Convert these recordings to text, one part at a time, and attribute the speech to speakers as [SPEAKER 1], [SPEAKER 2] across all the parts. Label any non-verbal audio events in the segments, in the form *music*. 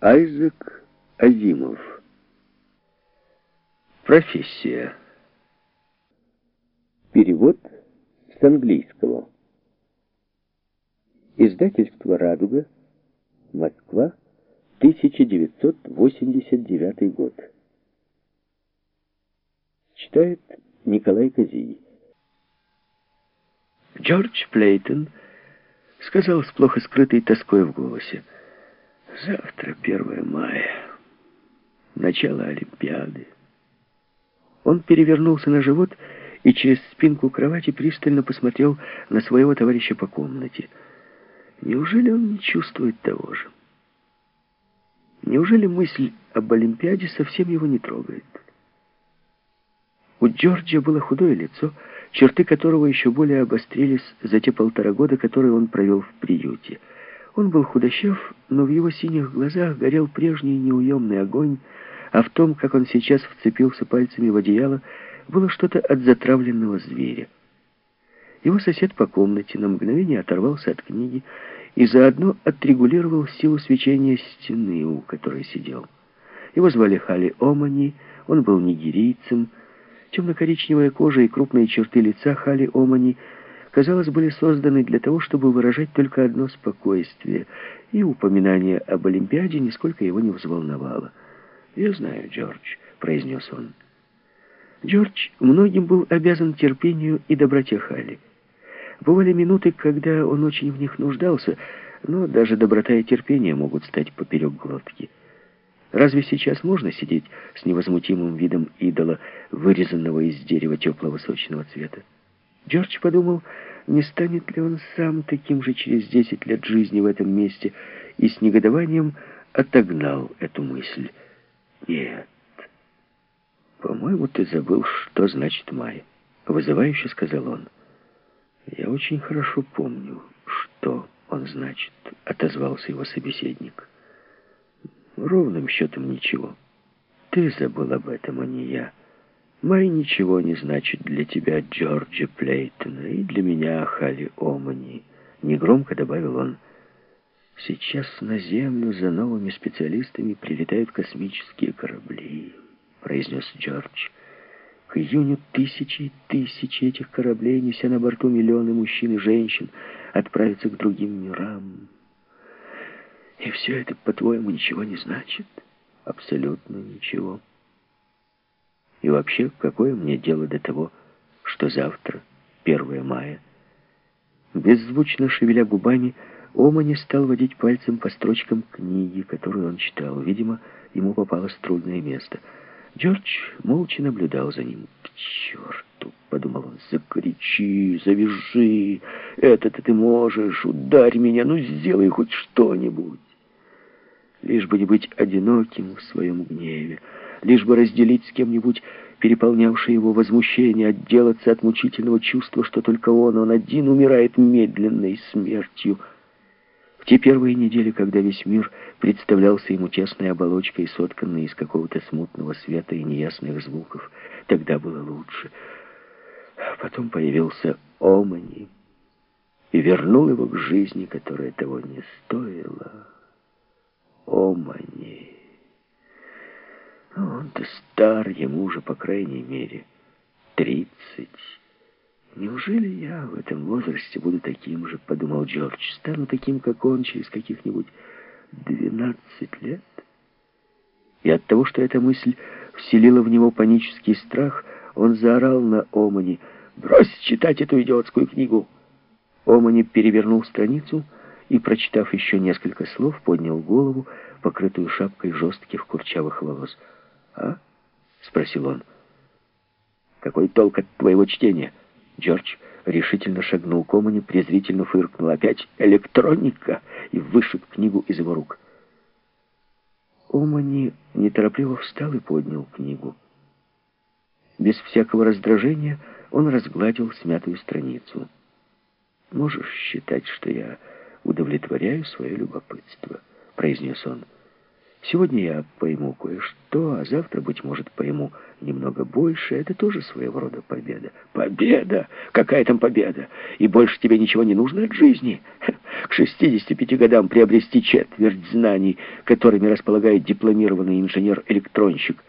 [SPEAKER 1] Айзек Азимов. Профессия. Перевод с английского. Издательство «Радуга», Москва, 1989 год. Читает Николай Козий. Джордж Плейтон сказал с плохо скрытой тоской в голосе. «Завтра 1 мая. Начало Олимпиады». Он перевернулся на живот и через спинку кровати пристально посмотрел на своего товарища по комнате. Неужели он не чувствует того же? Неужели мысль об Олимпиаде совсем его не трогает? У Джорджа было худое лицо, черты которого еще более обострились за те полтора года, которые он провел в приюте. Он был худощав, но в его синих глазах горел прежний неуемный огонь, а в том, как он сейчас вцепился пальцами в одеяло, было что-то от затравленного зверя. Его сосед по комнате на мгновение оторвался от книги и заодно отрегулировал силу свечения стены, у которой сидел. Его звали Хали Омани, он был нигерийцем, Темно-коричневая кожа и крупные черты лица Хали Омани, казалось, были созданы для того, чтобы выражать только одно спокойствие, и упоминание об Олимпиаде нисколько его не взволновало. «Я знаю, Джордж», — произнес он. Джордж многим был обязан терпению и доброте Хали. Бывали минуты, когда он очень в них нуждался, но даже доброта и терпение могут стать поперек глотки. Разве сейчас можно сидеть с невозмутимым видом идола, вырезанного из дерева теплого сочного цвета? Джордж подумал, не станет ли он сам таким же через десять лет жизни в этом месте, и с негодованием отогнал эту мысль. «Нет, по-моему, ты забыл, что значит май», — вызывающе сказал он. «Я очень хорошо помню, что он значит», — отозвался его собеседник. Ровным счетом ничего. Ты забыл об этом, а не я. Май ничего не значит для тебя, Джорджа Плейтона, и для меня, Хали Омани. Негромко добавил он. Сейчас на Землю за новыми специалистами прилетают космические корабли, произнес Джордж. К июню тысячи и тысячи этих кораблей, неся на борту миллионы мужчин и женщин, отправятся к другим мирам. И все это, по-твоему, ничего не значит? Абсолютно ничего. И вообще, какое мне дело до того, что завтра, 1 мая? Беззвучно шевеля губами, Омани стал водить пальцем по строчкам книги, которую он читал. Видимо, ему попалось трудное место. Джордж молча наблюдал за ним. «К черту!» — подумал он. «Закричи, завяжи! Это-то ты можешь! Ударь меня! Ну, сделай хоть что-нибудь!» лишь бы не быть одиноким в своем гневе, лишь бы разделить с кем-нибудь переполнявшее его возмущение, отделаться от мучительного чувства, что только он, он один, умирает медленной смертью. В те первые недели, когда весь мир представлялся ему тесной оболочкой, сотканной из какого-то смутного света и неясных звуков, тогда было лучше. Потом появился Омани и вернул его к жизни, которая того не стоила. Омани. Он-то стар, ему уже, по крайней мере, тридцать. Неужели я в этом возрасте буду таким же, подумал Джордж, стану таким, как он, через каких-нибудь двенадцать лет? И от того, что эта мысль вселила в него панический страх, он заорал на Омани, «Брось читать эту идиотскую книгу!» Омани перевернул страницу и, прочитав еще несколько слов, поднял голову, покрытую шапкой жестких курчавых волос. «А?» — спросил он. «Какой толк от твоего чтения?» Джордж решительно шагнул к Омани, презрительно фыркнул. «Опять электроника!» и вышиб книгу из его рук. Омани неторопливо встал и поднял книгу. Без всякого раздражения он разгладил смятую страницу. «Можешь считать, что я удовлетворяю свое любопытство», — произнес он. «Сегодня я пойму кое-что, а завтра, быть может, пойму немного больше. Это тоже своего рода победа». «Победа? Какая там победа? И больше тебе ничего не нужно от жизни?» к 65 годам приобрести четверть знаний, которыми располагает дипломированный инженер-электронщик.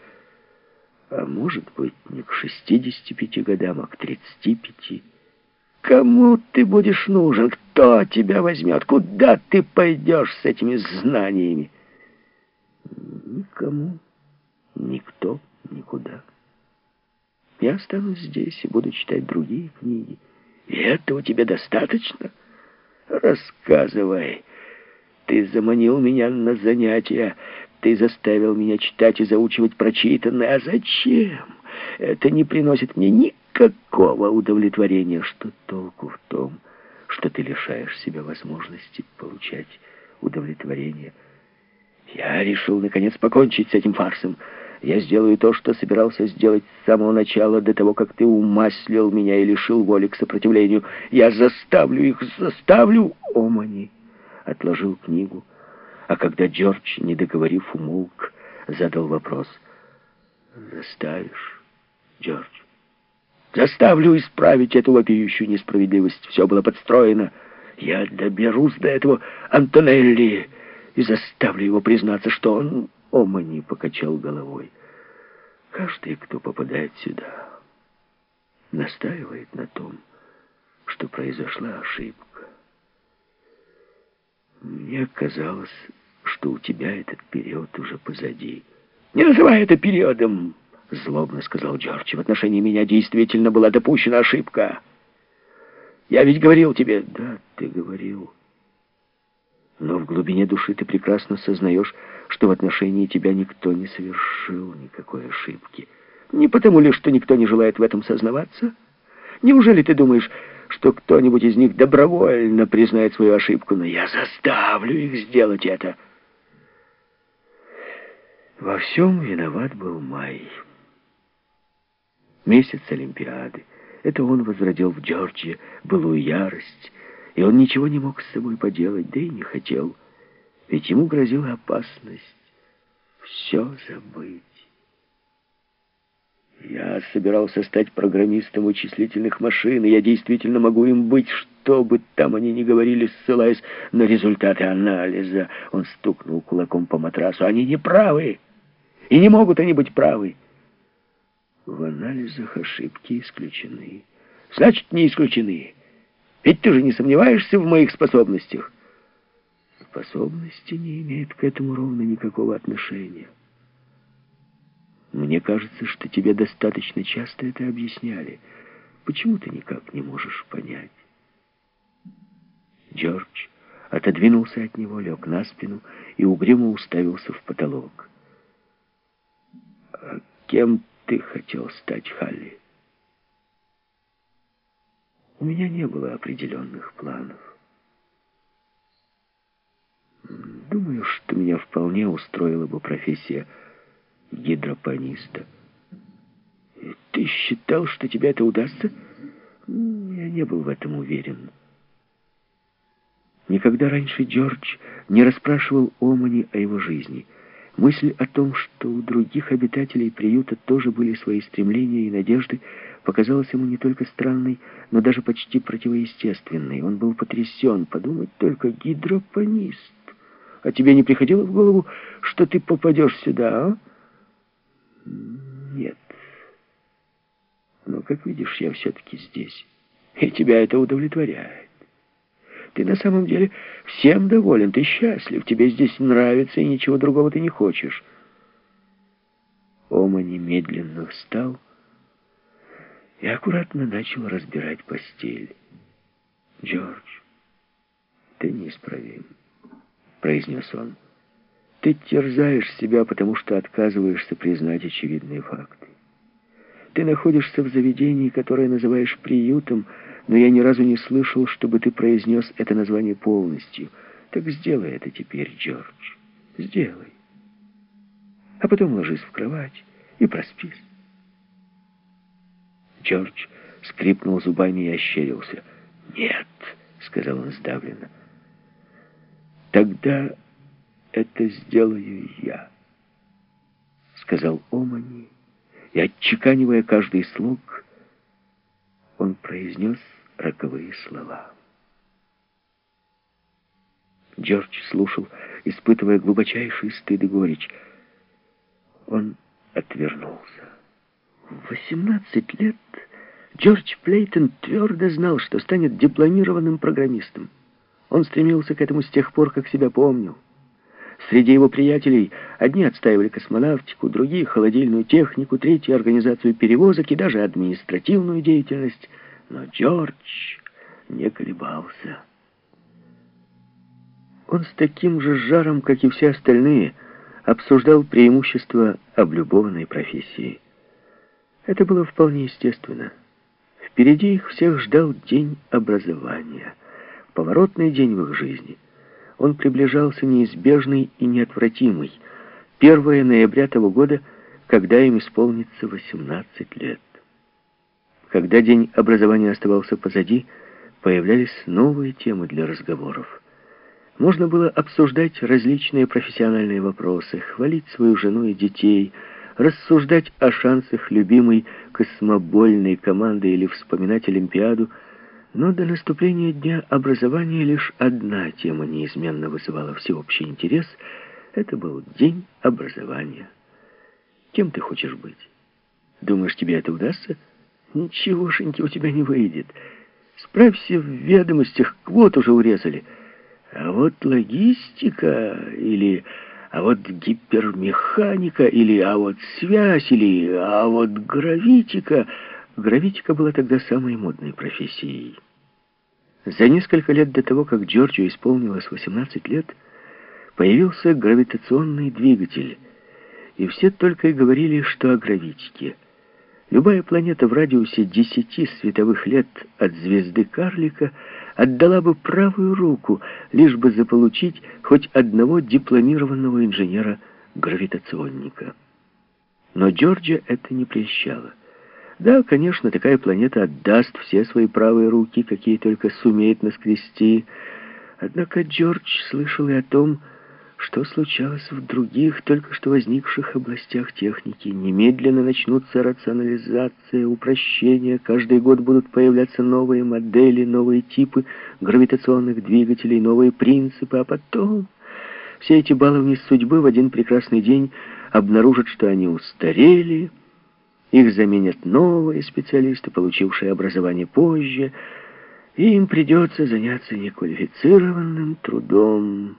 [SPEAKER 1] А может быть, не к 65 годам, а к 35. Кому ты будешь нужен? Кто тебя возьмет? Куда ты пойдешь с этими знаниями? Никому, никто, никуда. Я останусь здесь и буду читать другие книги. И этого тебе достаточно? Рассказывай. Ты заманил меня на занятия. Ты заставил меня читать и заучивать прочитанное. А зачем? Это не приносит мне никакого удовлетворения. Что толку в том, что ты лишаешь себя возможности получать удовлетворение? Я решил, наконец, покончить с этим фарсом. Я сделаю то, что собирался сделать с самого начала, до того, как ты умаслил меня и лишил воли к сопротивлению. Я заставлю их, заставлю!» Омани отложил книгу, а когда Джордж, не договорив, умолк, задал вопрос. «Заставишь, Джордж?» «Заставлю исправить эту вопиющую несправедливость. Все было подстроено. Я доберусь до этого Антонелли и заставлю его признаться, что он Омани покачал головой. Каждый, кто попадает сюда, настаивает на том, что произошла ошибка. Мне казалось, что у тебя этот период уже позади. «Не называй это периодом!» — злобно сказал Джордж. «В отношении меня действительно была допущена ошибка. Я ведь говорил тебе...» «Да, ты говорил...» Но в глубине души ты прекрасно сознаешь, что в отношении тебя никто не совершил никакой ошибки. Не потому ли, что никто не желает в этом сознаваться? Неужели ты думаешь, что кто-нибудь из них добровольно признает свою ошибку? Но я заставлю их сделать это. Во всем виноват был Май. Месяц Олимпиады. Это он возродил в Джорджии былую ярость, и он ничего не мог с собой поделать, да и не хотел. Ведь ему грозила опасность все забыть. Я собирался стать программистом вычислительных машин, и я действительно могу им быть, что бы там они ни говорили, ссылаясь на результаты анализа. Он стукнул кулаком по матрасу. Они не правы, и не могут они быть правы. В анализах ошибки исключены. Значит, не исключены. Ведь ты же не сомневаешься в моих способностях. Способности не имеют к этому ровно никакого отношения. Мне кажется, что тебе достаточно часто это объясняли. Почему ты никак не можешь понять? Джордж отодвинулся от него, лег на спину и угрюмо уставился в потолок. «А кем ты хотел стать, Халли?» У меня не было определенных планов. Думаю, что меня вполне устроила бы профессия гидропониста. И ты считал, что тебе это удастся? Я не был в этом уверен. Никогда раньше Джордж не расспрашивал Омани о его жизни — Мысль о том, что у других обитателей приюта тоже были свои стремления и надежды, показалась ему не только странной, но даже почти противоестественной. Он был потрясен. Подумать только, гидропонист. А тебе не приходило в голову, что ты попадешь сюда, а? Нет. Но, как видишь, я все-таки здесь. И тебя это удовлетворяет. Ты на самом деле всем доволен, ты счастлив, тебе здесь нравится, и ничего другого ты не хочешь. Ома немедленно встал и аккуратно начал разбирать постель. «Джордж, ты неисправим», — произнес он. «Ты терзаешь себя, потому что отказываешься признать очевидные факты. Ты находишься в заведении, которое называешь приютом, но я ни разу не слышал, чтобы ты произнес это название полностью. Так сделай это теперь, Джордж. Сделай. А потом ложись в кровать и проспись. Джордж скрипнул зубами и ощерился. «Нет», — сказал он сдавленно. «Тогда это сделаю я», — сказал Омани, и, отчеканивая каждый слог, он произнес роковые слова. Джордж слушал, испытывая глубочайший стыд и горечь. Он отвернулся. В 18 лет Джордж Плейтон твердо знал, что станет дипломированным программистом. Он стремился к этому с тех пор, как себя помнил. Среди его приятелей одни отстаивали космонавтику, другие — холодильную технику, третьи — организацию перевозок и даже административную деятельность. Но Джордж не колебался. Он с таким же жаром, как и все остальные, обсуждал преимущества облюбованной профессии. Это было вполне естественно. Впереди их всех ждал день образования, поворотный день в их жизни. Он приближался неизбежный и неотвратимый. 1 ноября того года, когда им исполнится 18 лет. Когда день образования оставался позади, появлялись новые темы для разговоров. Можно было обсуждать различные профессиональные вопросы, хвалить свою жену и детей, рассуждать о шансах любимой космобольной команды или вспоминать Олимпиаду, но до наступления Дня образования лишь одна тема неизменно вызывала всеобщий интерес. Это был День образования. Кем ты хочешь быть? Думаешь, тебе это удастся? Ничегошеньки у тебя не выйдет. Справься в ведомостях, квот уже урезали — а вот логистика или а вот гипермеханика или а вот связь или а вот гравитика. Гравитика была тогда самой модной профессией. За несколько лет до того, как Джорджу исполнилось 18 лет, появился гравитационный двигатель, и все только и говорили, что о гравитике – Любая планета в радиусе 10 световых лет от звезды Карлика отдала бы правую руку, лишь бы заполучить хоть одного дипломированного инженера-гравитационника. Но Джорджа это не прельщало. Да, конечно, такая планета отдаст все свои правые руки, какие только сумеет наскрести. Однако Джордж слышал и о том, что что случалось в других, только что возникших областях техники? Немедленно начнутся рационализация, упрощение. Каждый год будут появляться новые модели, новые типы гравитационных двигателей, новые принципы. А потом все эти баловни судьбы в один прекрасный день обнаружат, что они устарели. Их заменят новые специалисты, получившие образование позже. И им придется заняться неквалифицированным трудом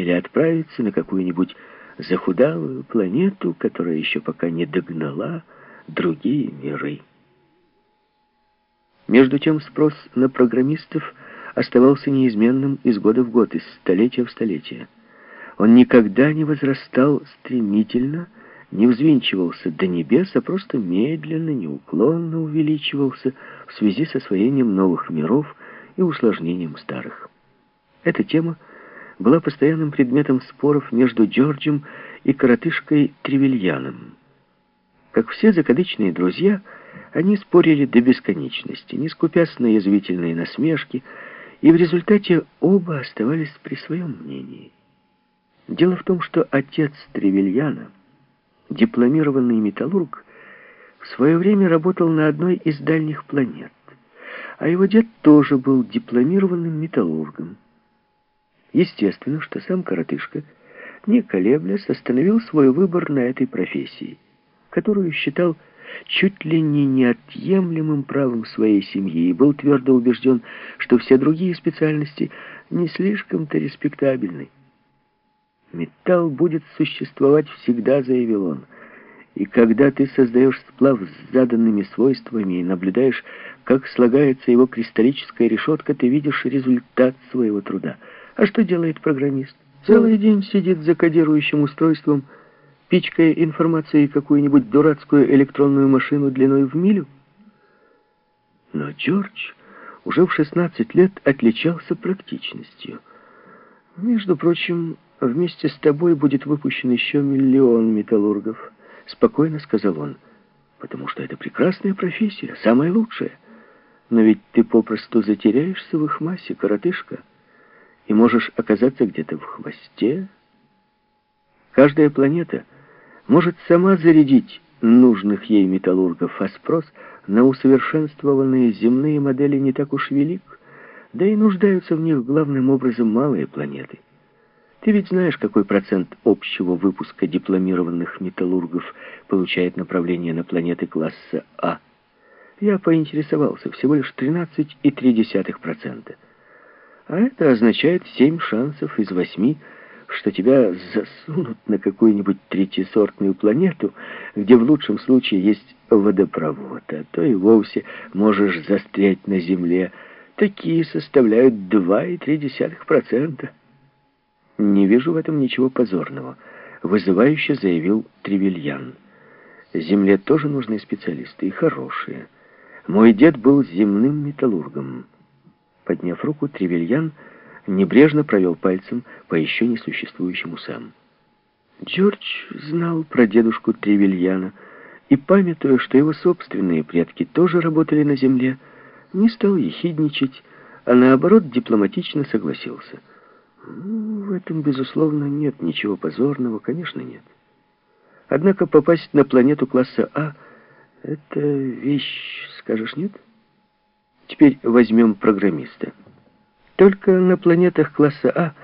[SPEAKER 1] или отправиться на какую-нибудь захудалую планету, которая еще пока не догнала другие миры. Между тем спрос на программистов оставался неизменным из года в год, из столетия в столетие. Он никогда не возрастал стремительно, не взвинчивался до небес, а просто медленно, неуклонно увеличивался в связи с освоением новых миров и усложнением старых. Эта тема была постоянным предметом споров между Джорджем и коротышкой Тревельяном. Как все закадычные друзья, они спорили до бесконечности, не скупясь на язвительные насмешки, и в результате оба оставались при своем мнении. Дело в том, что отец Тревельяна, дипломированный металлург, в свое время работал на одной из дальних планет, а его дед тоже был дипломированным металлургом. Естественно, что сам коротышка, не колеблясь, остановил свой выбор на этой профессии, которую считал чуть ли не неотъемлемым правом своей семьи и был твердо убежден, что все другие специальности не слишком-то респектабельны. «Металл будет существовать всегда», — заявил он, «и когда ты создаешь сплав с заданными свойствами и наблюдаешь, как слагается его кристаллическая решетка, ты видишь результат своего труда». А что делает программист? Целый день сидит за кодирующим устройством, пичкая информацией какую-нибудь дурацкую электронную машину длиной в милю? Но Джордж уже в 16 лет отличался практичностью. Между прочим, вместе с тобой будет выпущен еще миллион металлургов, спокойно сказал он, потому что это прекрасная профессия, самая лучшая. Но ведь ты попросту затеряешься в их массе, коротышка и можешь оказаться где-то в хвосте. Каждая планета может сама зарядить нужных ей металлургов, а спрос на усовершенствованные земные модели не так уж велик. Да и нуждаются в них главным образом малые планеты. Ты ведь знаешь, какой процент общего выпуска дипломированных металлургов получает направление на планеты класса А? Я поинтересовался, всего лишь 13,3%. А это означает 7 шансов из 8, что тебя засунут на какую-нибудь третьесортную планету, где в лучшем случае есть водопровод, а то и вовсе можешь застрять на Земле. Такие составляют 2,3%. Не вижу в этом ничего позорного, вызывающе заявил Тревельян. Земле тоже нужны специалисты, и хорошие. Мой дед был земным металлургом. Подняв руку, Тревельян небрежно провел пальцем по еще не существующим усам. Джордж знал про дедушку Тревельяна и, памятуя, что его собственные предки тоже работали на земле, не стал ехидничать, а наоборот дипломатично согласился. Ну, в этом, безусловно, нет ничего позорного, конечно, нет. Однако попасть на планету класса А — это вещь, скажешь, нет? Теперь возьмем программиста. Только на планетах класса А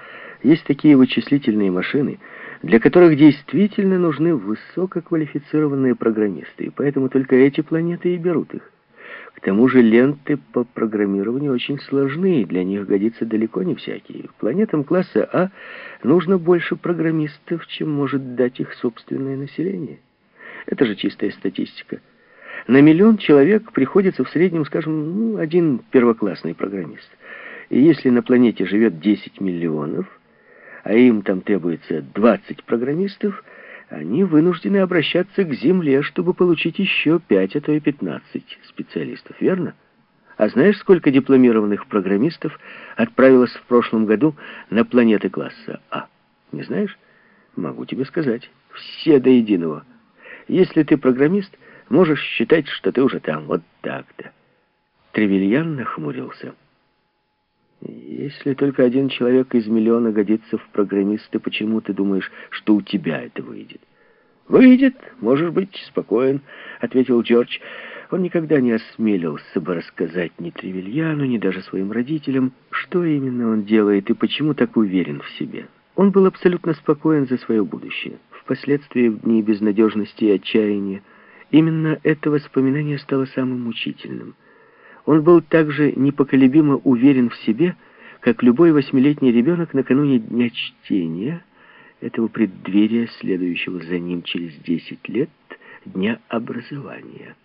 [SPEAKER 1] есть такие вычислительные машины, для которых действительно нужны высококвалифицированные программисты, и поэтому только эти планеты и берут их. К тому же ленты по программированию очень сложны, и для них годится далеко не всякий. Планетам класса А нужно больше программистов, чем может дать их собственное население. Это же чистая статистика. На миллион человек приходится в среднем, скажем, ну, один первоклассный программист – и если на планете живет 10 миллионов, а им там требуется 20 программистов, они вынуждены обращаться к Земле, чтобы получить еще 5, а то и 15 специалистов, верно? А знаешь, сколько дипломированных программистов отправилось в прошлом году на планеты класса А? Не знаешь? Могу тебе сказать. Все до единого. Если ты программист, можешь считать, что ты уже там. Вот так-то. Тревельян нахмурился. Если только один человек из миллиона годится в программисты, почему ты думаешь, что у тебя это выйдет? «Выйдет, можешь быть спокоен», — ответил Джордж. Он никогда не осмелился бы рассказать ни Тревельяну, ни даже своим родителям, что именно он делает и почему так уверен в себе. Он был абсолютно спокоен за свое будущее. Впоследствии, в дни безнадежности и отчаяния, именно это воспоминание стало самым мучительным — он был также непоколебимо уверен в себе, как любой восьмилетний ребенок накануне дня чтения, этого преддверия, следующего за ним через десять лет, дня образования.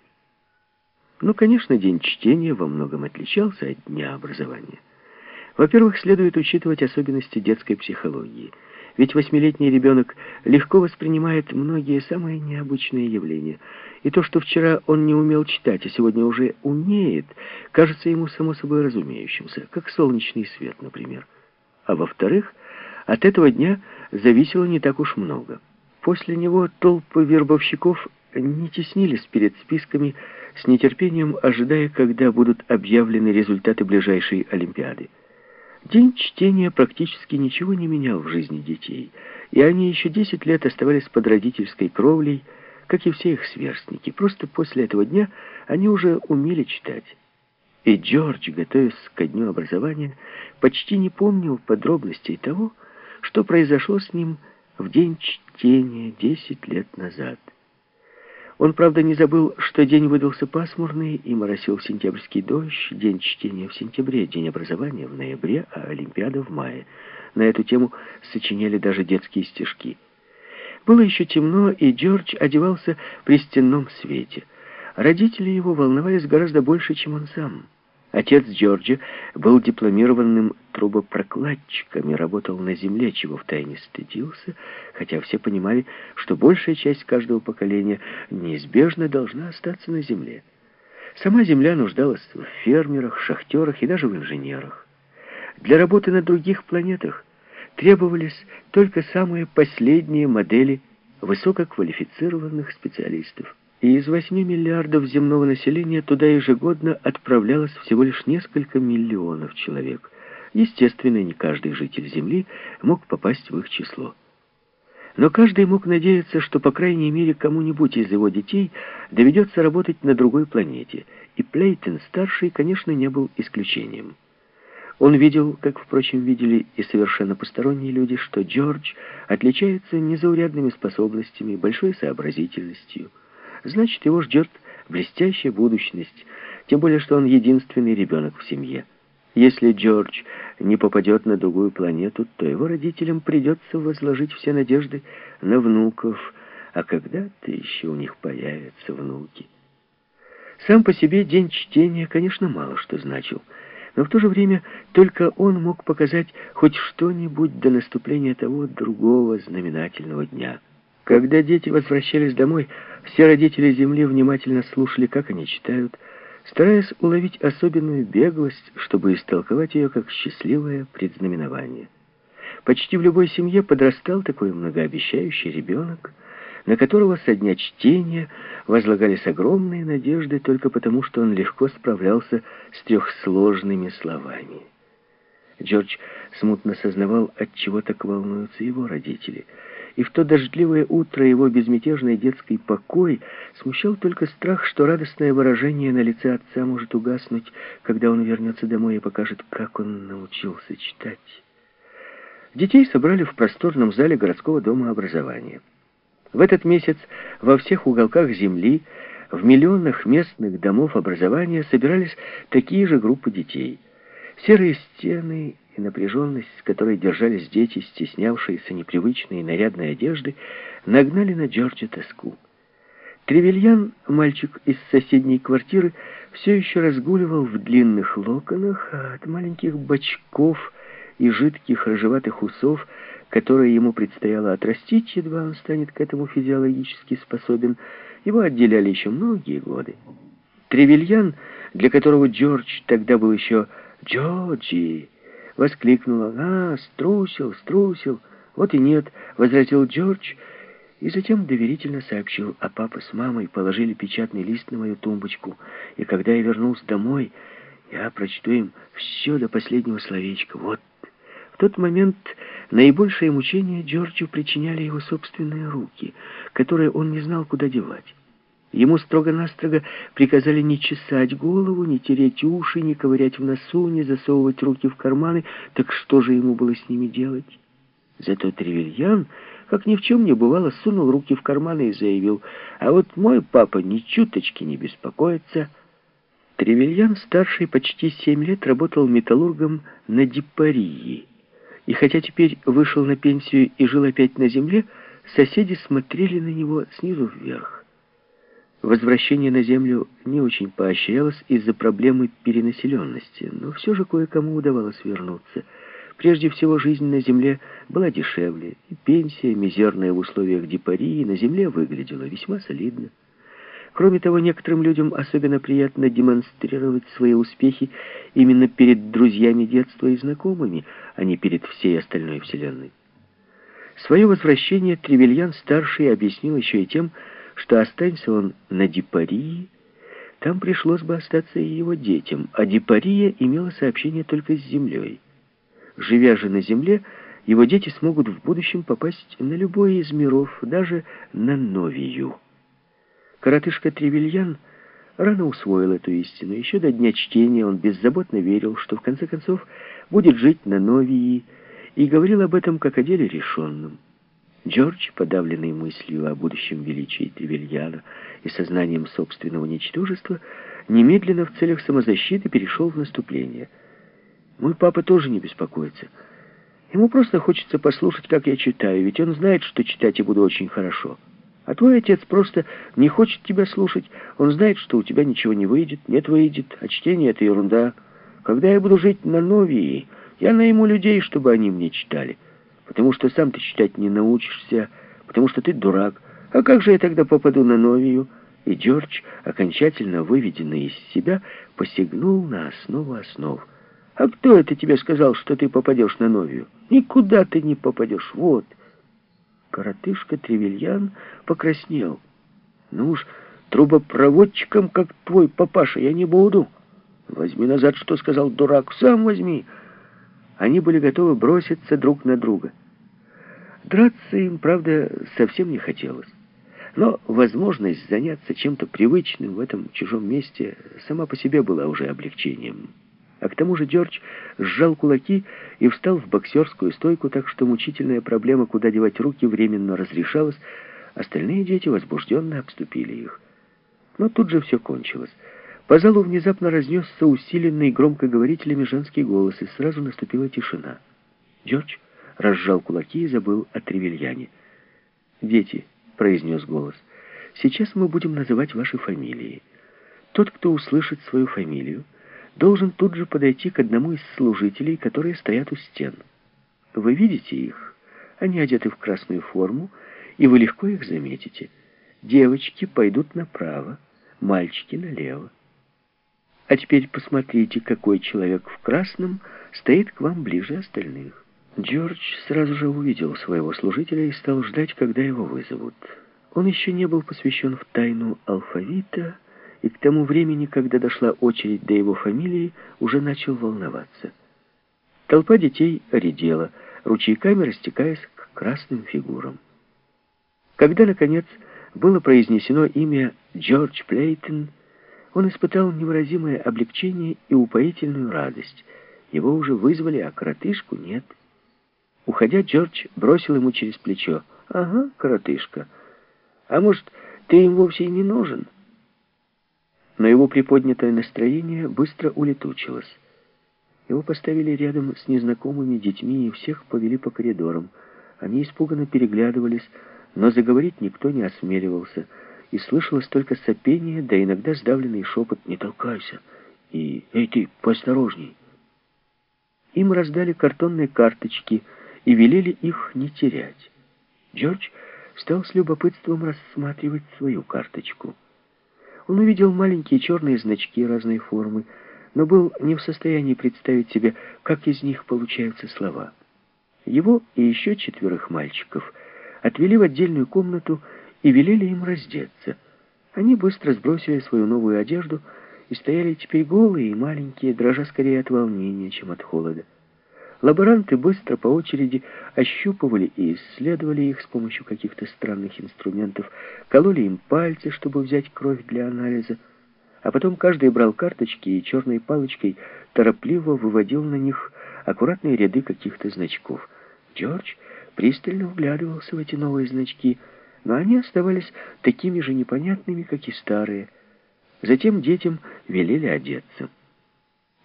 [SPEAKER 1] Ну, конечно, день чтения во многом отличался от дня образования. Во-первых, следует учитывать особенности детской психологии – ведь восьмилетний ребенок легко воспринимает многие самые необычные явления. И то, что вчера он не умел читать, а сегодня уже умеет, кажется ему само собой разумеющимся, как солнечный свет, например. А во-вторых, от этого дня зависело не так уж много. После него толпы вербовщиков не теснились перед списками, с нетерпением ожидая, когда будут объявлены результаты ближайшей Олимпиады. День чтения практически ничего не менял в жизни детей, и они еще 10 лет оставались под родительской кровлей, как и все их сверстники. Просто после этого дня они уже умели читать. И Джордж, готовясь ко дню образования, почти не помнил подробностей того, что произошло с ним в день чтения 10 лет назад. Он, правда, не забыл, что день выдался пасмурный и моросил сентябрьский дождь, день чтения в сентябре, день образования в ноябре, а Олимпиада в мае. На эту тему сочиняли даже детские стишки. Было еще темно, и Джордж одевался при стенном свете. Родители его волновались гораздо больше, чем он сам. Отец Джорджа был дипломированным трубопрокладчиком и работал на земле, чего втайне стыдился, хотя все понимали, что большая часть каждого поколения неизбежно должна остаться на земле. Сама земля нуждалась в фермерах, шахтерах и даже в инженерах. Для работы на других планетах требовались только самые последние модели высококвалифицированных специалистов и из 8 миллиардов земного населения туда ежегодно отправлялось всего лишь несколько миллионов человек. Естественно, не каждый житель Земли мог попасть в их число. Но каждый мог надеяться, что, по крайней мере, кому-нибудь из его детей доведется работать на другой планете, и Плейтон-старший, конечно, не был исключением. Он видел, как, впрочем, видели и совершенно посторонние люди, что Джордж отличается незаурядными способностями, большой сообразительностью. Значит, его ждет блестящая будущность, тем более, что он единственный ребенок в семье. Если Джордж не попадет на другую планету, то его родителям придется возложить все надежды на внуков, а когда-то еще у них появятся внуки. Сам по себе день чтения, конечно, мало что значил, но в то же время только он мог показать хоть что-нибудь до наступления того другого знаменательного дня. Когда дети возвращались домой, все родители Земли внимательно слушали, как они читают, стараясь уловить особенную беглость, чтобы истолковать ее как счастливое предзнаменование. Почти в любой семье подрастал такой многообещающий ребенок, на которого со дня чтения возлагались огромные надежды только потому, что он легко справлялся с трехсложными словами. Джордж смутно сознавал, от чего так волнуются его родители — и в то дождливое утро его безмятежный детский покой смущал только страх, что радостное выражение на лице отца может угаснуть, когда он вернется домой и покажет, как он научился читать. Детей собрали в просторном зале городского дома образования. В этот месяц во всех уголках земли, в миллионах местных домов образования собирались такие же группы детей. Серые стены и напряженность, с которой держались дети, стеснявшиеся непривычной и нарядной одежды, нагнали на Джорджа тоску. Тревельян, мальчик из соседней квартиры, все еще разгуливал в длинных локонах, а от маленьких бочков и жидких рыжеватых усов, которые ему предстояло отрастить, едва он станет к этому физиологически способен, его отделяли еще многие годы. Тревельян, для которого Джордж тогда был еще Джорджи, воскликнула. «А, струсил, струсил!» «Вот и нет», — возразил Джордж, и затем доверительно сообщил, а папа с мамой положили печатный лист на мою тумбочку, и когда я вернулся домой, я прочту им все до последнего словечка. Вот. В тот момент наибольшее мучение Джорджу причиняли его собственные руки, которые он не знал, куда девать. Ему строго-настрого приказали не чесать голову, не тереть уши, не ковырять в носу, не засовывать руки в карманы. Так что же ему было с ними делать? Зато Тревельян, как ни в чем не бывало, сунул руки в карманы и заявил, «А вот мой папа ни чуточки не беспокоится». Тревельян, старший почти семь лет, работал металлургом на Дипарии. И хотя теперь вышел на пенсию и жил опять на земле, соседи смотрели на него снизу вверх. Возвращение на Землю не очень поощрялось из-за проблемы перенаселенности, но все же кое-кому удавалось вернуться. Прежде всего, жизнь на Земле была дешевле, и пенсия, мизерная в условиях дипарии, на Земле выглядела весьма солидно. Кроме того, некоторым людям особенно приятно демонстрировать свои успехи именно перед друзьями детства и знакомыми, а не перед всей остальной Вселенной. Свое возвращение Тревельян-старший объяснил еще и тем, что останься он на Дипарии, там пришлось бы остаться и его детям, а Дипария имела сообщение только с землей. Живя же на земле, его дети смогут в будущем попасть на любой из миров, даже на Новию. Коротышка Тревельян рано усвоил эту истину. Еще до дня чтения он беззаботно верил, что в конце концов будет жить на Новии, и говорил об этом как о деле решенном. Джордж, подавленный мыслью о будущем величии Тревельяна и сознанием собственного ничтожества, немедленно в целях самозащиты перешел в наступление. Мой папа тоже не беспокоится. Ему просто хочется послушать, как я читаю, ведь он знает, что читать я буду очень хорошо. А твой отец просто не хочет тебя слушать. Он знает, что у тебя ничего не выйдет. Нет, выйдет. А чтение — это ерунда. Когда я буду жить на Новии, я найму людей, чтобы они мне читали потому что сам ты читать не научишься, потому что ты дурак. А как же я тогда попаду на Новию?» И Джордж, окончательно выведенный из себя, посягнул на основу основ. «А кто это тебе сказал, что ты попадешь на Новию? Никуда ты не попадешь, вот!» Коротышка Тревельян покраснел. «Ну уж, трубопроводчиком, как твой папаша, я не буду. Возьми назад, что сказал дурак, сам возьми». Они были готовы броситься друг на друга. Драться им, правда, совсем не хотелось. Но возможность заняться чем-то привычным в этом чужом месте сама по себе была уже облегчением. А к тому же Джордж сжал кулаки и встал в боксерскую стойку, так что мучительная проблема, куда девать руки, временно разрешалась. Остальные дети возбужденно обступили их. Но тут же все кончилось. По залу внезапно разнесся усиленный громкоговорителями женский голос, и сразу наступила тишина. Джордж разжал кулаки и забыл о Тревельяне. «Дети», — произнес голос, — «сейчас мы будем называть ваши фамилии. Тот, кто услышит свою фамилию, должен тут же подойти к одному из служителей, которые стоят у стен. Вы видите их? Они одеты в красную форму, и вы легко их заметите. Девочки пойдут направо, мальчики налево. А теперь посмотрите, какой человек в красном стоит к вам ближе остальных. Джордж сразу же увидел своего служителя и стал ждать, когда его вызовут. Он еще не был посвящен в тайну алфавита, и к тому времени, когда дошла очередь до его фамилии, уже начал волноваться. Толпа детей редела, ручейками растекаясь к красным фигурам. Когда, наконец, было произнесено имя Джордж Плейтон, он испытал невыразимое облегчение и упоительную радость. Его уже вызвали, а коротышку нет. Уходя, Джордж бросил ему через плечо. «Ага, коротышка. А может, ты им вовсе и не нужен?» но его приподнятое настроение быстро улетучилось. Его поставили рядом с незнакомыми детьми и всех повели по коридорам. Они испуганно переглядывались, но заговорить никто не осмеливался, и слышалось только сопение, да иногда сдавленный шепот «Не толкайся!» и «Эй ты, поосторожней!». Им раздали картонные карточки и велели их не терять. Джордж стал с любопытством рассматривать свою карточку. Он увидел маленькие черные значки разной формы, но был не в состоянии представить себе, как из них получаются слова. Его и еще четверых мальчиков отвели в отдельную комнату и велели им раздеться. Они быстро сбросили свою новую одежду и стояли теперь голые и маленькие, дрожа скорее от волнения, чем от холода. Лаборанты быстро по очереди ощупывали и исследовали их с помощью каких-то странных инструментов, кололи им пальцы, чтобы взять кровь для анализа, а потом каждый брал карточки и черной палочкой торопливо выводил на них аккуратные ряды каких-то значков. Джордж пристально вглядывался в эти новые значки, но они оставались такими же непонятными, как и старые. Затем детям велели одеться.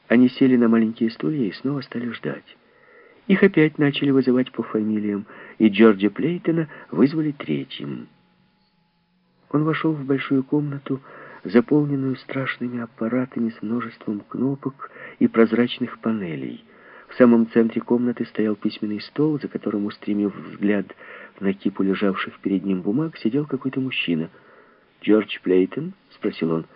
[SPEAKER 1] Они сели на маленькие стулья и снова стали ждать. Их опять начали вызывать по фамилиям, и Джорджа Плейтона вызвали третьим. Он вошел в большую комнату, заполненную страшными аппаратами с множеством кнопок и прозрачных панелей. В самом центре комнаты стоял письменный стол, за которым, устремив взгляд на кипу лежавших перед ним бумаг, сидел какой-то мужчина. «Джордж Плейтон?» — спросил он.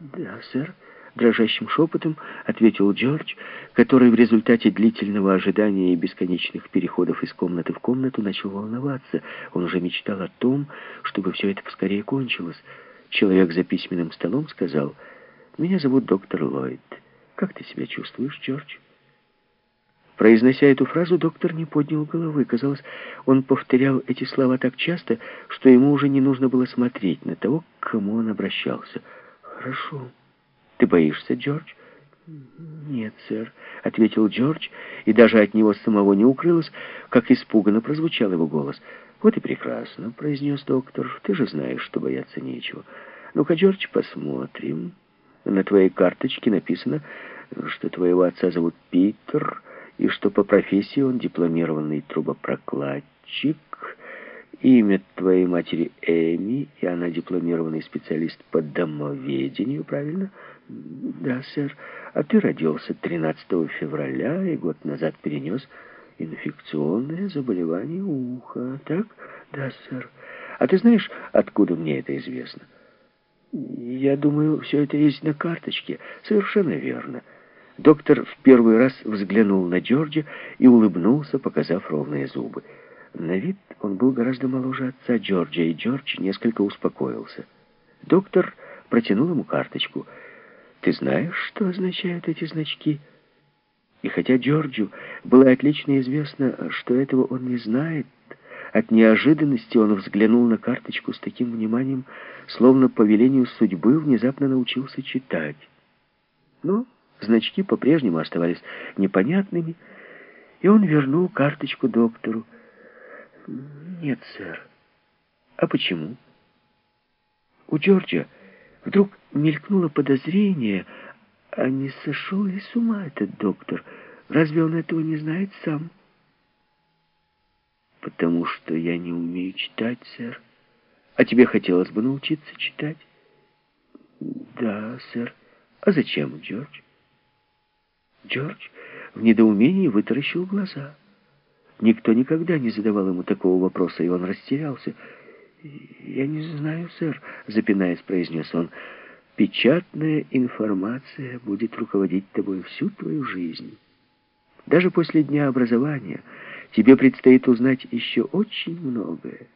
[SPEAKER 1] «Да, сэр». Дрожащим шепотом ответил Джордж, который в результате длительного ожидания и бесконечных переходов из комнаты в комнату начал волноваться. Он уже мечтал о том, чтобы все это поскорее кончилось. Человек за письменным столом сказал, «Меня зовут доктор Ллойд. Как ты себя чувствуешь, Джордж?» Произнося эту фразу, доктор не поднял головы. Казалось, он повторял эти слова так часто, что ему уже не нужно было смотреть на того, к кому он обращался. «Хорошо». Ты боишься, Джордж? «Нет, сэр», — ответил Джордж, и даже от него самого не укрылось, как испуганно прозвучал его голос. «Вот и прекрасно», — произнес доктор. «Ты же знаешь, что бояться нечего. Ну-ка, Джордж, посмотрим. На твоей карточке написано, что твоего отца зовут Питер, и что по профессии он дипломированный трубопрокладчик». Имя твоей матери Эми, и она дипломированный специалист по домоведению, правильно? Да, сэр. А ты родился 13 февраля и год назад перенес инфекционное заболевание уха, так? Да, сэр. А ты знаешь, откуда мне это известно? Я думаю, все это есть на карточке. Совершенно верно. Доктор в первый раз взглянул на Джорджа и улыбнулся, показав ровные зубы. На вид он был гораздо моложе отца Джорджа, и Джордж несколько успокоился. Доктор протянул ему карточку. «Ты знаешь, что означают эти значки?» И хотя Джорджу было отлично известно, что этого он не знает, от неожиданности он взглянул на карточку с таким вниманием, словно по велению судьбы внезапно научился читать. «Ну, Значки по-прежнему оставались непонятными, и он вернул карточку доктору. «Нет, сэр». «А почему?» У Джорджа вдруг мелькнуло подозрение, а не сошел ли с ума этот доктор? Разве он этого не знает сам? «Потому что я не умею читать, сэр. А тебе хотелось бы научиться читать?» «Да, сэр. А зачем, Джордж?» Джордж в недоумении вытаращил глаза. Никто никогда не задавал ему такого вопроса, и он растерялся. «Я не знаю, сэр», — запинаясь, произнес он. «Печатная информация будет руководить тобой всю твою жизнь. Даже после дня образования тебе предстоит узнать еще очень многое.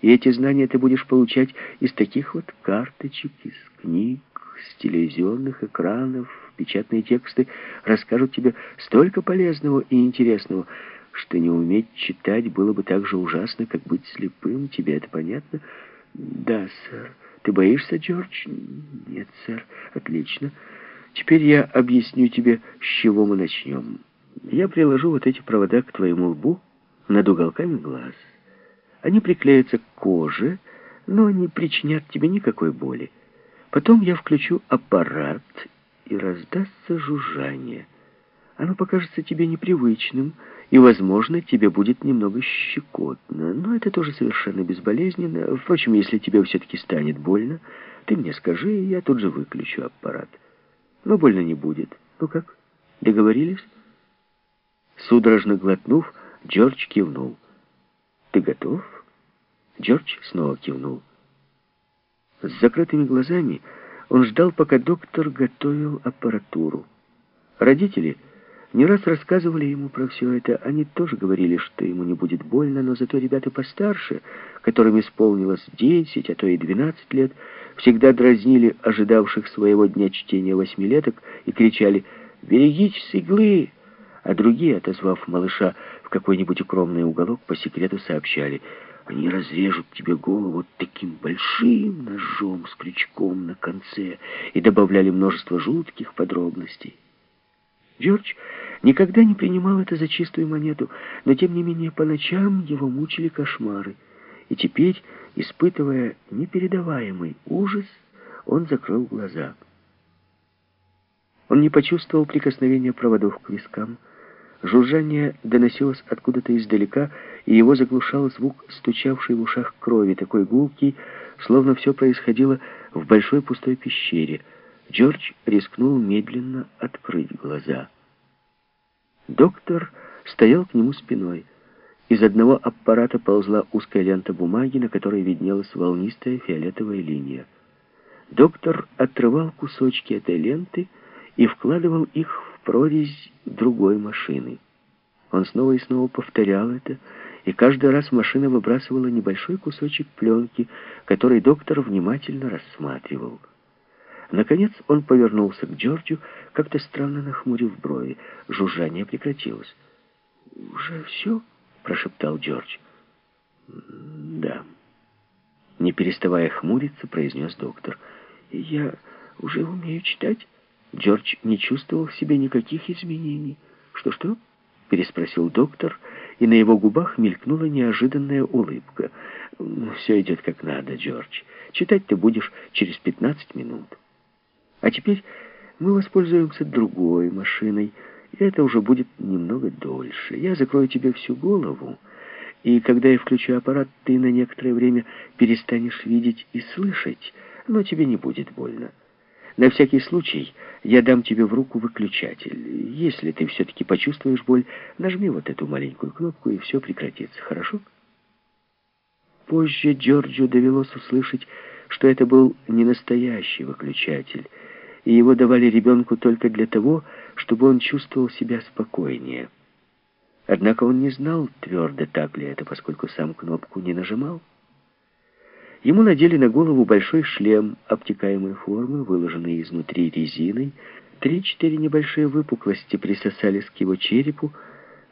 [SPEAKER 1] И эти знания ты будешь получать из таких вот карточек, из книг, с телевизионных экранов, печатные тексты расскажут тебе столько полезного и интересного, что не уметь читать было бы так же ужасно, как быть слепым. Тебе это понятно? Да, сэр. Ты боишься, Джордж? Нет, сэр. Отлично. Теперь я объясню тебе, с чего мы начнем. Я приложу вот эти провода к твоему лбу над уголками глаз. Они приклеятся к коже, но не причинят тебе никакой боли. Потом я включу аппарат, и раздастся жужжание. Оно покажется тебе непривычным, и, возможно, тебе будет немного щекотно, но это тоже совершенно безболезненно. Впрочем, если тебе все-таки станет больно, ты мне скажи, и я тут же выключу аппарат. Но больно не будет. Ну как, договорились?» Судорожно глотнув, Джордж кивнул. «Ты готов?» Джордж снова кивнул. С закрытыми глазами он ждал, пока доктор готовил аппаратуру. Родители не раз рассказывали ему про все это. Они тоже говорили, что ему не будет больно, но зато ребята постарше, которым исполнилось 10, а то и 12 лет, всегда дразнили ожидавших своего дня чтения восьмилеток и кричали «Берегитесь иглы!» А другие, отозвав малыша в какой-нибудь укромный уголок, по секрету сообщали «Они разрежут тебе голову таким большим ножом с крючком на конце» и добавляли множество жутких подробностей. Джордж никогда не принимал это за чистую монету, но тем не менее по ночам его мучили кошмары. И теперь, испытывая непередаваемый ужас, он закрыл глаза. Он не почувствовал прикосновения проводов к вискам. Жужжание доносилось откуда-то издалека, и его заглушал звук, стучавший в ушах крови, такой гулкий, словно все происходило в большой пустой пещере — Джордж рискнул медленно открыть глаза. Доктор стоял к нему спиной. Из одного аппарата ползла узкая лента бумаги, на которой виднелась волнистая фиолетовая линия. Доктор отрывал кусочки этой ленты и вкладывал их в прорезь другой машины. Он снова и снова повторял это, и каждый раз машина выбрасывала небольшой кусочек пленки, который доктор внимательно рассматривал. Наконец он повернулся к Джорджу, как-то странно нахмурив брови. Жужжание прекратилось. «Уже все?» — прошептал Джордж. «Да». Не переставая хмуриться, произнес доктор. «Я уже умею читать?» Джордж не чувствовал в себе никаких изменений. «Что-что?» — переспросил доктор, и на его губах мелькнула неожиданная улыбка. «Ну, «Все идет как надо, Джордж. Читать ты будешь через пятнадцать минут». А теперь мы воспользуемся другой машиной, и это уже будет немного дольше. Я закрою тебе всю голову, и когда я включу аппарат, ты на некоторое время перестанешь видеть и слышать, но тебе не будет больно. На всякий случай я дам тебе в руку выключатель. Если ты все-таки почувствуешь боль, нажми вот эту маленькую кнопку, и все прекратится, хорошо? Позже Джорджу довелось услышать, что это был не настоящий выключатель, и его давали ребенку только для того, чтобы он чувствовал себя спокойнее. Однако он не знал твердо, так ли это, поскольку сам кнопку не нажимал. Ему надели на голову большой шлем обтекаемой формы, выложенный изнутри резиной. Три-четыре небольшие выпуклости присосались к его черепу,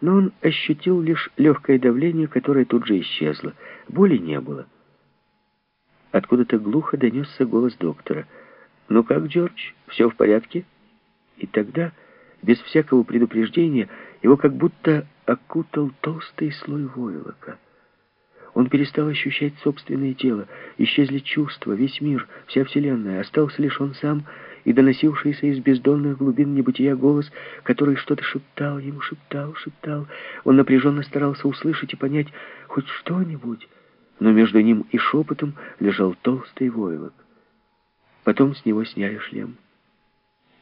[SPEAKER 1] но он ощутил лишь легкое давление, которое тут же исчезло. Боли не было. Откуда-то глухо донесся голос доктора. «Ну как, Джордж, все в порядке?» И тогда, без всякого предупреждения, его как будто окутал толстый слой войлока. Он перестал ощущать собственное тело, исчезли чувства, весь мир, вся вселенная, остался лишь он сам и доносившийся из бездонных глубин небытия голос, который что-то шептал ему, шептал, шептал. Он напряженно старался услышать и понять хоть что-нибудь, но между ним и шепотом лежал толстый войлок. Потом с него сняли шлем.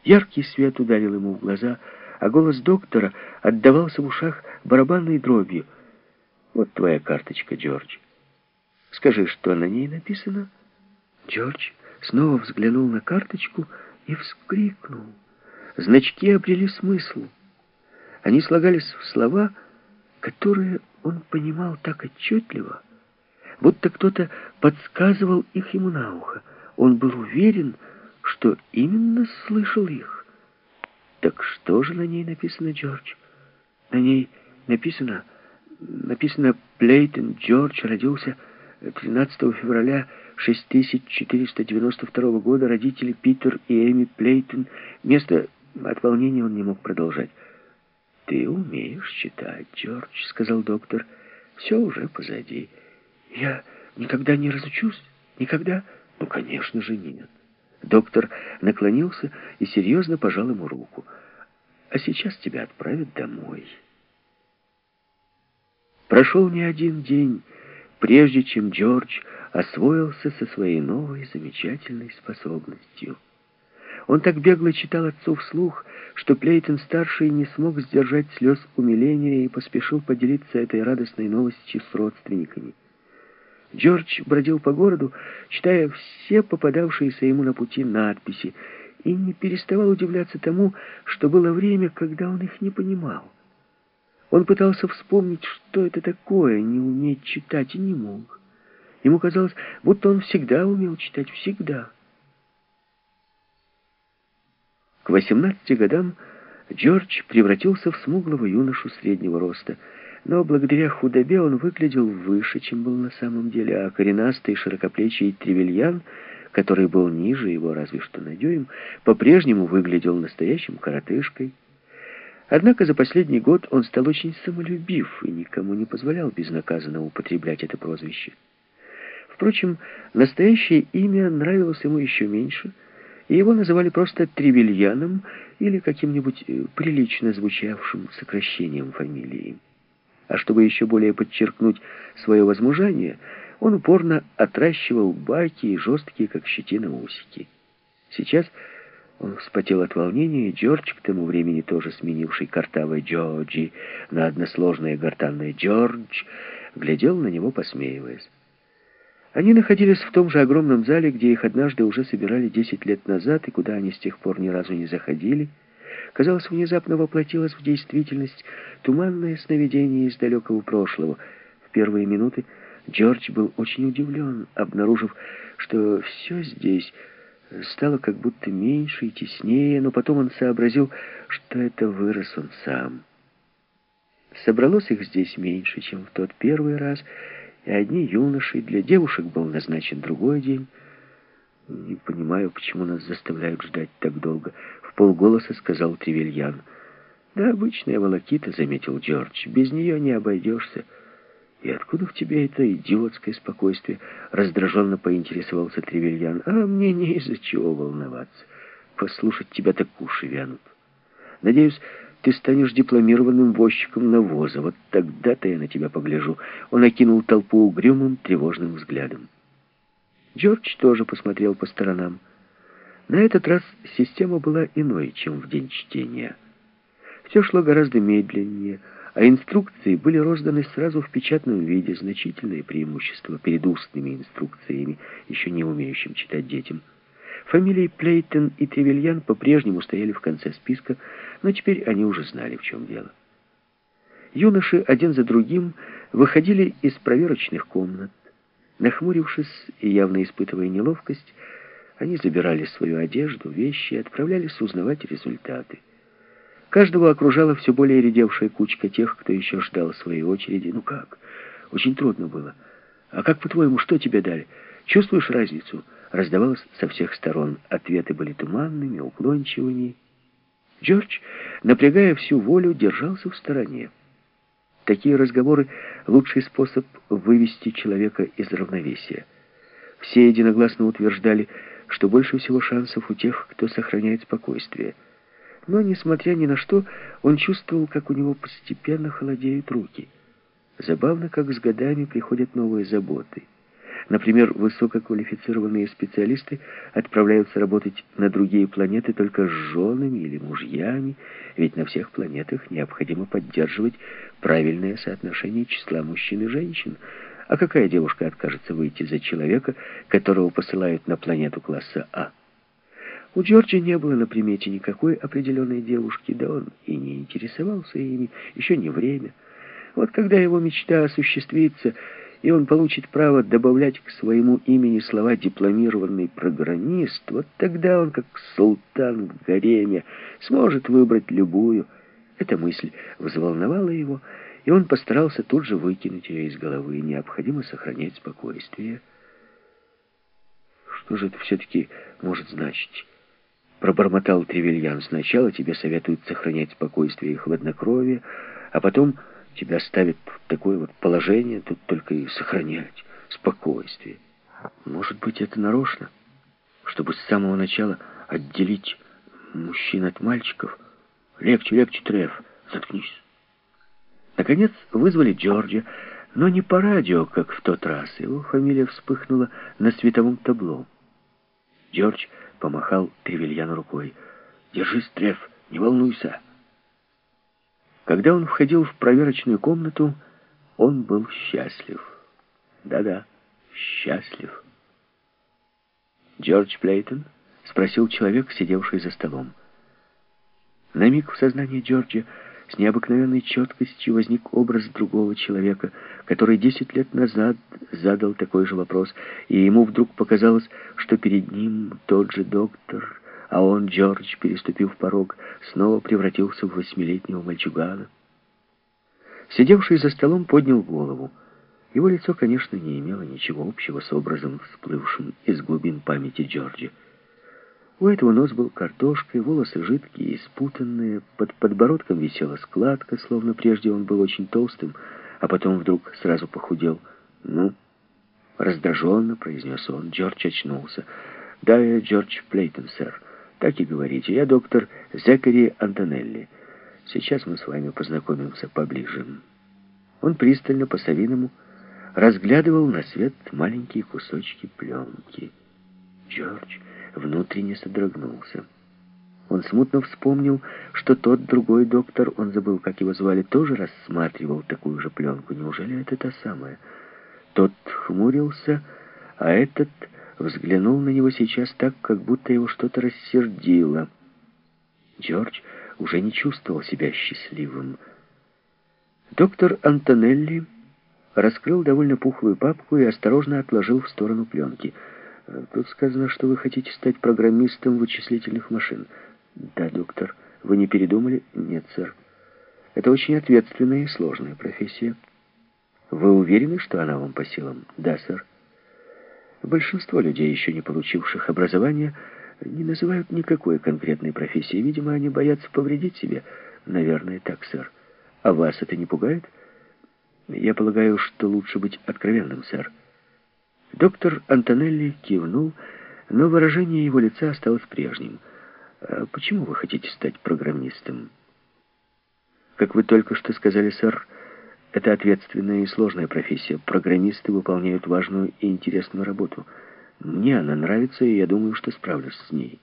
[SPEAKER 1] Яркий свет ударил ему в глаза, а голос доктора отдавался в ушах барабанной дробью. «Вот твоя карточка, Джордж. Скажи, что на ней написано?» Джордж снова взглянул на карточку и вскрикнул. Значки обрели смысл. Они слагались в слова, которые он понимал так отчетливо, будто кто-то подсказывал их ему на ухо. Он был уверен, что именно слышал их. Так что же на ней написано, Джордж? На ней написано, написано Плейтон Джордж родился 13 февраля 6492 года. Родители Питер и Эми Плейтон. Место от волнения он не мог продолжать. «Ты умеешь читать, Джордж», — сказал доктор. «Все уже позади. Я никогда не разучусь? Никогда?» «Ну, конечно же, нет». Доктор наклонился и серьезно пожал ему руку. «А сейчас тебя отправят домой». Прошел не один день, прежде чем Джордж освоился со своей новой замечательной способностью. Он так бегло читал отцу вслух, что Плейтон-старший не смог сдержать слез умиления и поспешил поделиться этой радостной новостью с родственниками. Джордж бродил по городу, читая все попадавшиеся ему на пути надписи, и не переставал удивляться тому, что было время, когда он их не понимал. Он пытался вспомнить, что это такое, не уметь читать, и не мог. Ему казалось, будто он всегда умел читать, всегда. К 18 годам Джордж превратился в смуглого юношу среднего роста, но благодаря худобе он выглядел выше, чем был на самом деле, а коренастый широкоплечий тревельян, который был ниже его разве что на дюйм, по-прежнему выглядел настоящим коротышкой. Однако за последний год он стал очень самолюбив и никому не позволял безнаказанно употреблять это прозвище. Впрочем, настоящее имя нравилось ему еще меньше, и его называли просто Тревельяном или каким-нибудь э, прилично звучавшим сокращением фамилии. А чтобы еще более подчеркнуть свое возмужание, он упорно отращивал баки и жесткие, как щетина, усики. Сейчас он вспотел от волнения, и Джордж, к тому времени тоже сменивший картавой Джорджи на односложное гортанное Джордж, глядел на него, посмеиваясь. Они находились в том же огромном зале, где их однажды уже собирали десять лет назад, и куда они с тех пор ни разу не заходили. Казалось, внезапно воплотилось в действительность туманное сновидение из далекого прошлого. В первые минуты Джордж был очень удивлен, обнаружив, что все здесь стало как будто меньше и теснее, но потом он сообразил, что это вырос он сам. Собралось их здесь меньше, чем в тот первый раз, и одни юноши, для девушек был назначен другой день. «Не понимаю, почему нас заставляют ждать так долго», — в сказал Тревельян. «Да, обычная волокита», — заметил Джордж. «Без нее не обойдешься». «И откуда в тебе это идиотское спокойствие?» — раздраженно поинтересовался Тревельян. «А мне не из-за чего волноваться. Послушать тебя так уши вянут. Надеюсь, ты станешь дипломированным возчиком навоза. Вот тогда-то я на тебя погляжу». Он окинул толпу угрюмым, тревожным взглядом. Джордж тоже посмотрел по сторонам. На этот раз система была иной, чем в день чтения. Все шло гораздо медленнее, а инструкции были розданы сразу в печатном виде, значительное преимущество перед устными инструкциями, еще не умеющим читать детям. Фамилии Плейтон и Тревельян по-прежнему стояли в конце списка, но теперь они уже знали, в чем дело. Юноши один за другим выходили из проверочных комнат. Нахмурившись и явно испытывая неловкость, они забирали свою одежду, вещи и отправлялись узнавать результаты. Каждого окружала все более редевшая кучка тех, кто еще ждал своей очереди. Ну как? Очень трудно было. А как, по-твоему, что тебе дали? Чувствуешь разницу? Раздавалось со всех сторон. Ответы были туманными, уклончивыми. Джордж, напрягая всю волю, держался в стороне. Такие разговоры — лучший способ вывести человека из равновесия. Все единогласно утверждали, что больше всего шансов у тех, кто сохраняет спокойствие. Но, несмотря ни на что, он чувствовал, как у него постепенно холодеют руки. Забавно, как с годами приходят новые заботы. Например, высококвалифицированные специалисты отправляются работать на другие планеты только с женами или мужьями, ведь на всех планетах необходимо поддерживать правильное соотношение числа мужчин и женщин. А какая девушка откажется выйти за человека, которого посылают на планету класса А? У Джорджа не было на примете никакой определенной девушки, да он и не интересовался ими, еще не время. Вот когда его мечта осуществится, и он получит право добавлять к своему имени слова «дипломированный программист», вот тогда он, как султан в гареме, сможет выбрать любую. Эта мысль взволновала его, и он постарался тут же выкинуть ее из головы. Необходимо сохранять спокойствие. Что же это все-таки может значить? Пробормотал Тревельян. Сначала тебе советуют сохранять спокойствие и хладнокровие, а потом тебя ставят в такое вот положение, тут только и сохранять спокойствие. Может быть, это нарочно, чтобы с самого начала отделить мужчин от мальчиков? Легче, легче, Треф, заткнись. Наконец вызвали Джорджа, но не по радио, как в тот раз. Его фамилия вспыхнула на световом табло. Джордж помахал Тревельяну рукой. «Держись, Треф, не волнуйся». Когда он входил в проверочную комнату, он был счастлив. Да-да, счастлив. «Джордж Плейтон?» — спросил человек, сидевший за столом. На миг в сознании Джорджа с необыкновенной четкостью возник образ другого человека, который десять лет назад задал такой же вопрос, и ему вдруг показалось, что перед ним тот же доктор, а он, Джордж, переступив порог, снова превратился в восьмилетнего мальчугана. Сидевший за столом поднял голову. Его лицо, конечно, не имело ничего общего с образом, всплывшим из глубин памяти Джорджа. У этого нос был картошкой, волосы жидкие и спутанные, под подбородком висела складка, словно прежде он был очень толстым, а потом вдруг сразу похудел. «Ну?» — раздраженно произнес он. Джордж очнулся. «Да, я Джордж Плейтон, сэр. Так и говорите. Я доктор Зекари Антонелли. Сейчас мы с вами познакомимся поближе». Он пристально по-совиному разглядывал на свет маленькие кусочки пленки. «Джордж...» внутренне содрогнулся. Он смутно вспомнил, что тот другой доктор, он забыл, как его звали, тоже рассматривал такую же пленку. Неужели это та самая? Тот хмурился, а этот взглянул на него сейчас так, как будто его что-то рассердило. Джордж уже не чувствовал себя счастливым. Доктор Антонелли раскрыл довольно пухлую папку и осторожно отложил в сторону пленки — Тут сказано, что вы хотите стать программистом вычислительных машин. Да, доктор. Вы не передумали? Нет, сэр. Это очень ответственная и сложная профессия. Вы уверены, что она вам по силам? Да, сэр. Большинство людей, еще не получивших образования, не называют никакой конкретной профессии. Видимо, они боятся повредить себе. Наверное, так, сэр. А вас это не пугает? Я полагаю, что лучше быть откровенным, сэр. Доктор Антонелли кивнул, но выражение его лица осталось прежним. «А почему вы хотите стать программистом?» «Как вы только что сказали, сэр, это ответственная и сложная профессия. Программисты выполняют важную и интересную работу. Мне она нравится, и я думаю, что справлюсь с ней».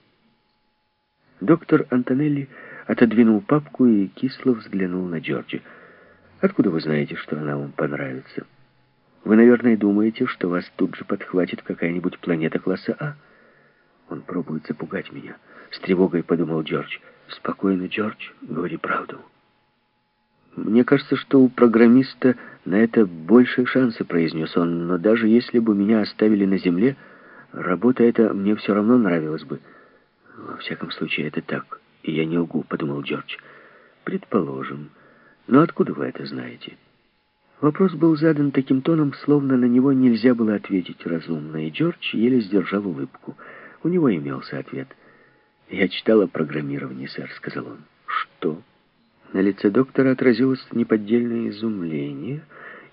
[SPEAKER 1] Доктор Антонелли отодвинул папку и кисло взглянул на Джорджа. «Откуда вы знаете, что она вам понравится?» Вы, наверное, думаете, что вас тут же подхватит какая-нибудь планета класса А? Он пробует запугать меня. С тревогой подумал Джордж. Спокойно, Джордж, говори правду. Мне кажется, что у программиста на это больше шансы, произнес он. Но даже если бы меня оставили на Земле, работа эта мне все равно нравилась бы. Во всяком случае, это так. И я не лгу, подумал Джордж. Предположим. Но откуда вы это знаете? Вопрос был задан таким тоном, словно на него нельзя было ответить разумно, и Джордж еле сдержал улыбку. У него имелся ответ. «Я читал о программировании, сэр», — сказал он. «Что?» На лице доктора отразилось неподдельное изумление,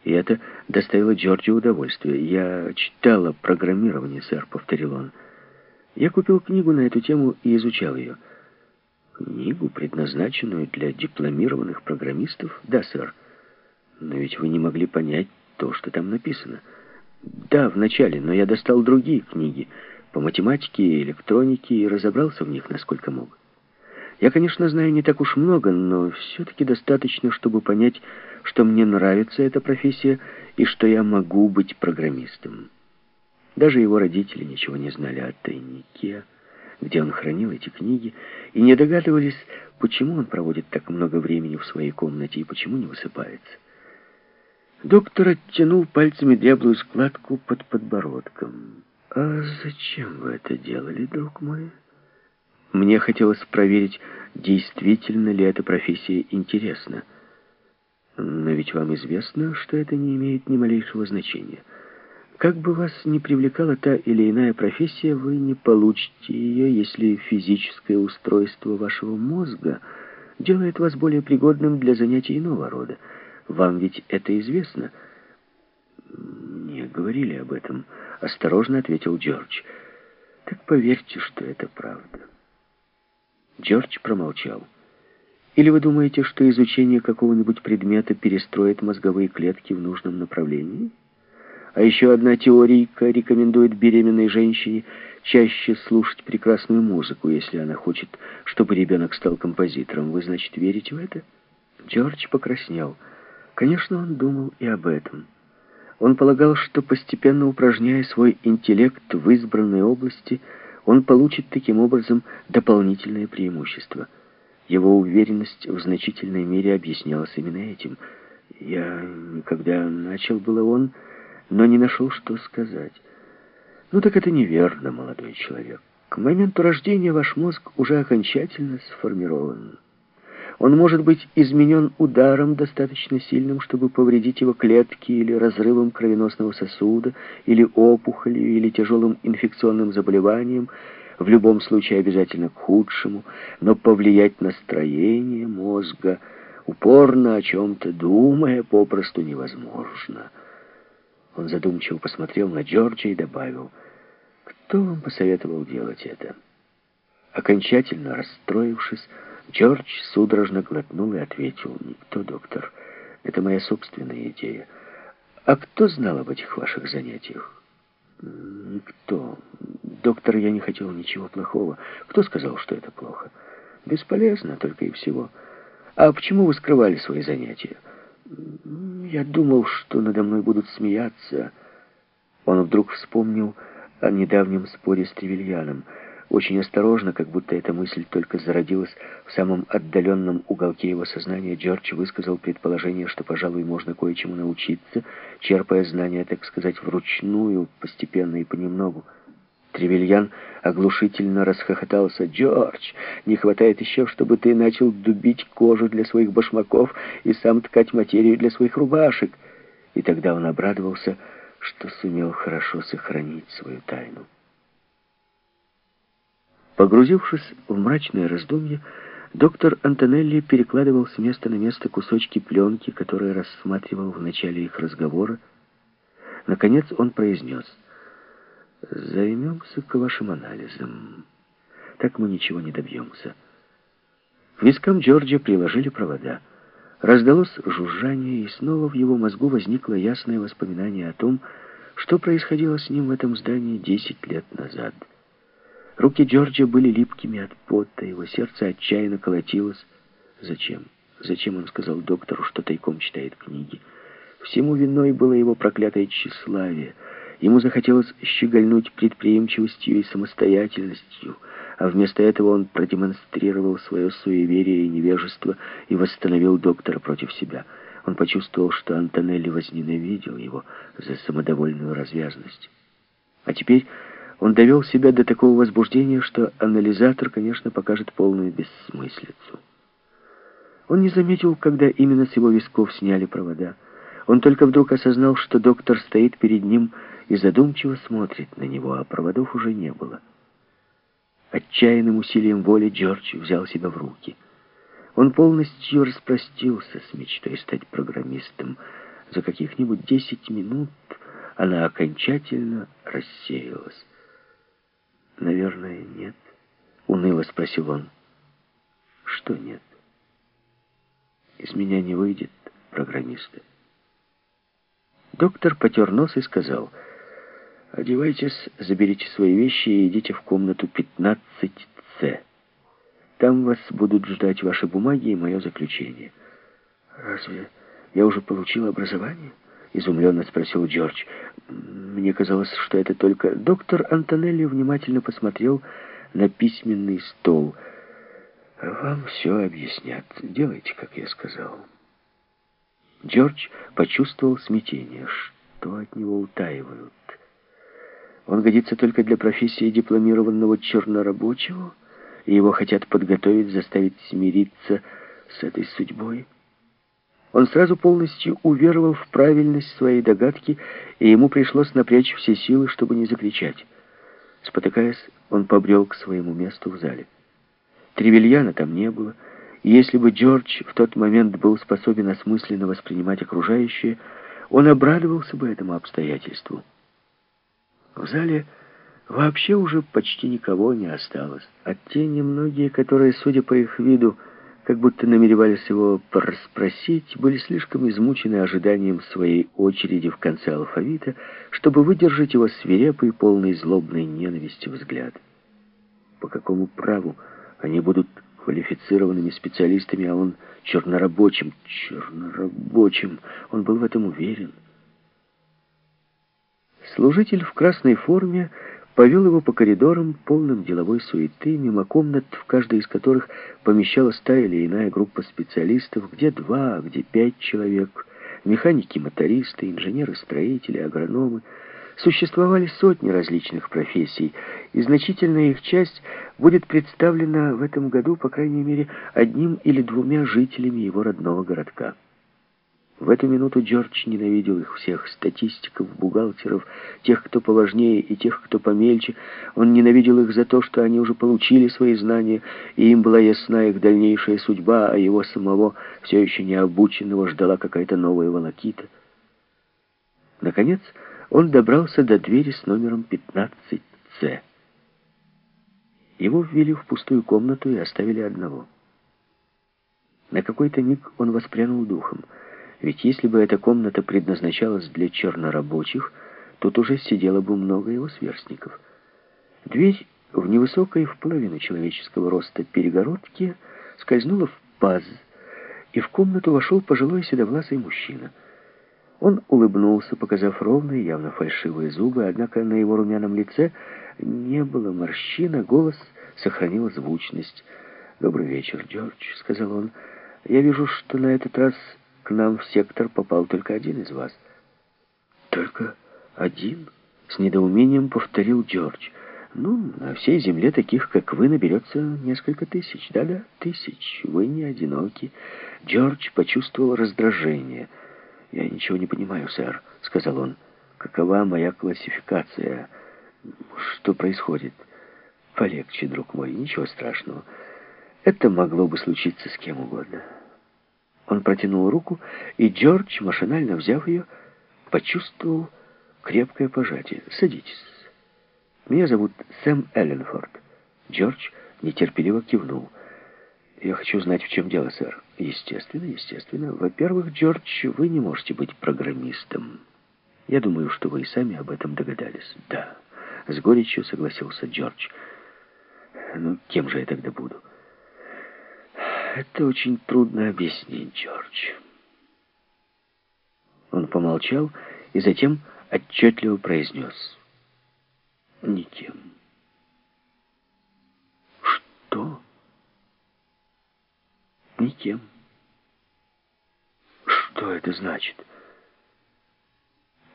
[SPEAKER 1] и это доставило Джорджи удовольствие. «Я читал о программировании, сэр», — повторил он. «Я купил книгу на эту тему и изучал ее». «Книгу, предназначенную для дипломированных программистов?» «Да, сэр. Но ведь вы не могли понять то, что там написано». «Да, вначале, но я достал другие книги» по математике и электронике и разобрался в них, насколько мог. Я, конечно, знаю не так уж много, но все-таки достаточно, чтобы понять, что мне нравится эта профессия и что я могу быть программистом. Даже его родители ничего не знали о тайнике, где он хранил эти книги, и не догадывались, почему он проводит так много времени в своей комнате и почему не высыпается. Доктор оттянул пальцами дряблую складку под подбородком. «А зачем вы это делали, друг мой?» Мне хотелось проверить, действительно ли эта профессия интересна. Но ведь вам известно, что это не имеет ни малейшего значения. Как бы вас ни привлекала та или иная профессия, вы не получите ее, если физическое устройство вашего мозга делает вас более пригодным для занятий иного рода. Вам ведь это известно. Не говорили об этом, осторожно ответил Джордж. Так поверьте, что это правда. Джордж промолчал. Или вы думаете, что изучение какого-нибудь предмета перестроит мозговые клетки в нужном направлении? А еще одна теорийка рекомендует беременной женщине чаще слушать прекрасную музыку, если она хочет, чтобы ребенок стал композитором. Вы, значит, верите в это? Джордж покраснел. Конечно, он думал и об этом. Он полагал, что постепенно упражняя свой интеллект в избранной области – он получит таким образом дополнительное преимущество. Его уверенность в значительной мере объяснялась именно этим. Я никогда начал было он, но не нашел, что сказать. Ну так это неверно, молодой человек. К моменту рождения ваш мозг уже окончательно сформирован. Он может быть изменен ударом достаточно сильным, чтобы повредить его клетки, или разрывом кровеносного сосуда, или опухолью, или тяжелым инфекционным заболеванием, в любом случае обязательно к худшему, но повлиять на строение мозга, упорно о чем-то думая, попросту невозможно. Он задумчиво посмотрел на Джорджа и добавил, «Кто вам посоветовал делать это?» Окончательно расстроившись, Джордж судорожно глотнул и ответил, «Никто, доктор, это моя собственная идея. А кто знал об этих ваших занятиях?» «Никто. Доктор, я не хотел ничего плохого. Кто сказал, что это плохо?» «Бесполезно, только и всего. А почему вы скрывали свои занятия?» «Я думал, что надо мной будут смеяться». Он вдруг вспомнил о недавнем споре с Тревельяном — очень осторожно, как будто эта мысль только зародилась в самом отдаленном уголке его сознания, Джордж высказал предположение, что, пожалуй, можно кое-чему научиться, черпая знания, так сказать, вручную, постепенно и понемногу. Тревельян оглушительно расхохотался. «Джордж, не хватает еще, чтобы ты начал дубить кожу для своих башмаков и сам ткать материю для своих рубашек». И тогда он обрадовался, что сумел хорошо сохранить свою тайну. Погрузившись в мрачное раздумье, доктор Антонелли перекладывал с места на место кусочки пленки, которые рассматривал в начале их разговора. Наконец он произнес, «Займемся-ка вашим анализом. Так мы ничего не добьемся». К вискам Джорджа приложили провода. Раздалось жужжание, и снова в его мозгу возникло ясное воспоминание о том, что происходило с ним в этом здании десять лет назад. Руки Джорджа были липкими от пота, его сердце отчаянно колотилось. Зачем? Зачем он сказал доктору, что тайком читает книги? Всему виной было его проклятое тщеславие. Ему захотелось щегольнуть предприимчивостью и самостоятельностью, а вместо этого он продемонстрировал свое суеверие и невежество и восстановил доктора против себя. Он почувствовал, что Антонелли возненавидел его за самодовольную развязность. А теперь он довел себя до такого возбуждения, что анализатор, конечно, покажет полную бессмыслицу. Он не заметил, когда именно с его висков сняли провода. Он только вдруг осознал, что доктор стоит перед ним и задумчиво смотрит на него, а проводов уже не было. Отчаянным усилием воли Джордж взял себя в руки. Он полностью распростился с мечтой стать программистом. За каких-нибудь десять минут она окончательно рассеялась. «Наверное, нет», — уныло спросил он. «Что нет?» «Из меня не выйдет программиста». Доктор потер нос и сказал, «Одевайтесь, заберите свои вещи и идите в комнату 15С. Там вас будут ждать ваши бумаги и мое заключение». «Разве я уже получил образование?» — изумленно спросил Джордж. «Мне казалось, что это только...» Доктор Антонелли внимательно посмотрел на письменный стол. «Вам все объяснят. Делайте, как я сказал». Джордж почувствовал смятение. Что от него утаивают? Он годится только для профессии дипломированного чернорабочего, и его хотят подготовить, заставить смириться с этой судьбой. Он сразу полностью уверовал в правильность своей догадки, и ему пришлось напрячь все силы, чтобы не закричать. Спотыкаясь, он побрел к своему месту в зале. Тревельяна там не было, если бы Джордж в тот момент был способен осмысленно воспринимать окружающее, он обрадовался бы этому обстоятельству. В зале вообще уже почти никого не осталось, а те немногие, которые, судя по их виду, как будто намеревались его расспросить, были слишком измучены ожиданием своей очереди в конце алфавита, чтобы выдержать его свирепый, полный злобной ненависти взгляд. По какому праву они будут квалифицированными специалистами, а он чернорабочим. Чернорабочим. Он был в этом уверен. Служитель в красной форме повел его по коридорам, полным деловой суеты, мимо комнат, в каждой из которых помещалась та или иная группа специалистов, где два, где пять человек, механики-мотористы, инженеры-строители, агрономы, Существовали сотни различных профессий, и значительная их часть будет представлена в этом году, по крайней мере, одним или двумя жителями его родного городка. В эту минуту Джордж ненавидел их всех, статистиков, бухгалтеров, тех, кто поважнее, и тех, кто помельче. Он ненавидел их за то, что они уже получили свои знания, и им была ясна их дальнейшая судьба, а его самого, все еще не обученного, ждала какая-то новая волокита. Наконец, он добрался до двери с номером 15С. Его ввели в пустую комнату и оставили одного. На какой-то миг он воспрянул духом, ведь если бы эта комната предназначалась для чернорабочих, тут уже сидело бы много его сверстников. Дверь в невысокой в половину человеческого роста перегородке скользнула в паз, и в комнату вошел пожилой седовласый мужчина — он улыбнулся, показав ровные, явно фальшивые зубы, однако на его румяном лице не было морщин, а голос сохранил звучность. «Добрый вечер, Джордж», — сказал он. «Я вижу, что на этот раз к нам в сектор попал только один из вас». «Только один?» — с недоумением повторил Джордж. «Ну, на всей земле таких, как вы, наберется несколько тысяч. Да-да, тысяч. Вы не одиноки». Джордж почувствовал раздражение — «Я ничего не понимаю, сэр», — сказал он. «Какова моя классификация? Что происходит?» «Полегче, друг мой, ничего страшного. Это могло бы случиться с кем угодно». Он протянул руку, и Джордж, машинально взяв ее, почувствовал крепкое пожатие. «Садитесь. Меня зовут Сэм Элленфорд». Джордж нетерпеливо кивнул. «Я хочу знать, в чем дело, сэр». «Естественно, естественно. Во-первых, Джордж, вы не можете быть программистом. Я думаю, что вы и сами об этом догадались». «Да», — с горечью согласился Джордж. «Ну, кем же я тогда буду?» «Это очень трудно объяснить, Джордж». Он помолчал и затем отчетливо произнес. «Никем». «Что?» Никем. Что это значит?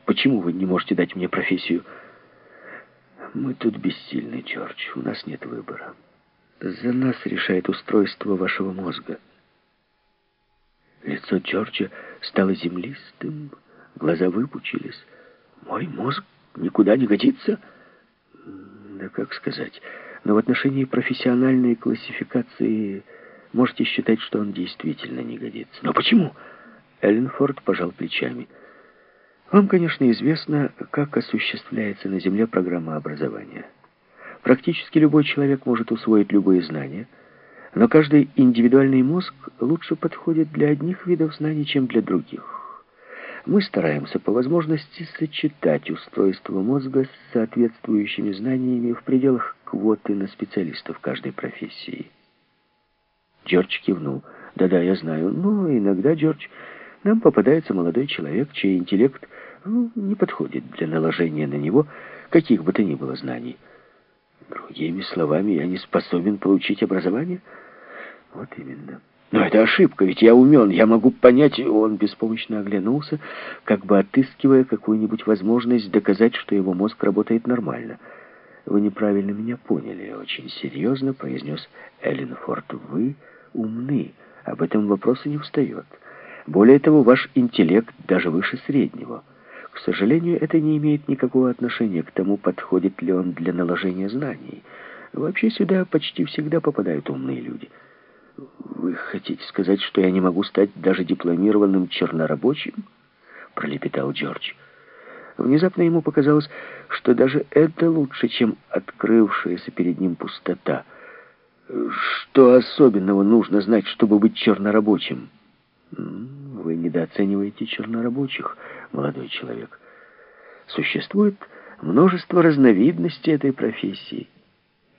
[SPEAKER 1] Почему вы не можете дать мне профессию? Мы тут бессильны, Джордж. У нас нет выбора. За нас решает устройство вашего мозга. Лицо Джорджа стало землистым, глаза выпучились. Мой мозг никуда не годится? Да как сказать... но в отношении профессиональной классификации можете считать, что он действительно не годится. Но почему? Элленфорд пожал плечами. Вам, конечно, известно, как осуществляется на Земле программа образования. Практически любой человек может усвоить любые знания, но каждый индивидуальный мозг лучше подходит для одних видов знаний, чем для других. Мы стараемся по возможности сочетать устройство мозга с соответствующими знаниями в пределах квоты на специалистов каждой профессии. Джордж кивнул. «Да-да, я знаю. Но иногда, Джордж, нам попадается молодой человек, чей интеллект ну, не подходит для наложения на него каких бы то ни было знаний. Другими словами, я не способен получить образование? Вот именно». Но это ошибка, ведь я умен, я могу понять... Он беспомощно оглянулся, как бы отыскивая какую-нибудь возможность доказать, что его мозг работает нормально. «Вы неправильно меня поняли», — очень серьезно произнес Эллинфорд. «Вы умны, об этом вопроса не встает. Более того, ваш интеллект даже выше среднего. К сожалению, это не имеет никакого отношения к тому, подходит ли он для наложения знаний. Вообще сюда почти всегда попадают умные люди». «Вы хотите сказать, что я не могу стать даже дипломированным чернорабочим?» — пролепетал Джордж. Внезапно ему показалось, что даже это лучше, чем открывшаяся перед ним пустота. «Что особенного нужно знать, чтобы быть чернорабочим?» «Вы недооцениваете чернорабочих, молодой человек. Существует множество разновидностей этой профессии,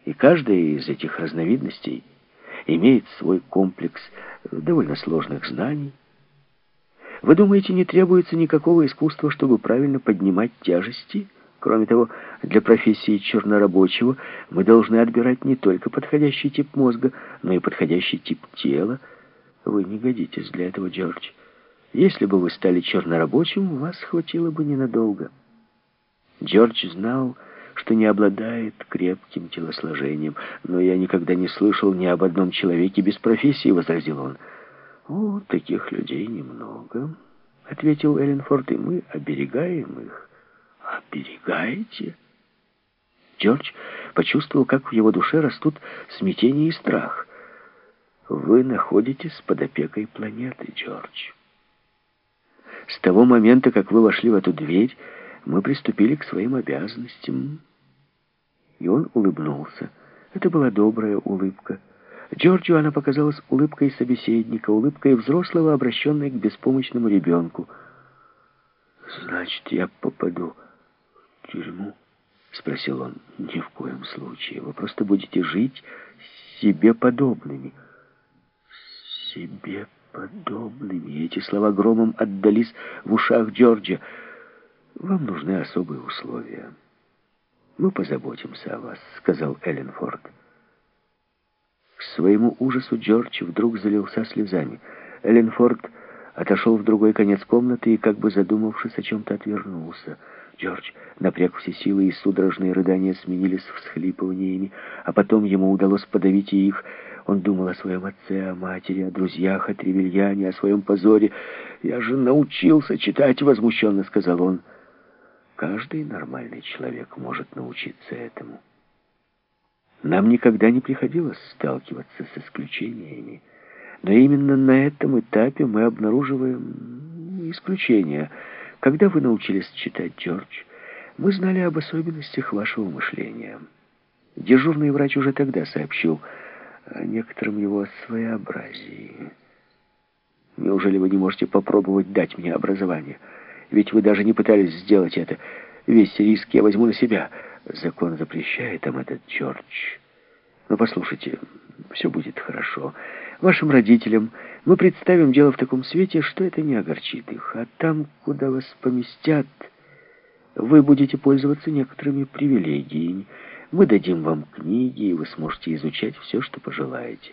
[SPEAKER 1] и каждая из этих разновидностей — имеет свой комплекс довольно сложных знаний. Вы думаете, не требуется никакого искусства, чтобы правильно поднимать тяжести? Кроме того, для профессии чернорабочего мы должны отбирать не только подходящий тип мозга, но и подходящий тип тела. Вы не годитесь для этого, Джордж. Если бы вы стали чернорабочим, вас хватило бы ненадолго. Джордж знал, что не обладает крепким телосложением. Но я никогда не слышал ни об одном человеке без профессии, — возразил он. «О, таких людей немного», — ответил Элленфорд, — «и мы оберегаем их». «Оберегаете?» Джордж почувствовал, как в его душе растут смятение и страх. «Вы находитесь под опекой планеты, Джордж. С того момента, как вы вошли в эту дверь, мы приступили к своим обязанностям». И он улыбнулся. Это была добрая улыбка. Джорджу она показалась улыбкой собеседника, улыбкой взрослого, обращенной к беспомощному ребенку. «Значит, я попаду в тюрьму?» — спросил он. «Ни в коем случае. Вы просто будете жить себе подобными». «Себе подобными». Эти слова громом отдались в ушах Джорджа. «Вам нужны особые условия». «Мы позаботимся о вас», — сказал Элленфорд. К своему ужасу Джордж вдруг залился слезами. Элленфорд отошел в другой конец комнаты и, как бы задумавшись, о чем-то отвернулся. Джордж напряг все силы, и судорожные рыдания сменились всхлипываниями, а потом ему удалось подавить и их. Он думал о своем отце, о матери, о друзьях, о Тревельяне, о своем позоре. «Я же научился читать», — возмущенно сказал он. Каждый нормальный человек может научиться этому. Нам никогда не приходилось сталкиваться с исключениями, но именно на этом этапе мы обнаруживаем исключения. Когда вы научились читать, Джордж, мы знали об особенностях вашего мышления. Дежурный врач уже тогда сообщил о некотором его своеобразии. Неужели вы не можете попробовать дать мне образование?» Ведь вы даже не пытались сделать это. Весь риск я возьму на себя. Закон запрещает им этот Джордж. Но послушайте, все будет хорошо. Вашим родителям мы представим дело в таком свете, что это не огорчит их. А там, куда вас поместят, вы будете пользоваться некоторыми привилегиями. Мы дадим вам книги, и вы сможете изучать все, что пожелаете.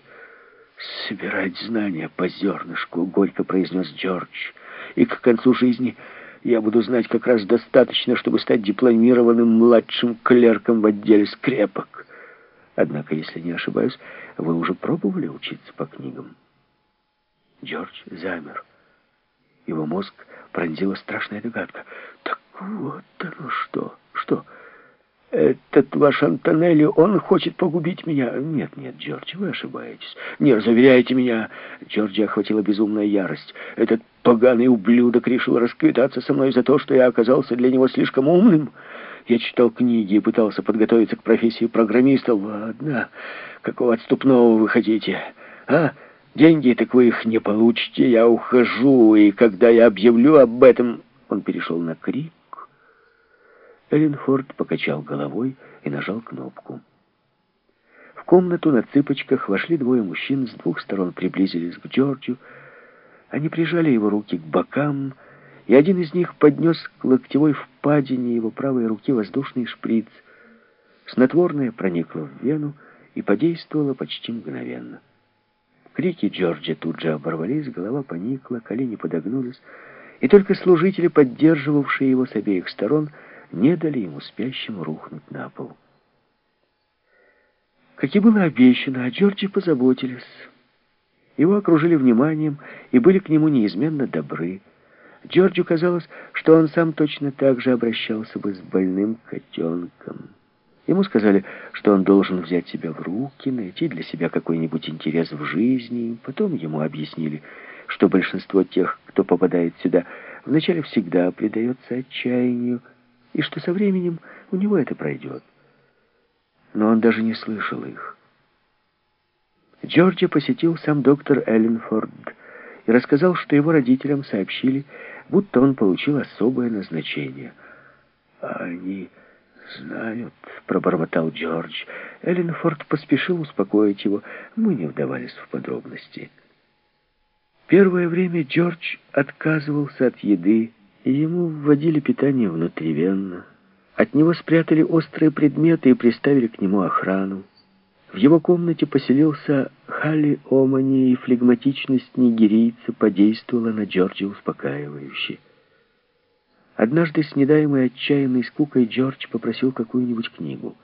[SPEAKER 1] «Собирать знания по зернышку», — горько произнес Джордж. «И к концу жизни я буду знать как раз достаточно, чтобы стать дипломированным младшим клерком в отделе скрепок. Однако, если не ошибаюсь, вы уже пробовали учиться по книгам? Джордж замер. Его мозг пронзила страшная догадка. Так вот оно что. Что? Этот ваш Антонелли, он хочет погубить меня. Нет, нет, Джордж, вы ошибаетесь. Не разуверяйте меня. Джорджа охватила безумная ярость. Этот поганый ублюдок решил расквитаться со мной за то, что я оказался для него слишком умным. Я читал книги и пытался подготовиться к профессии программиста. Ладно, какого отступного вы хотите? А? Деньги, так вы их не получите. Я ухожу, и когда я объявлю об этом... Он перешел на крик. Эллинфорд покачал головой и нажал кнопку. В комнату на цыпочках вошли двое мужчин, с двух сторон приблизились к Джорджу. Они прижали его руки к бокам, и один из них поднес к локтевой впадине его правой руки воздушный шприц. Снотворное проникло в вену и подействовало почти мгновенно. Крики Джорджа тут же оборвались, голова поникла, колени подогнулись, и только служители, поддерживавшие его с обеих сторон, не дали ему спящему рухнуть на пол. Как и было обещано, о Джорджи позаботились. Его окружили вниманием и были к нему неизменно добры. Джорджу казалось, что он сам точно так же обращался бы с больным котенком. Ему сказали, что он должен взять себя в руки, найти для себя какой-нибудь интерес в жизни. Потом ему объяснили, что большинство тех, кто попадает сюда, вначале всегда предается отчаянию, и что со временем у него это пройдет. Но он даже не слышал их. Джорджи посетил сам доктор Элленфорд и рассказал, что его родителям сообщили, будто он получил особое назначение. «А они знают», — пробормотал Джордж. Элленфорд поспешил успокоить его. Мы не вдавались в подробности. Первое время Джордж отказывался от еды, ему вводили питание внутривенно. От него спрятали острые предметы и приставили к нему охрану. В его комнате поселился Халли Омани, и флегматичность нигерийца подействовала на Джорджа успокаивающе. Однажды, с недаемой отчаянной скукой, Джордж попросил какую-нибудь книгу.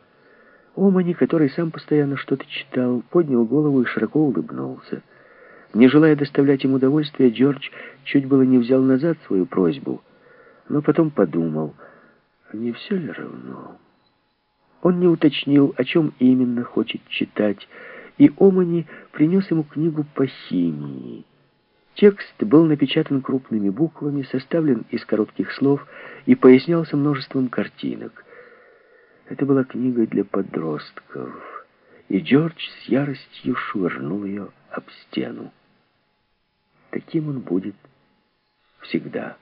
[SPEAKER 1] Омани, который сам постоянно что-то читал, поднял голову и широко улыбнулся. Не желая доставлять ему удовольствия, Джордж чуть было не взял назад свою просьбу, но потом подумал, не все ли равно? Он не уточнил, о чем именно хочет читать, и Омани принес ему книгу по химии. Текст был напечатан крупными буквами, составлен из коротких слов и пояснялся множеством картинок. Это была книга для подростков, и Джордж с яростью швырнул ее об стену. Таким он будет всегда.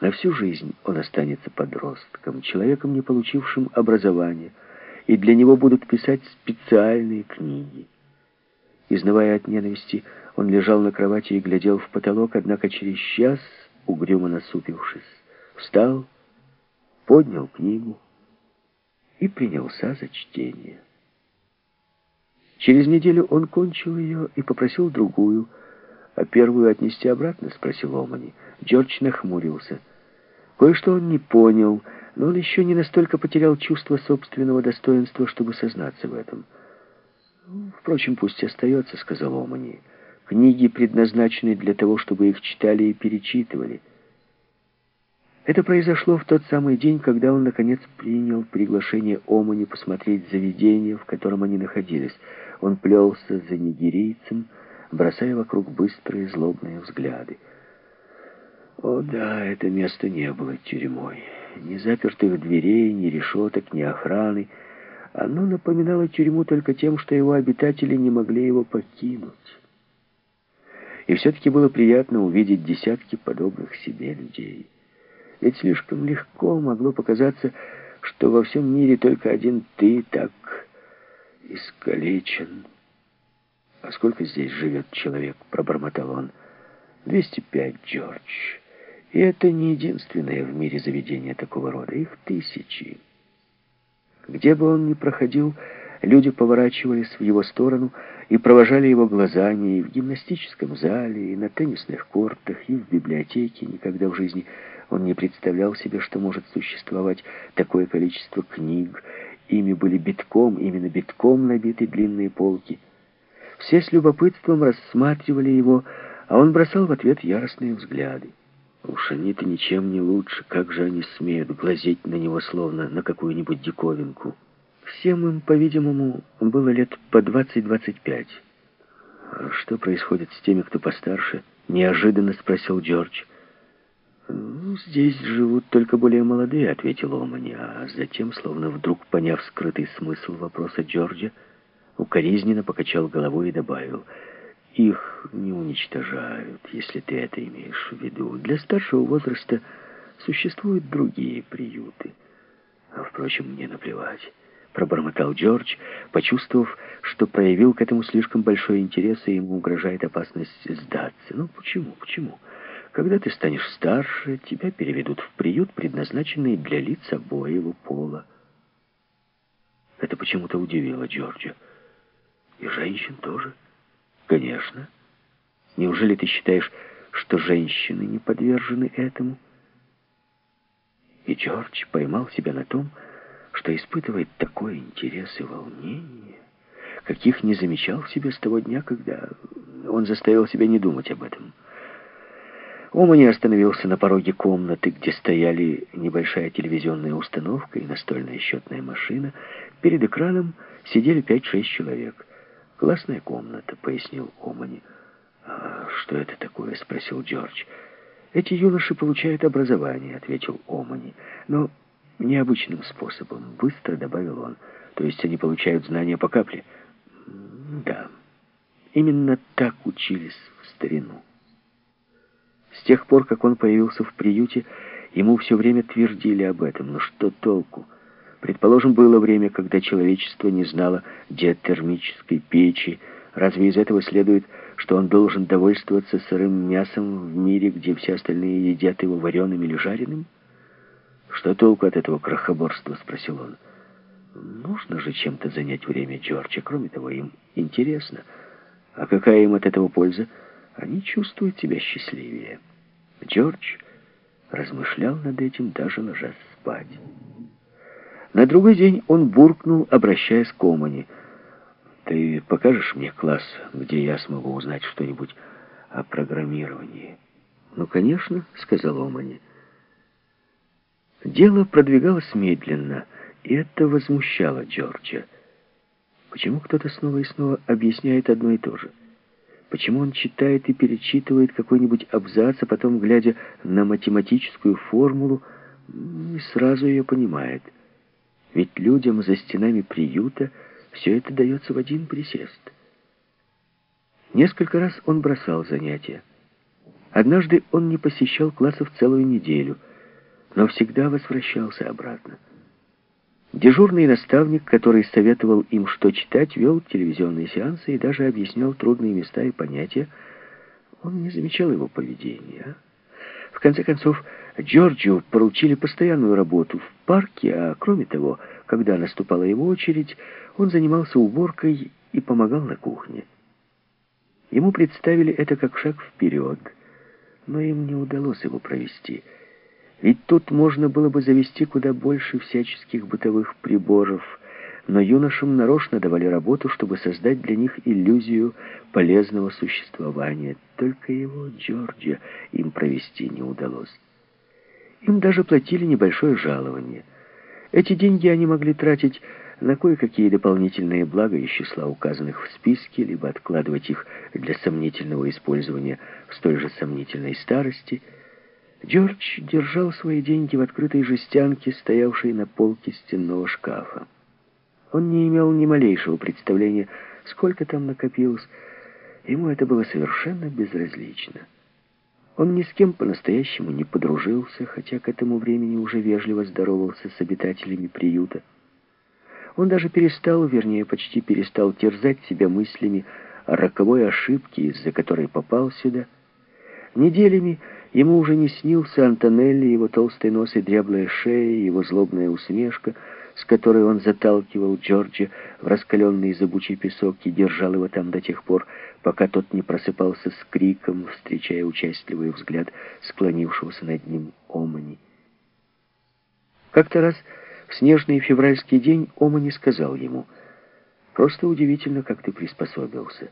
[SPEAKER 1] На всю жизнь он останется подростком, человеком, не получившим образования, и для него будут писать специальные книги. Изнывая от ненависти, он лежал на кровати и глядел в потолок, однако через час, угрюмо насупившись, встал, поднял книгу и принялся за чтение. Через неделю он кончил ее и попросил другую, а первую отнести обратно, спросил Омани. Джордж нахмурился. Кое-что он не понял, но он еще не настолько потерял чувство собственного достоинства, чтобы сознаться в этом. «Впрочем, пусть остается», — сказал Омани. «Книги предназначены для того, чтобы их читали и перечитывали». Это произошло в тот самый день, когда он, наконец, принял приглашение Омани посмотреть заведение, в котором они находились. Он плелся за нигерийцем, бросая вокруг быстрые злобные взгляды. О да, это место не было тюрьмой. Ни запертых дверей, ни решеток, ни охраны. Оно напоминало тюрьму только тем, что его обитатели не могли его покинуть. И все-таки было приятно увидеть десятки подобных себе людей. Ведь слишком легко могло показаться, что во всем мире только один ты так искалечен. «А сколько здесь живет человек?» — пробормотал он. «Двести пять, Джордж». И это не единственное в мире заведение такого рода. Их тысячи. Где бы он ни проходил, люди поворачивались в его сторону и провожали его глазами и в гимнастическом зале, и на теннисных кортах, и в библиотеке. Никогда в жизни он не представлял себе, что может существовать такое количество книг. Ими были битком, именно битком набиты длинные полки. Все с любопытством рассматривали его, а он бросал в ответ яростные взгляды. Уж они-то ничем не лучше. Как же они смеют глазеть на него, словно на какую-нибудь диковинку? Всем им, по-видимому, было лет по 20-25. А что происходит с теми, кто постарше? Неожиданно спросил Джордж. «Ну, «Здесь живут только более молодые», — ответил Омани, а затем, словно вдруг поняв скрытый смысл вопроса Джорджа, укоризненно покачал головой и добавил, «Их не уничтожают, если ты это имеешь в виду. Для старшего возраста существуют другие приюты. А, впрочем, мне наплевать» пробормотал Джордж, почувствовав, что проявил к этому слишком большой интерес, и ему угрожает опасность сдаться. Ну, почему, почему? Когда ты станешь старше, тебя переведут в приют, предназначенный для лиц обоего пола. Это почему-то удивило Джорджа. И женщин тоже? Конечно. Неужели ты считаешь, что женщины не подвержены этому? И Джордж поймал себя на том, что испытывает такой интерес и волнение, каких не замечал в себе с того дня, когда он заставил себя не думать об этом. Омани остановился на пороге комнаты, где стояли небольшая телевизионная установка и настольная счетная машина. Перед экраном сидели пять-шесть человек. «Классная комната», — пояснил Омани. «А что это такое?» — спросил Джордж. «Эти юноши получают образование», — ответил Омани. «Но необычным способом», — быстро добавил он. «То есть они получают знания по капле?» «Да, именно так учились в старину». С тех пор, как он появился в приюте, ему все время твердили об этом. Но что толку? Предположим, было время, когда человечество не знало диатермической печи. Разве из этого следует, что он должен довольствоваться сырым мясом в мире, где все остальные едят его вареным или жареным? «Что толку от этого крохоборства?» — спросил он. «Нужно же чем-то занять время Джорджа. Кроме того, им интересно. А какая им от этого польза? Они чувствуют себя счастливее». Джордж размышлял над этим, даже ложась спать. На другой день он буркнул, обращаясь к Омани. «Ты покажешь мне класс, где я смогу узнать что-нибудь о программировании?» «Ну, конечно», — сказал Омани. Дело продвигалось медленно, и это возмущало Джорджа. Почему кто-то снова и снова объясняет одно и то же? Почему он читает и перечитывает какой-нибудь абзац, а потом, глядя на математическую формулу, не сразу ее понимает? Ведь людям за стенами приюта все это дается в один присест. Несколько раз он бросал занятия. Однажды он не посещал классов целую неделю, но всегда возвращался обратно. Дежурный наставник, который советовал им, что читать, вел телевизионные сеансы и даже объяснял трудные места и понятия. Он не замечал его поведения. В конце концов, Джорджу поручили постоянную работу в парке, а кроме того, когда наступала его очередь, он занимался уборкой и помогал на кухне. Ему представили это как шаг вперед, но им не удалось его провести – ведь тут можно было бы завести куда больше всяческих бытовых приборов, но юношам нарочно давали работу, чтобы создать для них иллюзию полезного существования. Только его, Джорджа, им провести не удалось. Им даже платили небольшое жалование. Эти деньги они могли тратить на кое-какие дополнительные блага из числа указанных в списке, либо откладывать их для сомнительного использования в столь же сомнительной старости – Джордж держал свои деньги в открытой жестянке, стоявшей на полке стенного шкафа. Он не имел ни малейшего представления, сколько там накопилось. Ему это было совершенно безразлично. Он ни с кем по-настоящему не подружился, хотя к этому времени уже вежливо здоровался с обитателями приюта. Он даже перестал, вернее, почти перестал терзать себя мыслями о роковой ошибке, из-за которой попал сюда. Неделями Ему уже не снился Антонелли, его толстый нос и дряблая шея, его злобная усмешка, с которой он заталкивал Джорджа в раскаленный зыбучий песок и держал его там до тех пор, пока тот не просыпался с криком, встречая участливый взгляд склонившегося над ним Омани. Как-то раз в снежный февральский день Омани сказал ему, «Просто удивительно, как ты приспособился».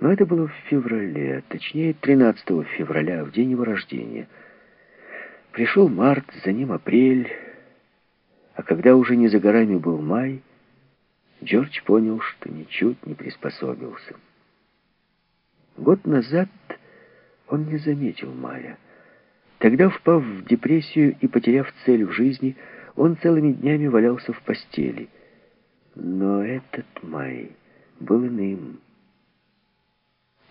[SPEAKER 1] Но это было в феврале, точнее 13 февраля, в день его рождения. Пришел март, за ним апрель, а когда уже не за горами был май, Джордж понял, что ничуть не приспособился. Год назад он не заметил мая. Тогда, впав в депрессию и потеряв цель в жизни, он целыми днями валялся в постели. Но этот май был иным.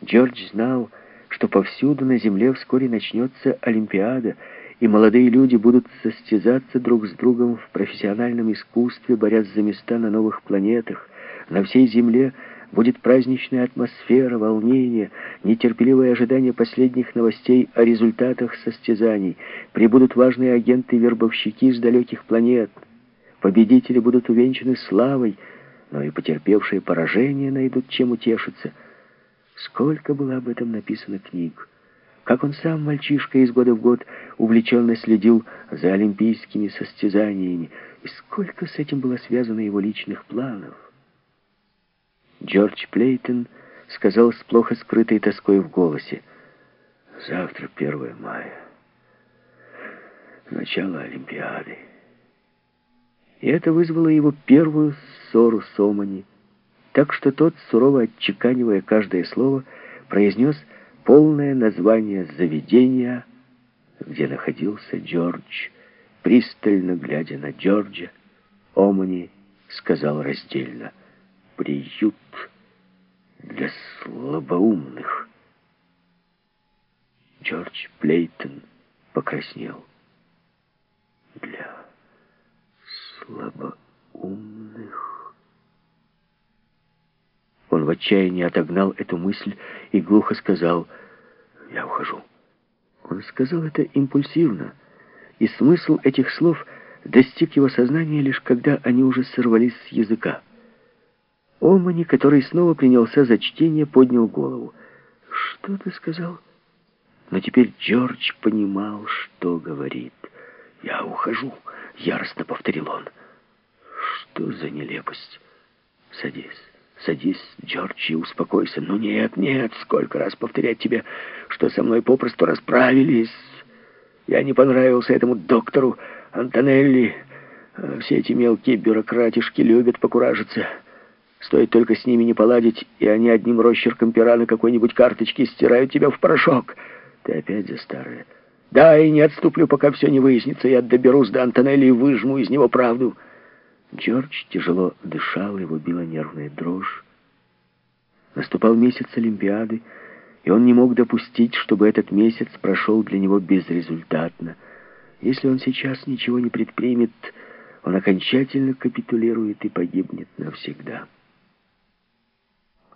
[SPEAKER 1] Джордж знал, что повсюду на земле вскоре начнется Олимпиада, и молодые люди будут состязаться друг с другом в профессиональном искусстве, борясь за места на новых планетах. На всей Земле будет праздничная атмосфера, волнение, нетерпеливое ожидание последних новостей о результатах состязаний. Прибудут важные агенты-вербовщики с далеких планет. Победители будут увенчаны славой, но и потерпевшие поражение найдут чем утешиться – Сколько было об этом написано книг. Как он сам, мальчишка, из года в год увлеченно следил за олимпийскими состязаниями, и сколько с этим было связано его личных планов. Джордж Плейтон сказал с плохо скрытой тоской в голосе, «Завтра 1 мая, начало Олимпиады». И это вызвало его первую ссору с Омани, так что тот, сурово отчеканивая каждое слово, произнес полное название заведения, где находился Джордж. Пристально глядя на Джорджа, Омани сказал раздельно «Приют для слабоумных». Джордж Плейтон покраснел. «Для слабоумных». Он в отчаянии отогнал эту мысль и глухо сказал «Я ухожу». Он сказал это импульсивно, и смысл этих слов достиг его сознания лишь когда они уже сорвались с языка. Омани, который снова принялся за чтение, поднял голову. «Что ты сказал?» Но теперь Джордж понимал, что говорит. «Я ухожу», — яростно повторил он. «Что за нелепость? Садись». Садись, Джордж, и успокойся. Ну нет, нет, сколько раз повторять тебе, что со мной попросту расправились. Я не понравился этому доктору Антонелли. А все эти мелкие бюрократишки любят покуражиться. Стоит только с ними не поладить, и они одним росчерком пера на какой-нибудь карточке стирают тебя в порошок. Ты опять за старое. Да, и не отступлю, пока все не выяснится. Я доберусь до Антонелли и выжму из него правду. Джордж тяжело дышал, его била нервная дрожь. Наступал месяц Олимпиады, и он не мог допустить, чтобы этот месяц прошел для него безрезультатно. Если он сейчас ничего не предпримет, он окончательно капитулирует и погибнет навсегда.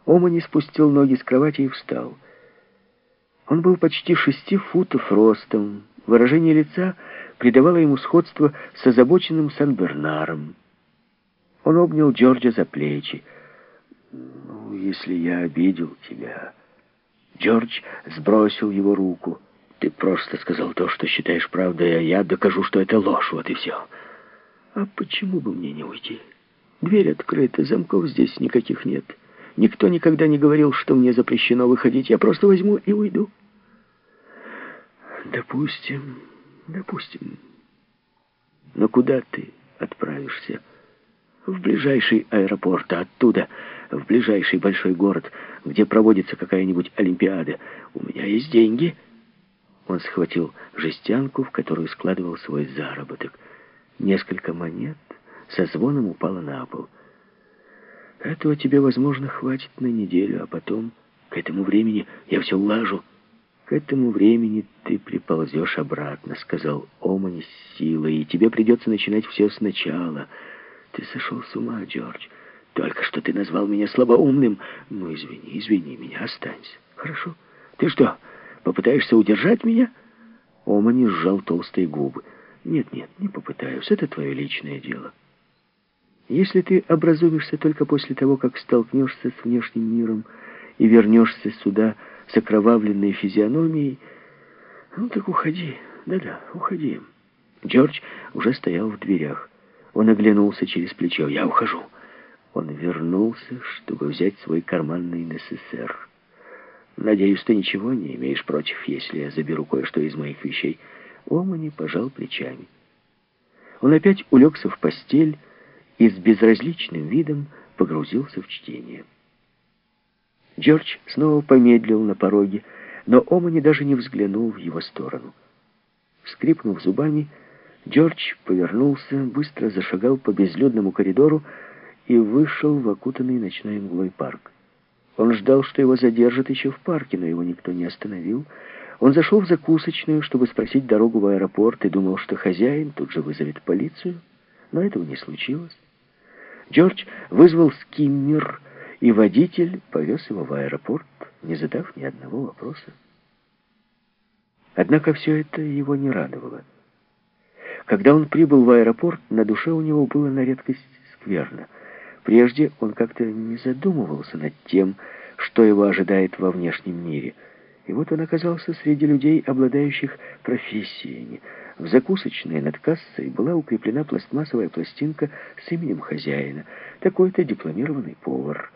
[SPEAKER 1] Омани спустил ноги с кровати и встал. Он был почти шести футов ростом. Выражение лица придавало ему сходство с озабоченным Сан-Бернаром. Он обнял Джорджа за плечи. «Ну, если я обидел тебя...» Джордж сбросил его руку. «Ты просто сказал то, что считаешь правдой, а я докажу, что это ложь, вот и все». «А почему бы мне не уйти? Дверь открыта, замков здесь никаких нет. Никто никогда не говорил, что мне запрещено выходить. Я просто возьму и уйду». «Допустим, допустим. Но куда ты отправишься?» В ближайший аэропорт, а оттуда в ближайший большой город, где проводится какая-нибудь Олимпиада. У меня есть деньги». Он схватил жестянку, в которую складывал свой заработок. Несколько монет со звоном упало на пол. «Этого тебе, возможно, хватит на неделю, а потом, к этому времени, я все улажу». «К этому времени ты приползешь обратно», — сказал Омани с силой, «и тебе придется начинать все сначала». Ты сошел с ума, Джордж. Только что ты назвал меня слабоумным. Ну, извини, извини меня, останься. Хорошо? Ты что, попытаешься удержать меня? Омани сжал толстые губы. Нет, нет, не попытаюсь. Это твое личное дело. Если ты образумишься только после того, как столкнешься с внешним миром и вернешься сюда с окровавленной физиономией, ну так уходи. Да-да, уходи. Джордж уже стоял в дверях. Он оглянулся через плечо. «Я ухожу». Он вернулся, чтобы взять свой карманный НССР. Надеюсь, ты ничего не имеешь против, если я заберу кое-что из моих вещей. Омани пожал плечами. Он опять улегся в постель и с безразличным видом погрузился в чтение. Джордж снова помедлил на пороге, но Омани даже не взглянул в его сторону. Скрипнув зубами, Джордж повернулся, быстро зашагал по безлюдному коридору и вышел в окутанный ночной мглой парк. Он ждал, что его задержат еще в парке, но его никто не остановил. Он зашел в закусочную, чтобы спросить дорогу в аэропорт, и думал, что хозяин тут же вызовет полицию, но этого не случилось. Джордж вызвал скиммер, и водитель повез его в аэропорт, не задав ни одного вопроса. Однако все это его не радовало. Когда он прибыл в аэропорт, на душе у него было на редкость скверно. Прежде он как-то не задумывался над тем, что его ожидает во внешнем мире. И вот он оказался среди людей, обладающих профессиями. В закусочной над кассой была укреплена пластмассовая пластинка с именем хозяина. Такой-то дипломированный повар.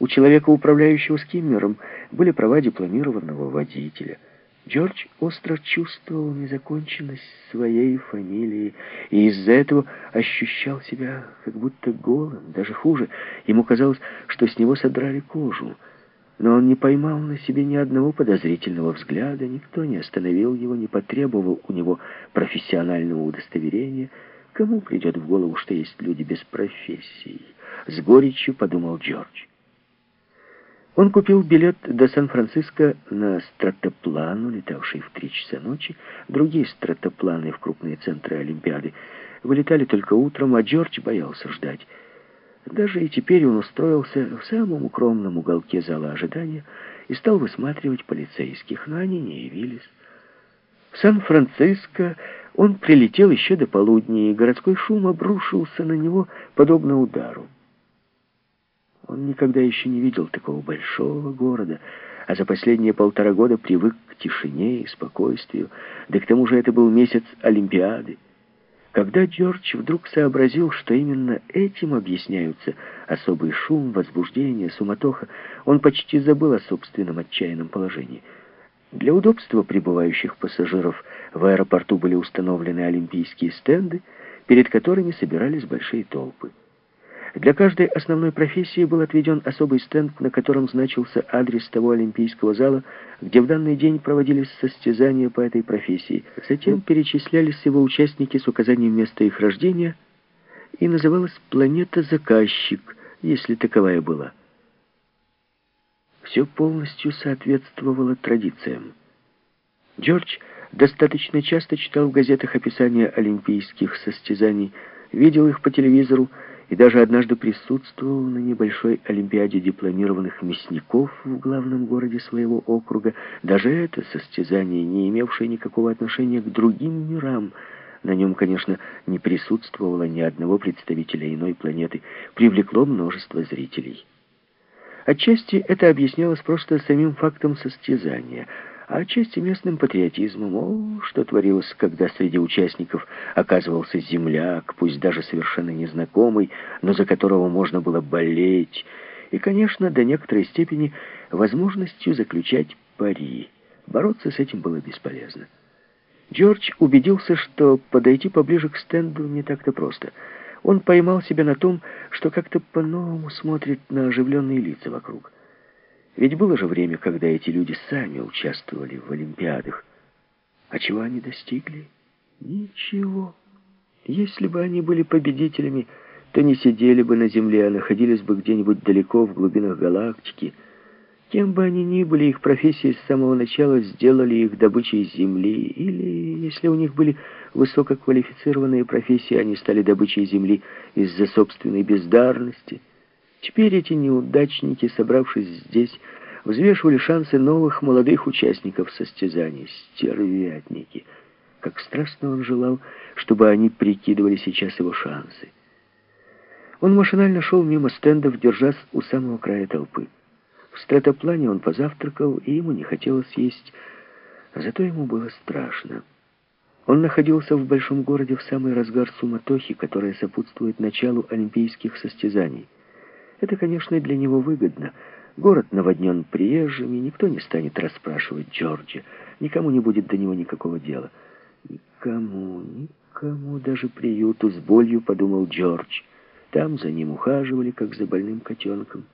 [SPEAKER 1] У человека, управляющего скиммером, были права дипломированного водителя — Джордж остро чувствовал незаконченность своей фамилии и из-за этого ощущал себя как будто голым, даже хуже. Ему казалось, что с него содрали кожу. Но он не поймал на себе ни одного подозрительного взгляда, никто не остановил его, не потребовал у него профессионального удостоверения. Кому придет в голову, что есть люди без профессии? С горечью подумал Джордж. Он купил билет до Сан-Франциско на стратоплан, летавший в три часа ночи. Другие стратопланы в крупные центры Олимпиады вылетали только утром, а Джордж боялся ждать. Даже и теперь он устроился в самом укромном уголке зала ожидания и стал высматривать полицейских, но они не явились. В Сан-Франциско он прилетел еще до полудня, и городской шум обрушился на него, подобно удару. Он никогда еще не видел такого большого города, а за последние полтора года привык к тишине и спокойствию, да к тому же это был месяц Олимпиады. Когда Джордж вдруг сообразил, что именно этим объясняются особый шум, возбуждение, суматоха, он почти забыл о собственном отчаянном положении. Для удобства прибывающих пассажиров в аэропорту были установлены олимпийские стенды, перед которыми собирались большие толпы. Для каждой основной профессии был отведен особый стенд, на котором значился адрес того олимпийского зала, где в данный день проводились состязания по этой профессии. Затем перечислялись его участники с указанием места их рождения, и называлась «Планета-заказчик», если таковая была. Все полностью соответствовало традициям. Джордж достаточно часто читал в газетах описания олимпийских состязаний, видел их по телевизору, и даже однажды присутствовал на небольшой олимпиаде дипломированных мясников в главном городе своего округа. Даже это состязание, не имевшее никакого отношения к другим мирам, на нем, конечно, не присутствовало ни одного представителя иной планеты, привлекло множество зрителей. Отчасти это объяснялось просто самим фактом состязания – а отчасти местным патриотизмом. О, что творилось, когда среди участников оказывался земляк, пусть даже совершенно незнакомый, но за которого можно было болеть, и, конечно, до некоторой степени возможностью заключать пари. Бороться с этим было бесполезно. Джордж убедился, что подойти поближе к стенду не так-то просто. Он поймал себя на том, что как-то по-новому смотрит на оживленные лица вокруг. Ведь было же время, когда эти люди сами участвовали в Олимпиадах. А чего они достигли? Ничего. Если бы они были победителями, то не сидели бы на Земле, а находились бы где-нибудь далеко в глубинах галактики. Кем бы они ни были, их профессии с самого начала сделали их добычей Земли. Или, если у них были высококвалифицированные профессии, они стали добычей Земли из-за собственной бездарности – Теперь эти неудачники, собравшись здесь, взвешивали шансы новых молодых участников состязаний. Стервятники. Как страстно он желал, чтобы они прикидывали сейчас его шансы. Он машинально шел мимо стендов, держась у самого края толпы. В стратоплане он позавтракал, и ему не хотелось есть, а зато ему было страшно. Он находился в большом городе в самый разгар суматохи, которая сопутствует началу олимпийских состязаний. Это, конечно, для него выгодно, Город наводнен приезжими, никто не станет расспрашивать Джорджа, никому не будет до него никакого дела. Никому, никому, даже приюту с болью, подумал Джордж. Там за ним ухаживали, как за больным котенком.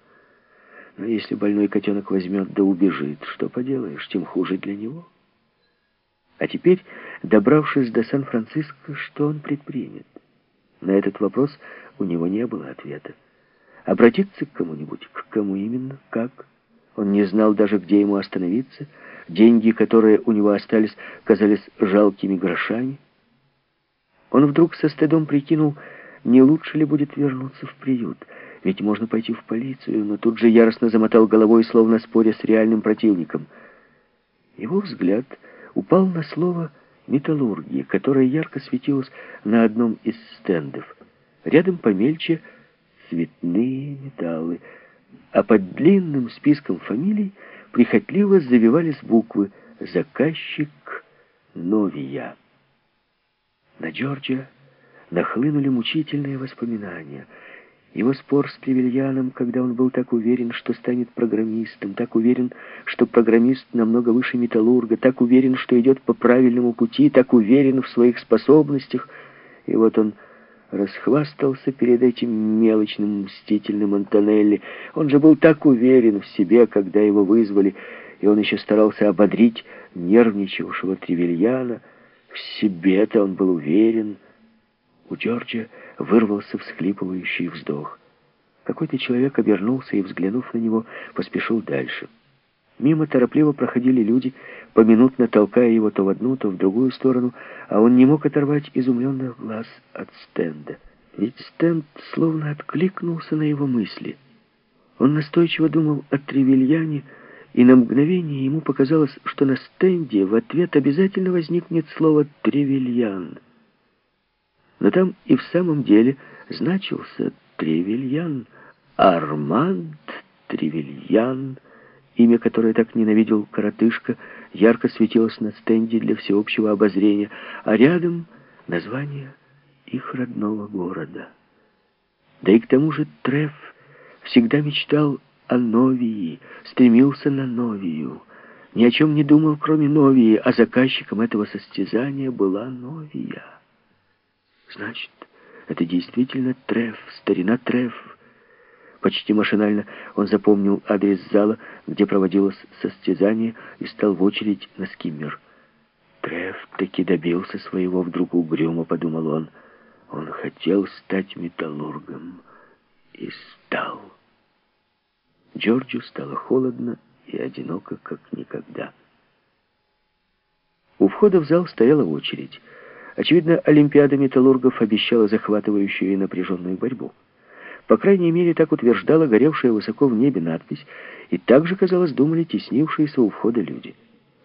[SPEAKER 1] Но если больной котенок возьмет да убежит, что поделаешь, тем хуже для него. А теперь, добравшись до Сан-Франциско, что он предпримет? На этот вопрос у него не было ответа. Обратиться к кому-нибудь? К кому именно? Как? Он не знал даже, где ему остановиться. Деньги, которые у него остались, казались жалкими грошами. Он вдруг со стыдом прикинул, не лучше ли будет вернуться в приют. Ведь можно пойти в полицию, но тут же яростно замотал головой, словно споря с реальным противником. Его взгляд упал на слово «металлургия», которое ярко светилось на одном из стендов. Рядом помельче «цветные металлы», а под длинным списком фамилий прихотливо завивались буквы «Заказчик Новия». На Джорджа нахлынули мучительные воспоминания — его спор с Тревельяном, когда он был так уверен, что станет программистом, так уверен, что программист намного выше металлурга, так уверен, что идет по правильному пути, так уверен в своих способностях. И вот он расхвастался перед этим мелочным мстительным Антонелли. Он же был так уверен в себе, когда его вызвали, и он еще старался ободрить нервничавшего Тревельяна. В себе-то он был уверен. У Джорджа вырвался всхлипывающий вздох. Какой-то человек обернулся и, взглянув на него, поспешил дальше. Мимо торопливо проходили люди, поминутно толкая его то в одну, то в другую сторону, а он не мог оторвать изумленных глаз от стенда. Ведь стенд словно откликнулся на его мысли. Он настойчиво думал о Тревельяне, и на мгновение ему показалось, что на стенде в ответ обязательно возникнет слово «тревельян». Но там и в самом деле значился Тревельян, Арманд Тревельян, имя, которое так ненавидел коротышка, ярко светилось на стенде для всеобщего обозрения, а рядом название их родного города. Да и к тому же Треф всегда мечтал о Новии, стремился на Новию. Ни о чем не думал, кроме Новии, а заказчиком этого состязания была Новия. Значит, это действительно Треф, старина Треф. Почти машинально он запомнил адрес зала, где проводилось состязание, и стал в очередь на скиммер. Треф таки добился своего, вдруг угрюмо подумал он. Он хотел стать металлургом. И стал. Джорджу стало холодно и одиноко, как никогда. У входа в зал стояла очередь. Очевидно, Олимпиада металлургов обещала захватывающую и напряженную борьбу. По крайней мере, так утверждала горевшая высоко в небе надпись, и так же, казалось, думали теснившиеся у входа люди.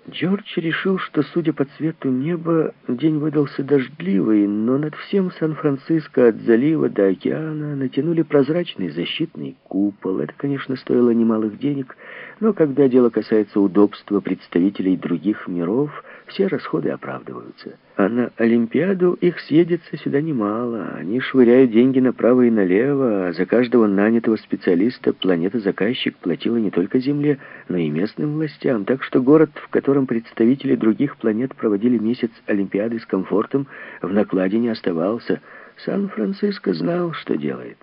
[SPEAKER 1] Джордж решил, что, судя по цвету неба, день выдался дождливый, но над всем Сан-Франциско от залива до океана натянули прозрачный защитный купол. Это, конечно, стоило немалых денег, но когда дело касается удобства представителей других миров, все расходы оправдываются. А на Олимпиаду их съедется сюда немало. Они швыряют деньги направо и налево, а за каждого нанятого специалиста планета-заказчик платила не только Земле, но и местным властям. Так что город, в котором представители других планет проводили месяц Олимпиады с комфортом, в накладе не оставался. Сан-Франциско знал, что делает.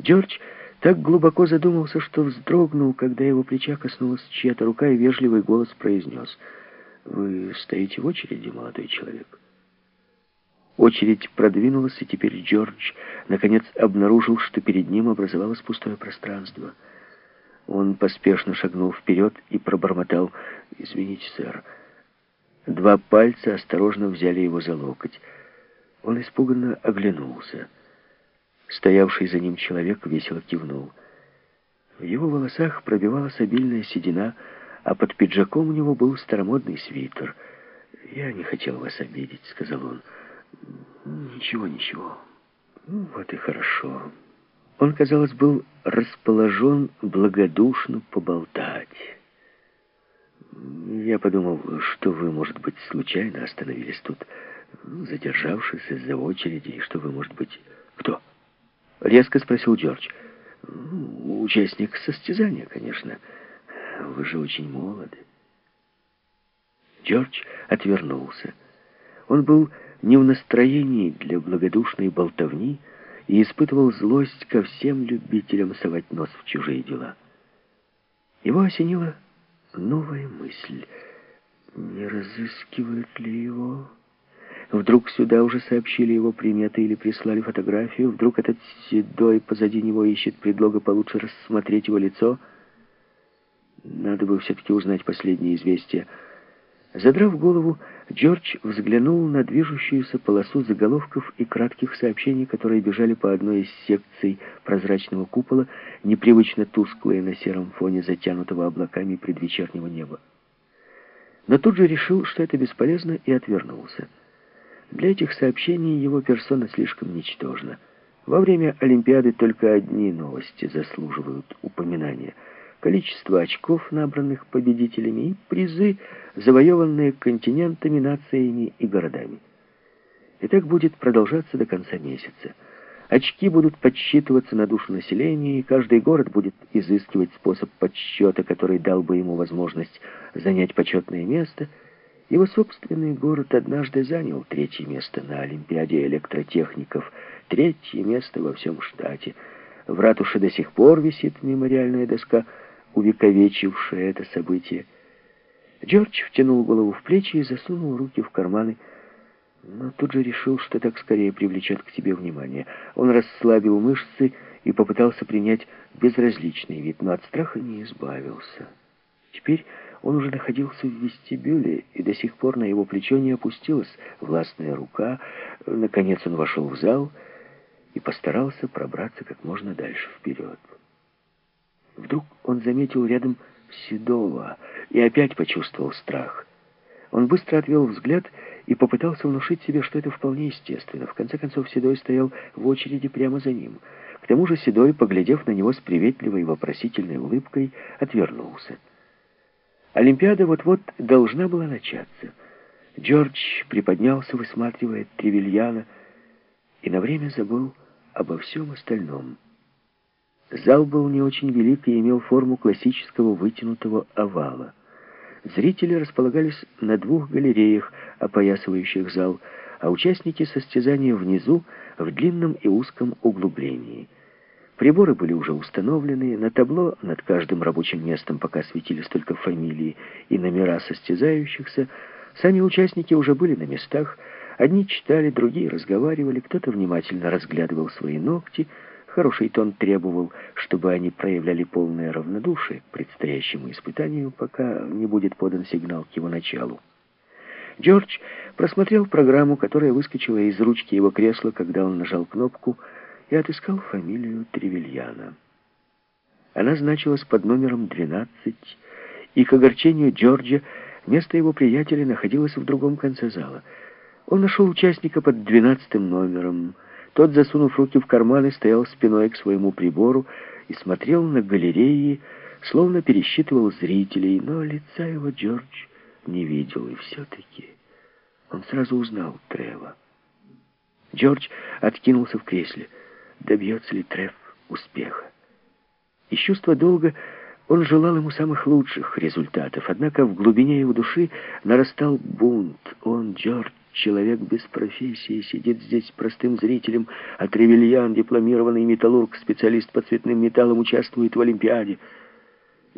[SPEAKER 1] Джордж так глубоко задумался, что вздрогнул, когда его плеча коснулась чья-то рука, и вежливый голос произнес — вы стоите в очереди, молодой человек? Очередь продвинулась, и теперь Джордж наконец обнаружил, что перед ним образовалось пустое пространство. Он поспешно шагнул вперед и пробормотал «Извините, сэр». Два пальца осторожно взяли его за локоть. Он испуганно оглянулся. Стоявший за ним человек весело кивнул. В его волосах пробивалась обильная седина, а под пиджаком у него был старомодный свитер. «Я не хотел вас обидеть», — сказал он. «Ничего, ничего. Ну, вот и хорошо». Он, казалось, был расположен благодушно поболтать. Я подумал, что вы, может быть, случайно остановились тут, задержавшись из-за очереди, и что вы, может быть... Кто? Резко спросил Джордж. участник состязания, конечно. Вы же очень молоды. Джордж отвернулся. Он был не в настроении для благодушной болтовни и испытывал злость ко всем любителям совать нос в чужие дела. Его осенила новая мысль. Не разыскивают ли его? Вдруг сюда уже сообщили его приметы или прислали фотографию? Вдруг этот седой позади него ищет предлога получше рассмотреть его лицо? Надо бы все-таки узнать последние известия. Задрав голову, Джордж взглянул на движущуюся полосу заголовков и кратких сообщений, которые бежали по одной из секций прозрачного купола, непривычно тусклые на сером фоне затянутого облаками предвечернего неба. Но тут же решил, что это бесполезно, и отвернулся. Для этих сообщений его персона слишком ничтожна. Во время Олимпиады только одни новости заслуживают упоминания — количество очков, набранных победителями, и призы, завоеванные континентами, нациями и городами. И так будет продолжаться до конца месяца. Очки будут подсчитываться на душу населения, и каждый город будет изыскивать способ подсчета, который дал бы ему возможность занять почетное место. Его собственный город однажды занял третье место на Олимпиаде электротехников, третье место во всем штате. В ратуше до сих пор висит мемориальная доска — увековечившее это событие. Джордж втянул голову в плечи и засунул руки в карманы, но тут же решил, что так скорее привлечет к себе внимание. Он расслабил мышцы и попытался принять безразличный вид, но от страха не избавился. Теперь он уже находился в вестибюле, и до сих пор на его плечо не опустилась властная рука. Наконец он вошел в зал и постарался пробраться как можно дальше вперед. Вдруг он заметил рядом Седова и опять почувствовал страх. Он быстро отвел взгляд и попытался внушить себе, что это вполне естественно. В конце концов, Седой стоял в очереди прямо за ним. К тому же Седой, поглядев на него с приветливой и вопросительной улыбкой, отвернулся. Олимпиада вот-вот должна была начаться. Джордж приподнялся, высматривая Тревельяна, и на время забыл обо всем остальном. Зал был не очень велик и имел форму классического вытянутого овала. Зрители располагались на двух галереях, опоясывающих зал, а участники состязания внизу в длинном и узком углублении. Приборы были уже установлены, на табло над каждым рабочим местом пока светились только фамилии и номера состязающихся. Сами участники уже были на местах, одни читали, другие разговаривали, кто-то внимательно разглядывал свои ногти, Хороший тон требовал, чтобы они проявляли полное равнодушие к предстоящему испытанию, пока не будет подан сигнал к его началу. Джордж просмотрел программу, которая выскочила из ручки его кресла, когда он нажал кнопку, и отыскал фамилию Тревельяна. Она значилась под номером 12, и к огорчению Джорджа место его приятеля находилось в другом конце зала. Он нашел участника под 12 номером, тот, засунув руки в карманы, стоял спиной к своему прибору и смотрел на галереи, словно пересчитывал зрителей, но лица его Джордж не видел, и все-таки он сразу узнал Трева. Джордж откинулся в кресле. Добьется ли Трев успеха? Из чувства долга он желал ему самых лучших результатов, однако в глубине его души нарастал бунт. Он, Джордж, Человек без профессии сидит здесь простым зрителем, а Тревельян, дипломированный металлург, специалист по цветным металлам, участвует в Олимпиаде.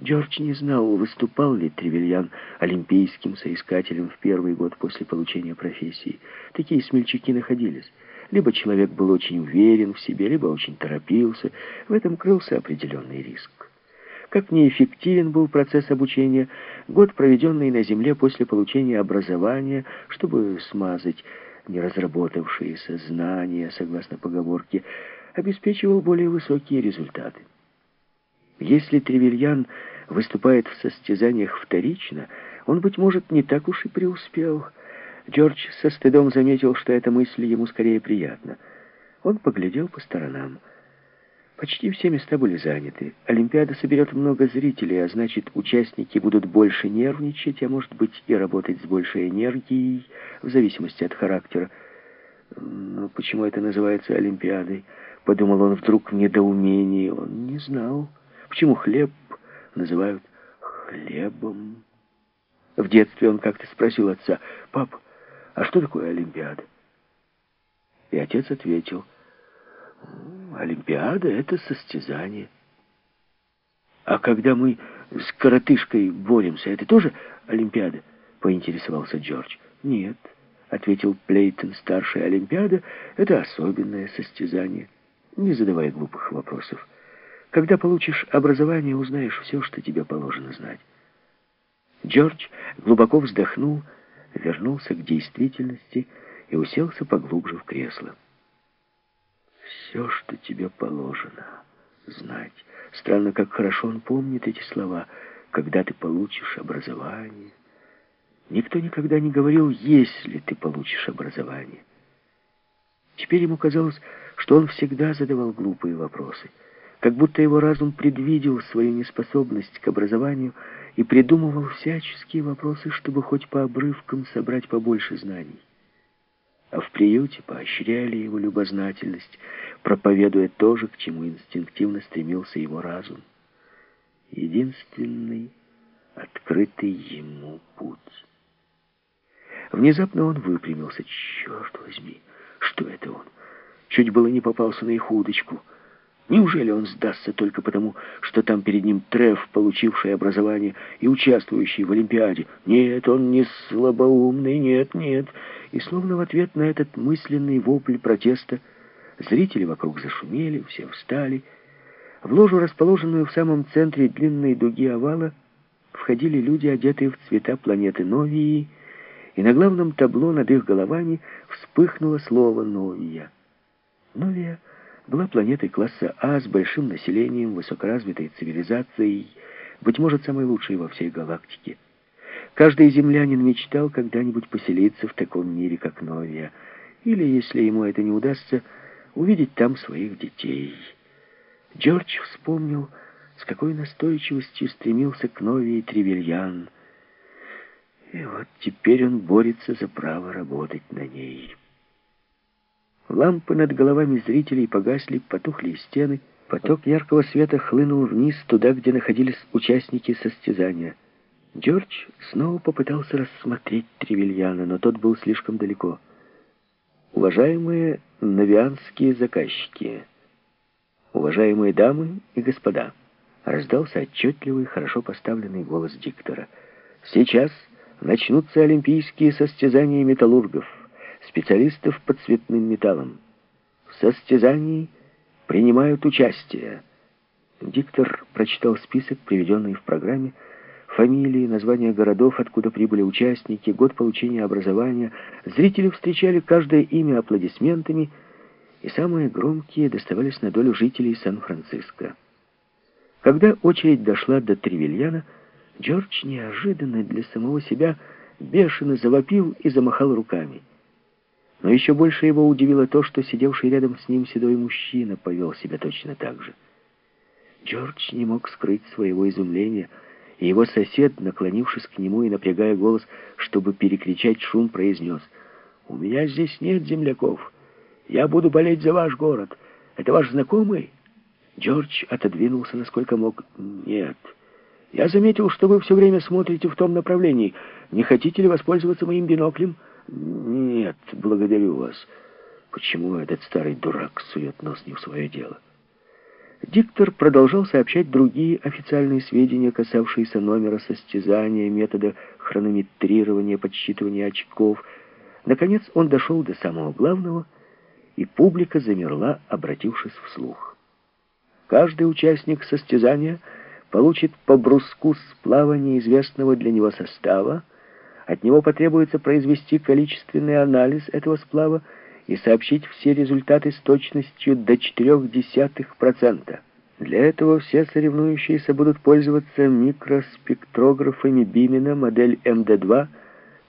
[SPEAKER 1] Джордж не знал, выступал ли Тревельян олимпийским соискателем в первый год после получения профессии. Такие смельчаки находились. Либо человек был очень уверен в себе, либо очень торопился. В этом крылся определенный риск. Как неэффективен был процесс обучения, год, проведенный на Земле после получения образования, чтобы смазать неразработавшиеся знания, согласно поговорке, обеспечивал более высокие результаты. Если Тревельян выступает в состязаниях вторично, он, быть может, не так уж и преуспел. Джордж со стыдом заметил, что эта мысль ему скорее приятна. Он поглядел по сторонам. Почти все места были заняты. Олимпиада соберет много зрителей, а значит, участники будут больше нервничать, а может быть и работать с большей энергией, в зависимости от характера. Но почему это называется Олимпиадой? Подумал он вдруг в недоумении. Он не знал, почему хлеб называют хлебом? В детстве он как-то спросил отца, «Пап, а что такое Олимпиада?» И отец ответил, «Олимпиада — это состязание». «А когда мы с коротышкой боремся, это тоже Олимпиада?» — поинтересовался Джордж. «Нет», — ответил Плейтон, старшая Олимпиада — это особенное состязание. Не задавай глупых вопросов. Когда получишь образование, узнаешь все, что тебе положено знать. Джордж глубоко вздохнул, вернулся к действительности и уселся поглубже в кресло. «Все, что тебе положено знать. Странно, как хорошо он помнит эти слова. Когда ты получишь образование. Никто никогда не говорил, если ты получишь образование. Теперь ему казалось, что он всегда задавал глупые вопросы, как будто его разум предвидел свою неспособность к образованию и придумывал всяческие вопросы, чтобы хоть по обрывкам собрать побольше знаний. А в приюте поощряли его любознательность, проповедуя то же, к чему инстинктивно стремился его разум. Единственный, открытый ему путь. Внезапно он выпрямился. Черт возьми, что это он? Чуть было не попался на их удочку — Неужели он сдастся только потому, что там перед ним Треф, получивший образование и участвующий в Олимпиаде? Нет, он не слабоумный, нет, нет. И словно в ответ на этот мысленный вопль протеста зрители вокруг зашумели, все встали. В ложу, расположенную в самом центре длинной дуги овала, входили люди, одетые в цвета планеты Новии, и на главном табло над их головами вспыхнуло слово «Новия». Новия — была планетой класса А с большим населением, высокоразвитой цивилизацией, быть может, самой лучшей во всей галактике. Каждый землянин мечтал когда-нибудь поселиться в таком мире, как Новия, или, если ему это не удастся, увидеть там своих детей. Джордж вспомнил, с какой настойчивостью стремился к Новии Тревельян, и вот теперь он борется за право работать на ней. Лампы над головами зрителей погасли, потухли стены. Поток яркого света хлынул вниз, туда, где находились участники состязания. Джордж снова попытался рассмотреть Тревельяна, но тот был слишком далеко. Уважаемые навианские заказчики, уважаемые дамы и господа, раздался отчетливый, хорошо поставленный голос диктора. Сейчас начнутся олимпийские состязания металлургов специалистов по цветным металлам. В состязании принимают участие. Диктор прочитал список, приведенный в программе, фамилии, названия городов, откуда прибыли участники, год получения образования. Зрители встречали каждое имя аплодисментами, и самые громкие доставались на долю жителей Сан-Франциско. Когда очередь дошла до Тревельяна, Джордж неожиданно для самого себя бешено завопил и замахал руками. Но еще больше его удивило то, что сидевший рядом с ним седой мужчина повел себя точно так же. Джордж не мог скрыть своего изумления, и его сосед, наклонившись к нему и напрягая голос, чтобы перекричать шум, произнес, «У меня здесь нет земляков. Я буду болеть за ваш город. Это ваш знакомый?» Джордж отодвинулся, насколько мог. «Нет. Я заметил, что вы все время смотрите в том направлении. Не хотите ли воспользоваться моим биноклем?» «Нет, благодарю вас. Почему этот старый дурак сует нос не в свое дело?» Диктор продолжал сообщать другие официальные сведения, касавшиеся номера состязания, метода хронометрирования, подсчитывания очков. Наконец он дошел до самого главного, и публика замерла, обратившись вслух. Каждый участник состязания получит по бруску сплава неизвестного для него состава, от него потребуется произвести количественный анализ этого сплава и сообщить все результаты с точностью до 0,4%. Для этого все соревнующиеся будут пользоваться микроспектрографами Бимена модель МД-2,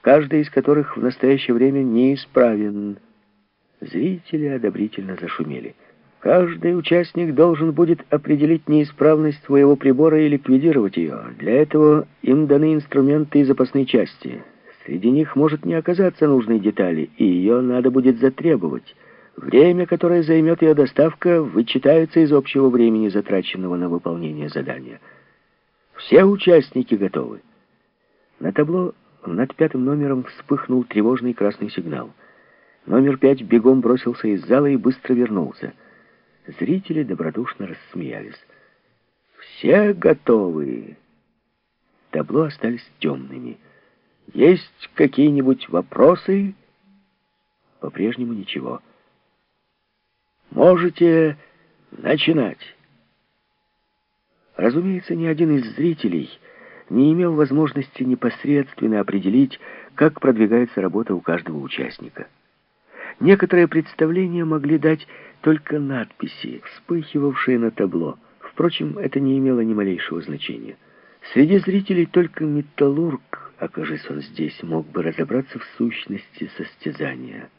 [SPEAKER 1] каждый из которых в настоящее время неисправен. Зрители одобрительно зашумели. Каждый участник должен будет определить неисправность своего прибора и ликвидировать ее. Для этого им даны инструменты и запасные части. Среди них может не оказаться нужной детали, и ее надо будет затребовать. Время, которое займет ее доставка, вычитается из общего времени, затраченного на выполнение задания. Все участники готовы. На табло над пятым номером вспыхнул тревожный красный сигнал. Номер пять бегом бросился из зала и быстро вернулся. Зрители добродушно рассмеялись. «Все готовы!» Табло остались темными. «Есть какие-нибудь вопросы?» По-прежнему ничего. «Можете начинать!» Разумеется, ни один из зрителей не имел возможности непосредственно определить, как продвигается работа у каждого участника. Некоторые представления могли дать только надписи, вспыхивавшие на табло. Впрочем, это не имело ни малейшего значения. Среди зрителей только металлург, окажись он здесь, мог бы разобраться в сущности состязания.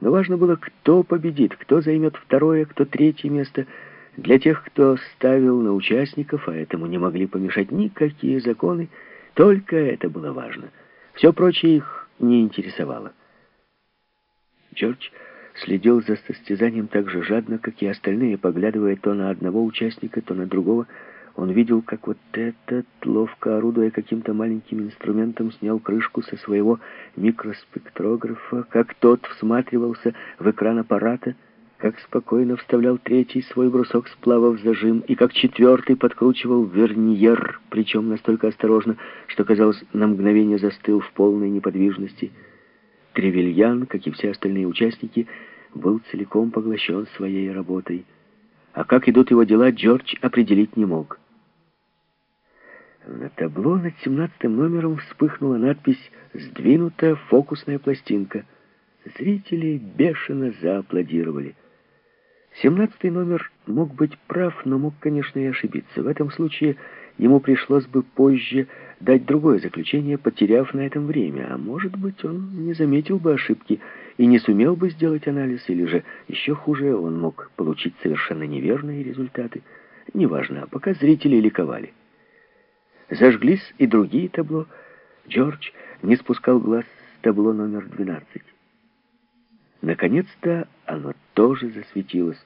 [SPEAKER 1] Но важно было, кто победит, кто займет второе, кто третье место – для тех, кто ставил на участников, а этому не могли помешать никакие законы, только это было важно. Все прочее их не интересовало. Джордж следил за состязанием так же жадно, как и остальные, поглядывая то на одного участника, то на другого. Он видел, как вот этот, ловко орудуя каким-то маленьким инструментом, снял крышку со своего микроспектрографа, как тот всматривался в экран аппарата, как спокойно вставлял третий свой брусок сплава в зажим, и как четвертый подкручивал верниер, причем настолько осторожно, что, казалось, на мгновение застыл в полной неподвижности. Тревельян, как и все остальные участники, был целиком поглощен своей работой. А как идут его дела, Джордж определить не мог. На табло над семнадцатым номером вспыхнула надпись «Сдвинута фокусная пластинка». Зрители бешено зааплодировали. Семнадцатый номер мог быть прав, но мог, конечно, и ошибиться. В этом случае ему пришлось бы позже дать другое заключение, потеряв на этом время. А может быть, он не заметил бы ошибки и не сумел бы сделать анализ, или же, еще хуже, он мог получить совершенно неверные результаты. Неважно, пока зрители ликовали. Зажглись и другие табло. Джордж не спускал глаз с табло номер 12. Наконец-то оно тоже засветилось.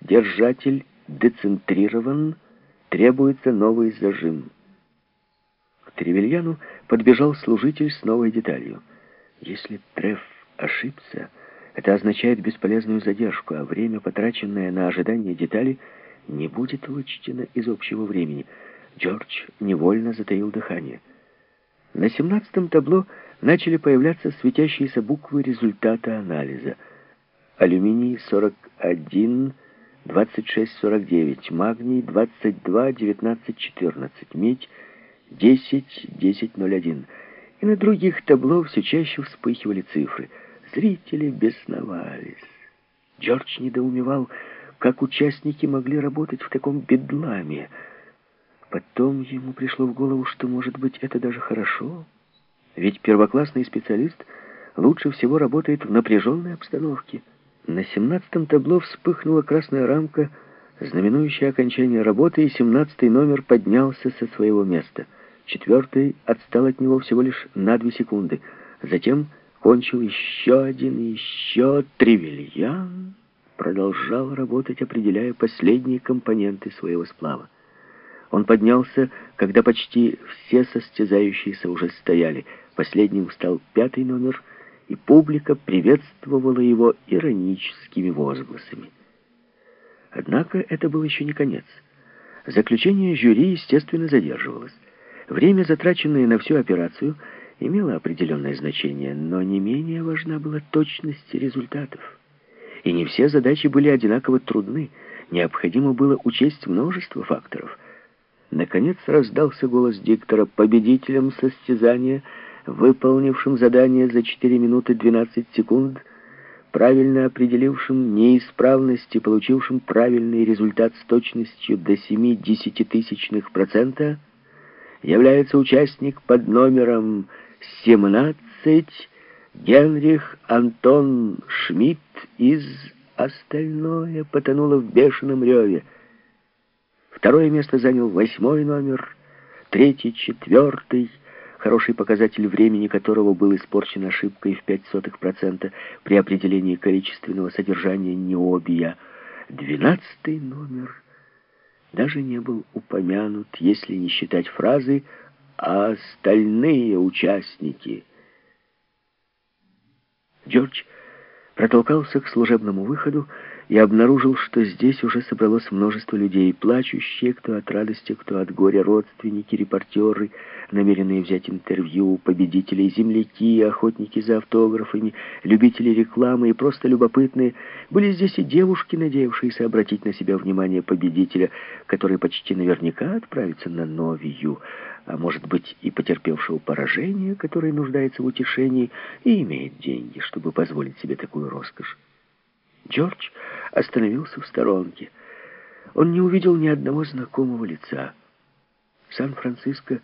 [SPEAKER 1] Держатель децентрирован, требуется новый зажим. К Тревельяну подбежал служитель с новой деталью. Если Треф ошибся, это означает бесполезную задержку, а время, потраченное на ожидание детали, не будет вычтено из общего времени. Джордж невольно затаил дыхание. На семнадцатом табло начали появляться светящиеся буквы результата анализа. Алюминий 41, 2649, магний 22, 1914, медь 10, 1001. И на других табло все чаще вспыхивали цифры. Зрители бесновались. Джордж недоумевал, как участники могли работать в таком бедламе. Потом ему пришло в голову, что, может быть, это даже хорошо. Ведь первоклассный специалист лучше всего работает в напряженной обстановке. На семнадцатом табло вспыхнула красная рамка, знаменующая окончание работы, и семнадцатый номер поднялся со своего места. Четвертый отстал от него всего лишь на две секунды. Затем кончил еще один и еще тревельян. Продолжал работать, определяя последние компоненты своего сплава. Он поднялся, когда почти все состязающиеся уже стояли. Последним стал пятый номер, и публика приветствовала его ироническими возгласами. Однако это был еще не конец. Заключение жюри, естественно, задерживалось. Время, затраченное на всю операцию, имело определенное значение, но не менее важна была точность результатов. И не все задачи были одинаково трудны. Необходимо было учесть множество факторов. Наконец раздался голос диктора победителем состязания, выполнившим задание за 4 минуты 12 секунд, правильно определившим неисправность и получившим правильный результат с точностью до 7 десятитысячных процента, является участник под номером 17 Генрих Антон Шмидт из «Остальное потонуло в бешеном реве». Второе место занял восьмой номер, третий, четвертый. хороший показатель времени которого был испорчен ошибкой в 0,05% при определении количественного содержания необия. Двенадцатый номер даже не был упомянут, если не считать фразы «а остальные участники». Джордж протолкался к служебному выходу и обнаружил, что здесь уже собралось множество людей, плачущие, кто от радости, кто от горя, родственники, репортеры, намеренные взять интервью, победители, земляки, охотники за автографами, любители рекламы и просто любопытные. Были здесь и девушки, надеявшиеся обратить на себя внимание победителя, который почти наверняка отправится на Новию, а может быть и потерпевшего поражение, который нуждается в утешении и имеет деньги, чтобы позволить себе такую роскошь. Джордж остановился в сторонке. Он не увидел ни одного знакомого лица. Сан-Франциско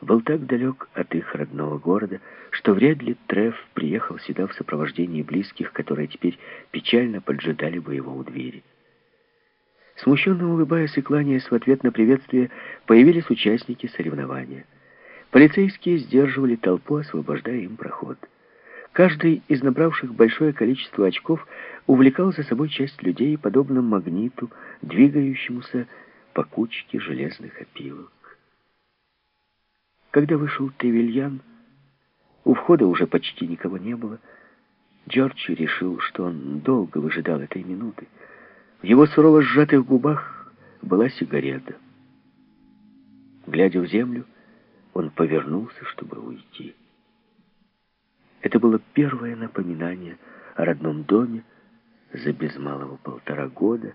[SPEAKER 1] был так далек от их родного города, что вряд ли Треф приехал сюда в сопровождении близких, которые теперь печально поджидали бы его у двери. Смущенно улыбаясь и кланяясь в ответ на приветствие, появились участники соревнования. Полицейские сдерживали толпу, освобождая им проход. Каждый из набравших большое количество очков увлекал за собой часть людей, подобно магниту, двигающемуся по кучке железных опилок. Когда вышел Тревельян, у входа уже почти никого не было. Джордж решил, что он долго выжидал этой минуты. В его сурово сжатых губах была сигарета. Глядя в землю, он повернулся, чтобы уйти. Это было первое напоминание о родном доме за без малого полтора года,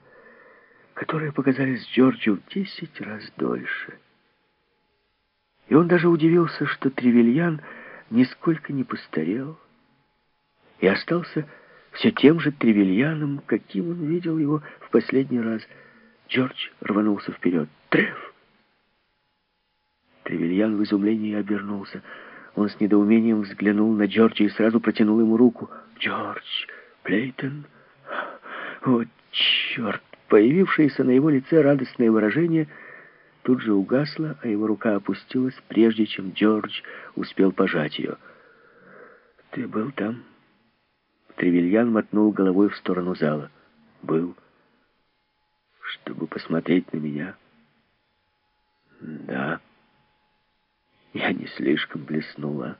[SPEAKER 1] которые показались Джорджу в десять раз дольше. И он даже удивился, что Тревельян нисколько не постарел и остался все тем же Тревельяном, каким он видел его в последний раз. Джордж рванулся вперед. «Трев!» Тревельян в изумлении обернулся. Он с недоумением взглянул на Джорджа и сразу протянул ему руку. «Джордж Плейтон?» «О, черт!» Появившееся на его лице радостное выражение тут же угасло, а его рука опустилась, прежде чем Джордж успел пожать ее. «Ты был там?» Тревельян мотнул головой в сторону зала. «Был. Чтобы посмотреть на меня?» «Да». Я не слишком блеснула.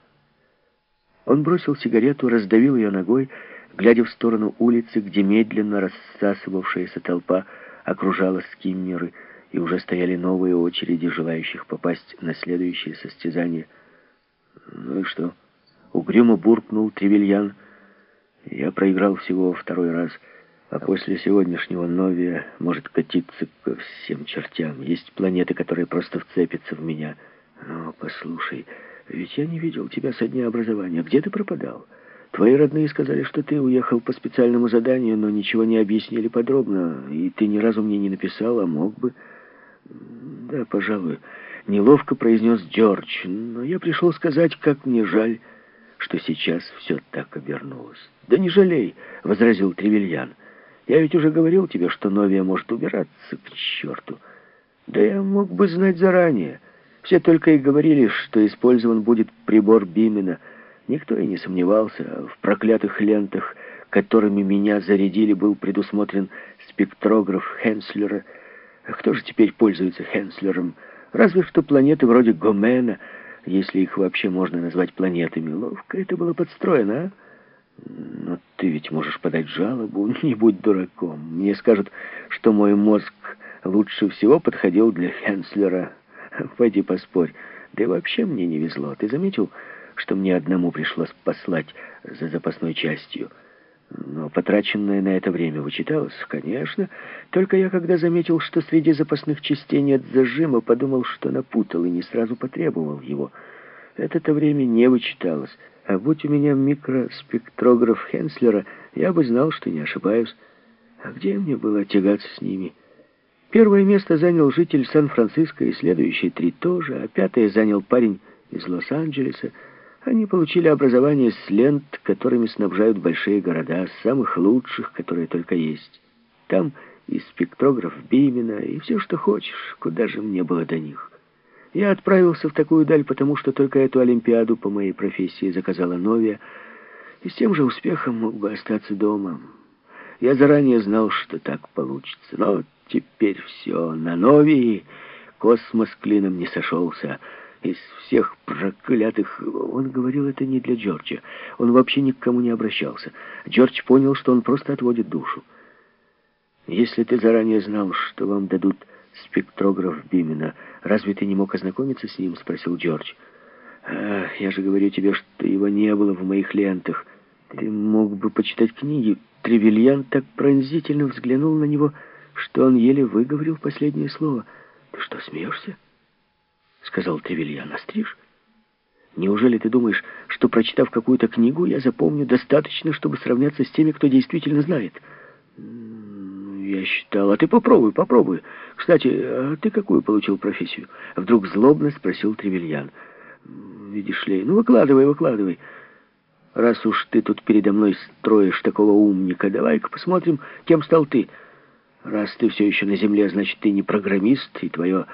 [SPEAKER 1] Он бросил сигарету, раздавил ее ногой, глядя в сторону улицы, где медленно рассасывавшаяся толпа окружала скиммеры, и уже стояли новые очереди желающих попасть на следующее состязание. «Ну и что?» — угрюмо буркнул Тревельян. «Я проиграл всего второй раз, а после сегодняшнего Новия может катиться ко всем чертям. Есть планеты, которые просто вцепятся в меня». «Но послушай, ведь я не видел тебя со дня образования. Где ты пропадал? Твои родные сказали, что ты уехал по специальному заданию, но ничего не объяснили подробно, и ты ни разу мне не написал, а мог бы...» «Да, пожалуй, неловко произнес Джордж, но я пришел сказать, как мне жаль, что сейчас все так обернулось». «Да не жалей», — возразил Тревельян. «Я ведь уже говорил тебе, что Новия может убираться к черту. Да я мог бы знать заранее». Все только и говорили, что использован будет прибор Бимена. Никто и не сомневался. В проклятых лентах, которыми меня зарядили, был предусмотрен спектрограф Хенслера. Кто же теперь пользуется Хенслером? Разве что планеты вроде Гомена, если их вообще можно назвать планетами. Ловко это было подстроено, а? Но ты ведь можешь подать жалобу, *laughs* не будь дураком. Мне скажут, что мой мозг лучше всего подходил для Хенслера. *laughs* Пойди поспорь. Да и вообще мне не везло. Ты заметил, что мне одному пришлось послать за запасной частью? Но потраченное на это время вычиталось? Конечно. Только я, когда заметил, что среди запасных частей нет зажима, подумал, что напутал и не сразу потребовал его. Это-то время не вычиталось. А будь у меня микроспектрограф Хенслера, я бы знал, что не ошибаюсь. А где мне было тягаться с ними?» Первое место занял житель Сан-Франциско, и следующие три тоже, а пятое занял парень из Лос-Анджелеса. Они получили образование с лент, которыми снабжают большие города, самых лучших, которые только есть. Там и спектрограф Бимена, и все, что хочешь, куда же мне было до них. Я отправился в такую даль, потому что только эту Олимпиаду по моей профессии заказала Новия, и с тем же успехом мог бы остаться дома. Я заранее знал, что так получится, но теперь все на Новии космос клином не сошелся. Из всех проклятых... Он говорил это не для Джорджа. Он вообще ни к кому не обращался. Джордж понял, что он просто отводит душу. Если ты заранее знал, что вам дадут спектрограф Бимена, разве ты не мог ознакомиться с ним? Спросил Джордж. А, я же говорю тебе, что его не было в моих лентах. Ты мог бы почитать книги. Тревельян так пронзительно взглянул на него, что он еле выговорил последнее слово. Ты что, смеешься? Сказал Тревельян. Остришь? Неужели ты думаешь, что, прочитав какую-то книгу, я запомню достаточно, чтобы сравняться с теми, кто действительно знает? Я считал. А ты попробуй, попробуй. Кстати, а ты какую получил профессию? Вдруг злобно спросил Тревельян. Видишь ли, ну выкладывай, выкладывай. Раз уж ты тут передо мной строишь такого умника, давай-ка посмотрим, кем стал ты. Раз ты все еще на земле, значит, ты не программист, и твое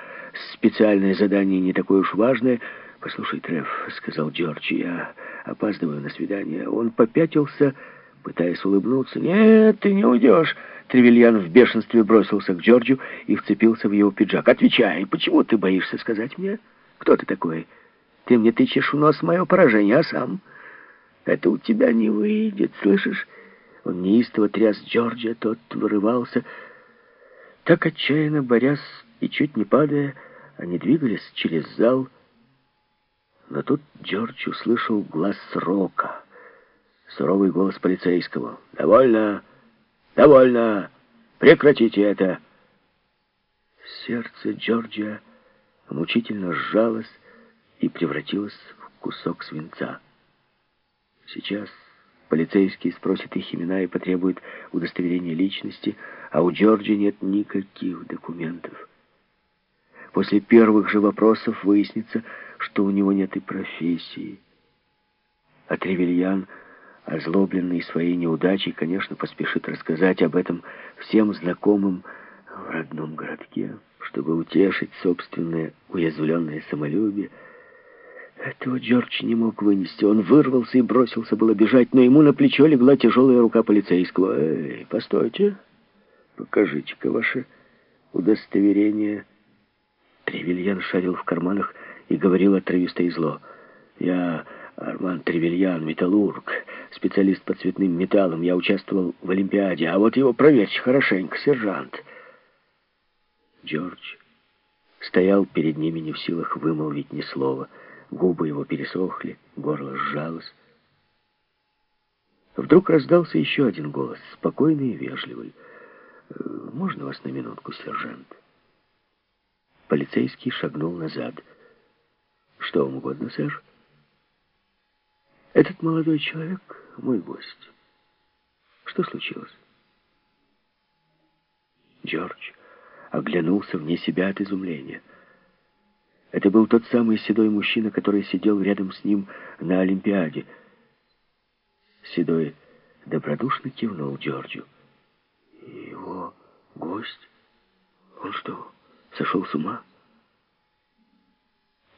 [SPEAKER 1] специальное задание не такое уж важное. Послушай, Треф, сказал Джордж, я опаздываю на свидание. Он попятился, пытаясь улыбнуться. Нет, ты не уйдешь. Тревельян в бешенстве бросился к Джорджу и вцепился в его пиджак. Отвечай, почему ты боишься сказать мне? Кто ты такой? Ты мне тычешь в нос мое поражение, а сам... Это у тебя не выйдет, слышишь? Он неистово тряс Джорджа, тот вырывался. Так отчаянно борясь и чуть не падая, они двигались через зал. Но тут Джордж услышал глаз Рока, суровый голос полицейского. «Довольно! Довольно! Прекратите это!» Сердце Джорджа мучительно сжалось и превратилось в кусок свинца. Сейчас полицейский спросит их имена и потребует удостоверения личности, а у Джорджа нет никаких документов. После первых же вопросов выяснится, что у него нет и профессии. А Тревельян, озлобленный своей неудачей, конечно, поспешит рассказать об этом всем знакомым в родном городке, чтобы утешить собственное уязвленное самолюбие, этого Джордж не мог вынести. Он вырвался и бросился было бежать, но ему на плечо легла тяжелая рука полицейского. «Эй, постойте, покажите-ка ваше удостоверение». Тревельян шарил в карманах и говорил отрывисто и зло. «Я Арман Тревельян, металлург, специалист по цветным металлам. Я участвовал в Олимпиаде. А вот его проверьте хорошенько, сержант». Джордж стоял перед ними не в силах вымолвить ни слова — Губы его пересохли, горло сжалось. Вдруг раздался еще один голос, спокойный и вежливый. «Э, «Можно вас на минутку, сержант?» Полицейский шагнул назад. «Что вам угодно, сэр?» «Этот молодой человек — мой гость. Что случилось?» Джордж оглянулся вне себя от изумления. Это был тот самый седой мужчина, который сидел рядом с ним на Олимпиаде. Седой добродушно кивнул Джорджу. «Его гость? Он что, сошел с ума?»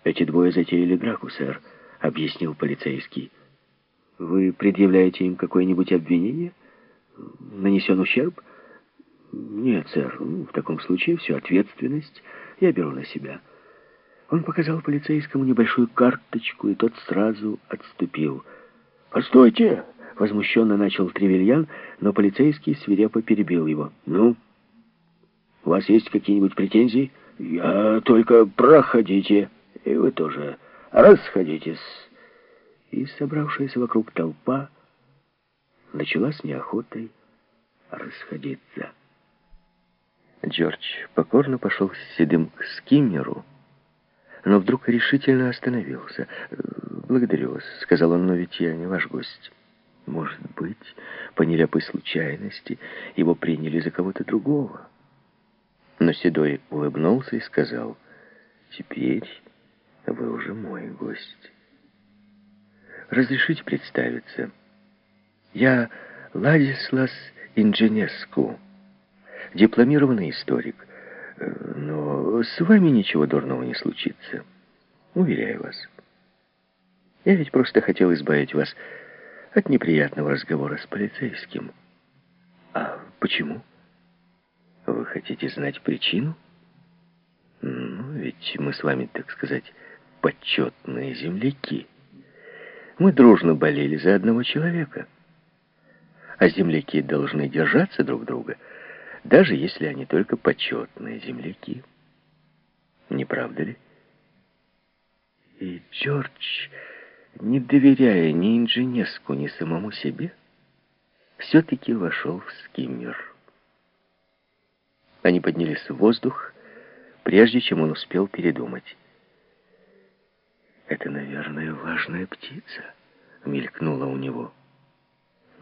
[SPEAKER 1] «Эти двое затеяли драку, сэр», — объяснил полицейский. «Вы предъявляете им какое-нибудь обвинение? Нанесен ущерб?» «Нет, сэр. Ну, в таком случае всю ответственность я беру на себя». Он показал полицейскому небольшую карточку, и тот сразу отступил. «Постойте!» — возмущенно начал Тревельян, но полицейский свирепо перебил его. «Ну, у вас есть какие-нибудь претензии? Я только проходите, и вы тоже расходитесь». И собравшаяся вокруг толпа начала с неохотой расходиться. Джордж покорно пошел с седым к скиммеру, но вдруг решительно остановился. «Благодарю вас», — сказал он, — «но ведь я не ваш гость». Может быть, по нелепой случайности его приняли за кого-то другого. Но Седой улыбнулся и сказал, «Теперь вы уже мой гость. Разрешите представиться. Я Ладислас Инженеску, дипломированный историк. Но что с вами ничего дурного не случится. Уверяю вас. Я ведь просто хотел избавить вас от неприятного разговора с полицейским. А почему? Вы хотите знать причину? Ну, ведь мы с вами, так сказать, почетные земляки. Мы дружно болели за одного человека. А земляки должны держаться друг друга, даже если они только почетные земляки. Не правда ли? И Джордж, не доверяя ни инженерску, ни самому себе, все-таки вошел в скиммер. Они поднялись в воздух, прежде чем он успел передумать. «Это, наверное, важная птица», — мелькнула у него.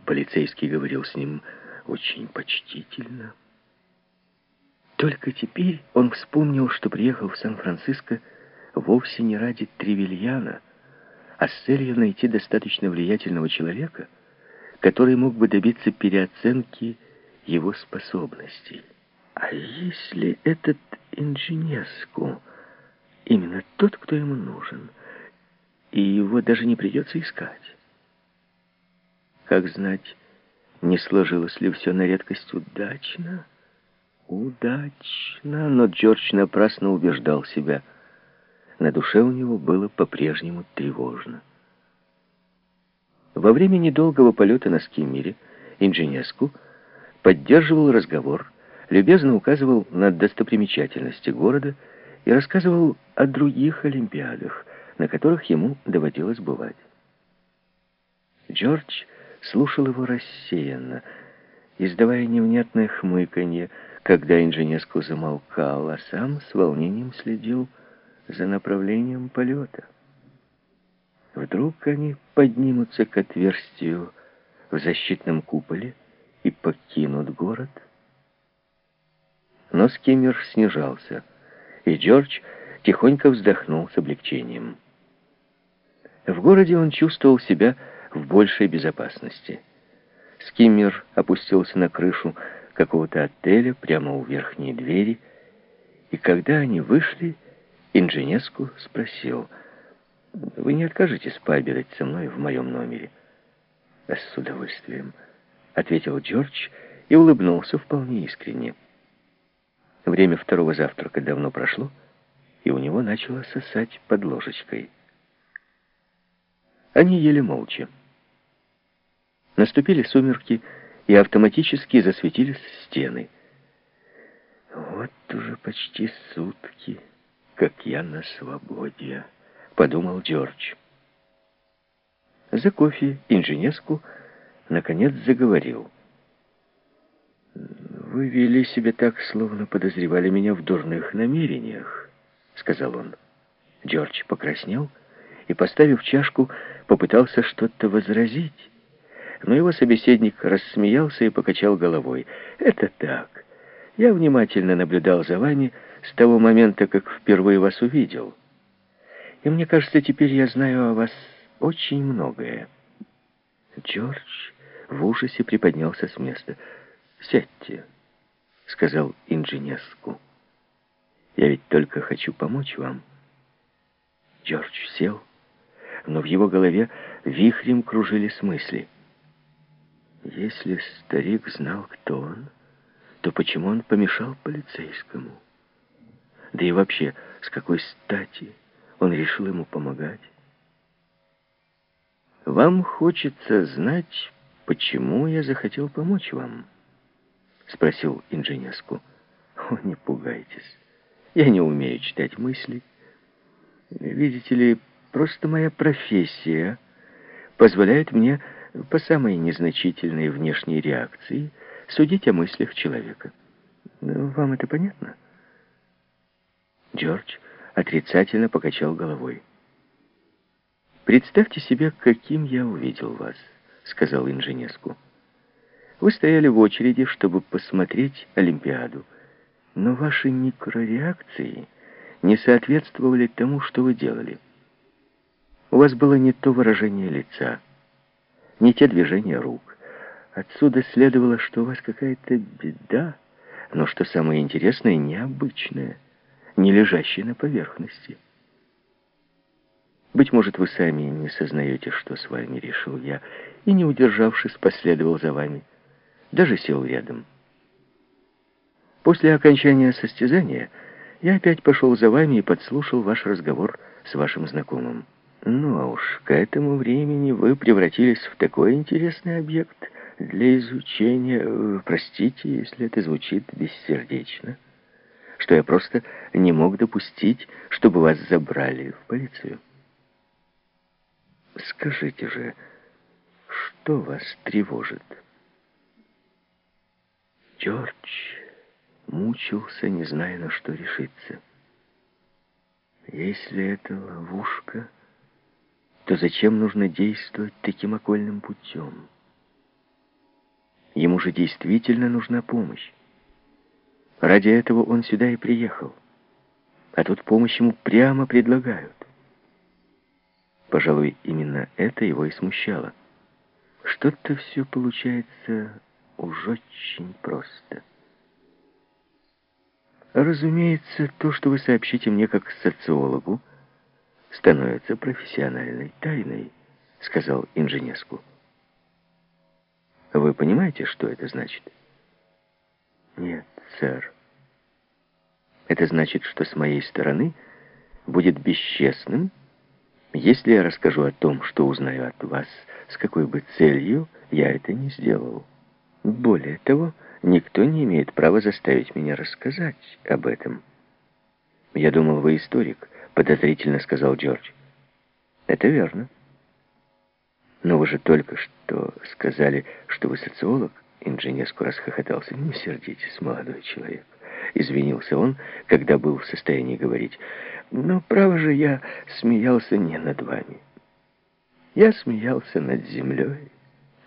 [SPEAKER 1] Полицейский говорил с ним очень почтительно. Только теперь он вспомнил, что приехал в Сан-Франциско вовсе не ради Тревельяна, а с целью найти достаточно влиятельного человека, который мог бы добиться переоценки его способностей. А если этот инженерску именно тот, кто ему нужен, и его даже не придется искать? Как знать, не сложилось ли все на редкость удачно? Удачно, но Джордж напрасно убеждал себя. На душе у него было по-прежнему тревожно. Во время недолгого полета на скиммере инженерску поддерживал разговор, любезно указывал на достопримечательности города и рассказывал о других олимпиадах, на которых ему доводилось бывать. Джордж слушал его рассеянно, издавая невнятное хмыканье, когда инженерску замолкал, а сам с волнением следил за направлением полета. Вдруг они поднимутся к отверстию в защитном куполе и покинут город? Но скиммер снижался, и Джордж тихонько вздохнул с облегчением. В городе он чувствовал себя в большей безопасности. Скиммер опустился на крышу какого-то отеля прямо у верхней двери, и когда они вышли, инженерску спросил, «Вы не откажетесь пообедать со мной в моем номере?» «С удовольствием», — ответил Джордж и улыбнулся вполне искренне. Время второго завтрака давно прошло, и у него начало сосать под ложечкой. Они ели молча. Наступили сумерки, и автоматически засветились стены. «Вот уже почти сутки, как я на свободе», — подумал Джордж. За кофе инженерску наконец заговорил. «Вы вели себя так, словно подозревали меня в дурных намерениях», — сказал он. Джордж покраснел и, поставив чашку, попытался что-то возразить но его собеседник рассмеялся и покачал головой. «Это так. Я внимательно наблюдал за вами с того момента, как впервые вас увидел. И мне кажется, теперь я знаю о вас очень многое». Джордж в ужасе приподнялся с места. «Сядьте», — сказал инженерску. «Я ведь только хочу помочь вам». Джордж сел, но в его голове вихрем кружились мысли — если старик знал, кто он, то почему он помешал полицейскому? Да и вообще, с какой стати он решил ему помогать? «Вам хочется знать, почему я захотел помочь вам?» — спросил инженерску. «О, не пугайтесь, я не умею читать мысли. Видите ли, просто моя профессия позволяет мне по самой незначительной внешней реакции судить о мыслях человека. Вам это понятно? Джордж отрицательно покачал головой. «Представьте себе, каким я увидел вас», — сказал инженерску. «Вы стояли в очереди, чтобы посмотреть Олимпиаду, но ваши микрореакции не соответствовали тому, что вы делали. У вас было не то выражение лица» не те движения рук. Отсюда следовало, что у вас какая-то беда, но, что самое интересное, необычная. не лежащий на поверхности. Быть может, вы сами не сознаете, что с вами решил я, и, не удержавшись, последовал за вами. Даже сел рядом. После окончания состязания я опять пошел за вами и подслушал ваш разговор с вашим знакомым. Ну, а уж к этому времени вы превратились в такой интересный объект для изучения, э, простите, если это звучит бессердечно, что я просто не мог допустить, чтобы вас забрали в полицию. Скажите же, что вас тревожит? Джордж мучился, не зная, на что решиться. Если это ловушка, то зачем нужно действовать таким окольным путем? Ему же действительно нужна помощь. Ради этого он сюда и приехал. А тут помощь ему прямо предлагают. Пожалуй, именно это его и смущало. Что-то все получается уж очень просто. Разумеется, то, что вы сообщите мне как социологу, становится профессиональной тайной, сказал инженерску. Вы понимаете, что это значит? Нет, сэр. Это значит, что с моей стороны будет бесчестным, если я расскажу о том, что узнаю от вас, с какой бы целью я это не сделал. Более того, никто не имеет права заставить меня рассказать об этом. «Я думал, вы историк», — подозрительно сказал Джордж. «Это верно». «Но вы же только что сказали, что вы социолог». Инженерску расхохотался. «Не сердитесь, молодой человек». Извинился он, когда был в состоянии говорить. «Но, право же, я смеялся не над вами. Я смеялся над землей,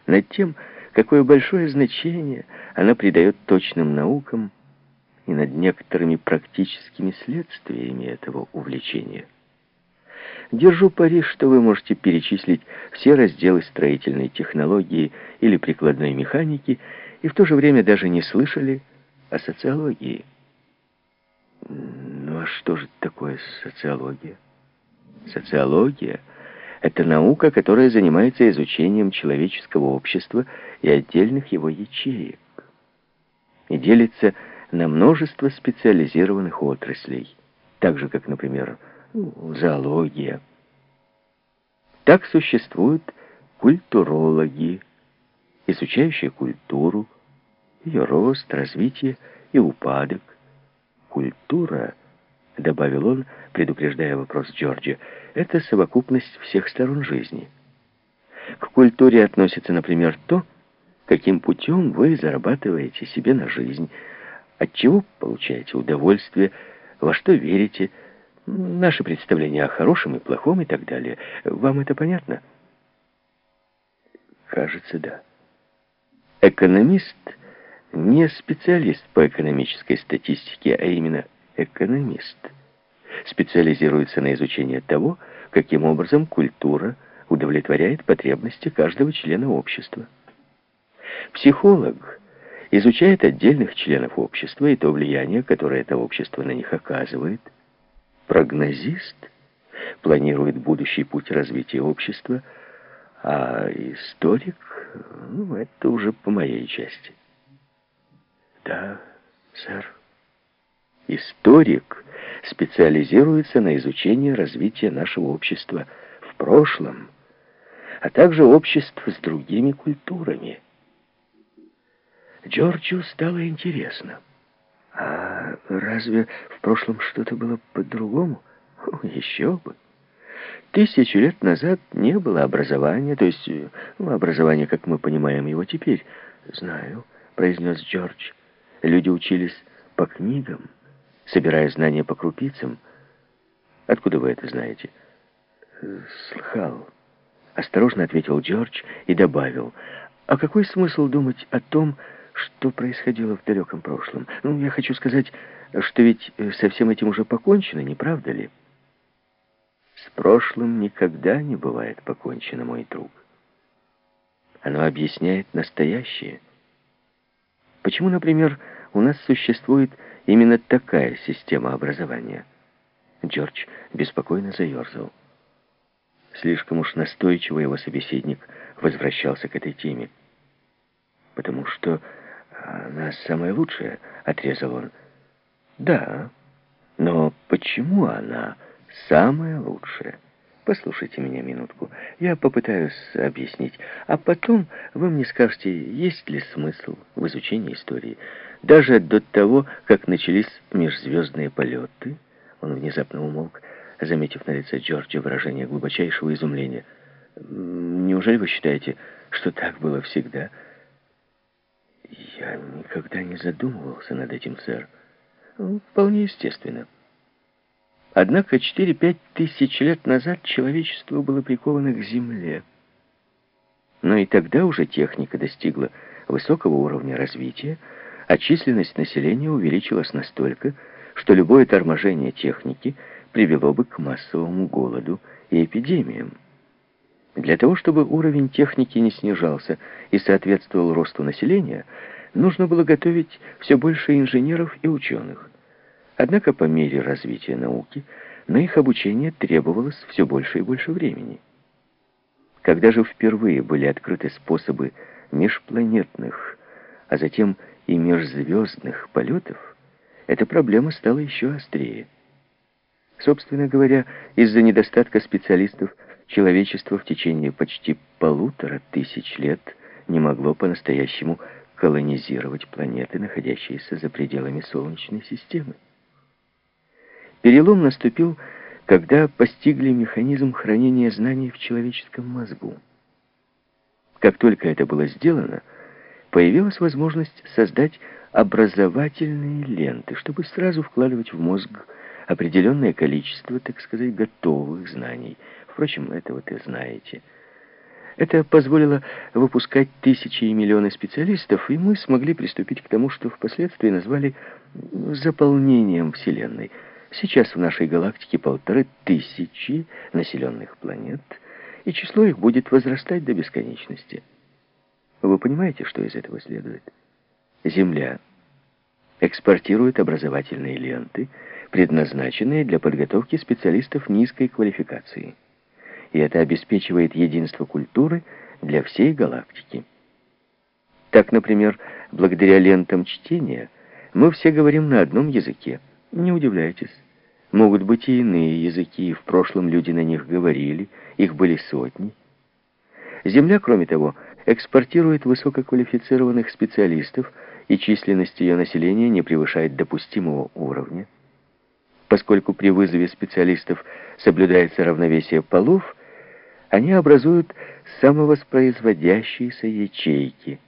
[SPEAKER 1] над тем, какое большое значение она придает точным наукам и над некоторыми практическими следствиями этого увлечения. Держу пари, что вы можете перечислить все разделы строительной технологии или прикладной механики и в то же время даже не слышали о социологии. Ну а что же такое социология? Социология — это наука, которая занимается изучением человеческого общества и отдельных его ячеек. И делится на множество специализированных отраслей, так же, как, например, зоология. Так существуют культурологи, изучающие культуру, ее рост, развитие и упадок. Культура, добавил он, предупреждая вопрос Джорджа, это совокупность всех сторон жизни. К культуре относится, например, то, каким путем вы зарабатываете себе на жизнь, от чего получаете удовольствие, во что верите, наши представления о хорошем и плохом и так далее. Вам это понятно? Кажется, да. Экономист не специалист по экономической статистике, а именно экономист – специализируется на изучении того, каким образом культура удовлетворяет потребности каждого члена общества. Психолог изучает отдельных членов общества и то влияние, которое это общество на них оказывает. Прогнозист планирует будущий путь развития общества, а историк, ну, это уже по моей части. Да, сэр. Историк специализируется на изучении развития нашего общества в прошлом, а также обществ с другими культурами. Джорджу стало интересно. А разве в прошлом что-то было по-другому? Еще бы. Тысячу лет назад не было образования, то есть ну, образование, как мы понимаем его теперь. Знаю, произнес Джордж. Люди учились по книгам собирая знания по крупицам. Откуда вы это знаете? Слыхал. Осторожно ответил Джордж и добавил. А какой смысл думать о том, что происходило в далеком прошлом? Ну, я хочу сказать, что ведь со всем этим уже покончено, не правда ли? С прошлым никогда не бывает покончено, мой друг. Оно объясняет настоящее. Почему, например, у нас существует именно такая система образования. Джордж беспокойно заерзал. Слишком уж настойчиво его собеседник возвращался к этой теме. «Потому что она самая лучшая», — отрезал он. «Да, но почему она самая лучшая?» Послушайте меня минутку. Я попытаюсь объяснить. А потом вы мне скажете, есть ли смысл в изучении истории. Даже до того, как начались межзвездные полеты, он внезапно умолк, заметив на лице Джорджа выражение глубочайшего изумления. «Неужели вы считаете, что так было всегда?» «Я никогда не задумывался над этим, сэр. Ну, вполне естественно». Однако 4-5 тысяч лет назад человечество было приковано к земле. Но и тогда уже техника достигла высокого уровня развития, а численность населения увеличилась настолько, что любое торможение техники привело бы к массовому голоду и эпидемиям. Для того, чтобы уровень техники не снижался и соответствовал росту населения, нужно было готовить все больше инженеров и ученых. Однако по мере развития науки на их обучение требовалось все больше и больше времени. Когда же впервые были открыты способы межпланетных, а затем и межзвездных полетов, эта проблема стала еще острее. Собственно говоря, из-за недостатка специалистов человечество в течение почти полутора тысяч лет не могло по-настоящему колонизировать планеты, находящиеся за пределами Солнечной системы. Перелом наступил, когда постигли механизм хранения знаний в человеческом мозгу. Как только это было сделано, появилась возможность создать образовательные ленты, чтобы сразу вкладывать в мозг определенное количество, так сказать, готовых знаний. Впрочем, это вы знаете. Это позволило выпускать тысячи и миллионы специалистов, и мы смогли приступить к тому, что впоследствии назвали заполнением Вселенной – Сейчас в нашей галактике полторы тысячи населенных планет, и число их будет возрастать до бесконечности. Вы понимаете, что из этого следует? Земля экспортирует образовательные ленты, предназначенные для подготовки специалистов низкой квалификации. И это обеспечивает единство культуры для всей галактики. Так, например, благодаря лентам чтения мы все говорим на одном языке. Не удивляйтесь. Могут быть и иные языки, и в прошлом люди на них говорили, их были сотни. Земля, кроме того, экспортирует высококвалифицированных специалистов, и численность ее населения не превышает допустимого уровня. Поскольку при вызове специалистов соблюдается равновесие полов, они образуют самовоспроизводящиеся ячейки.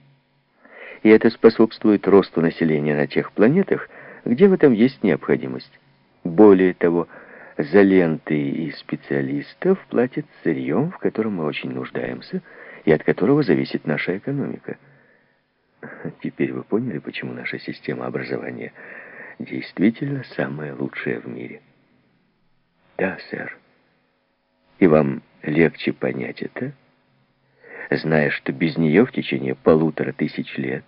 [SPEAKER 1] И это способствует росту населения на тех планетах, где в этом есть необходимость. Более того, за ленты и специалистов платят сырьем, в котором мы очень нуждаемся, и от которого зависит наша экономика. Теперь вы поняли, почему наша система образования действительно самая лучшая в мире? Да, сэр. И вам легче понять это, зная, что без нее в течение полутора тысяч лет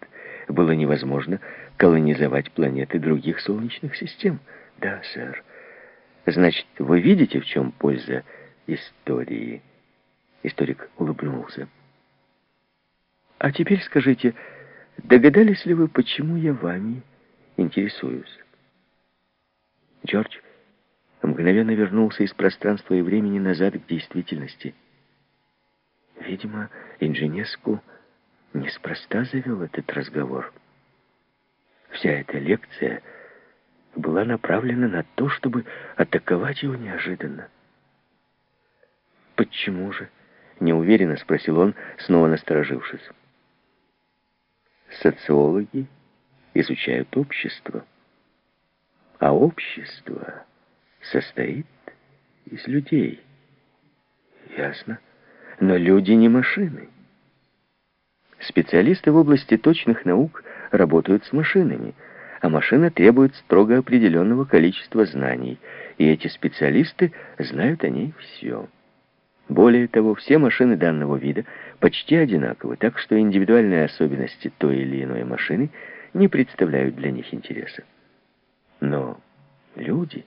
[SPEAKER 1] было невозможно колонизовать планеты других солнечных систем. Да, сэр. Значит, вы видите, в чем польза истории? Историк улыбнулся. А теперь скажите, догадались ли вы, почему я вами интересуюсь? Джордж мгновенно вернулся из пространства и времени назад к действительности. Видимо, инженерску неспроста завел этот разговор. Вся эта лекция была направлена на то, чтобы атаковать его неожиданно. «Почему же?» — неуверенно спросил он, снова насторожившись. «Социологи изучают общество, а общество состоит из людей». «Ясно. Но люди не машины». Специалисты в области точных наук работают с машинами, а машина требует строго определенного количества знаний, и эти специалисты знают о ней все. Более того, все машины данного вида почти одинаковы, так что индивидуальные особенности той или иной машины не представляют для них интереса. Но люди...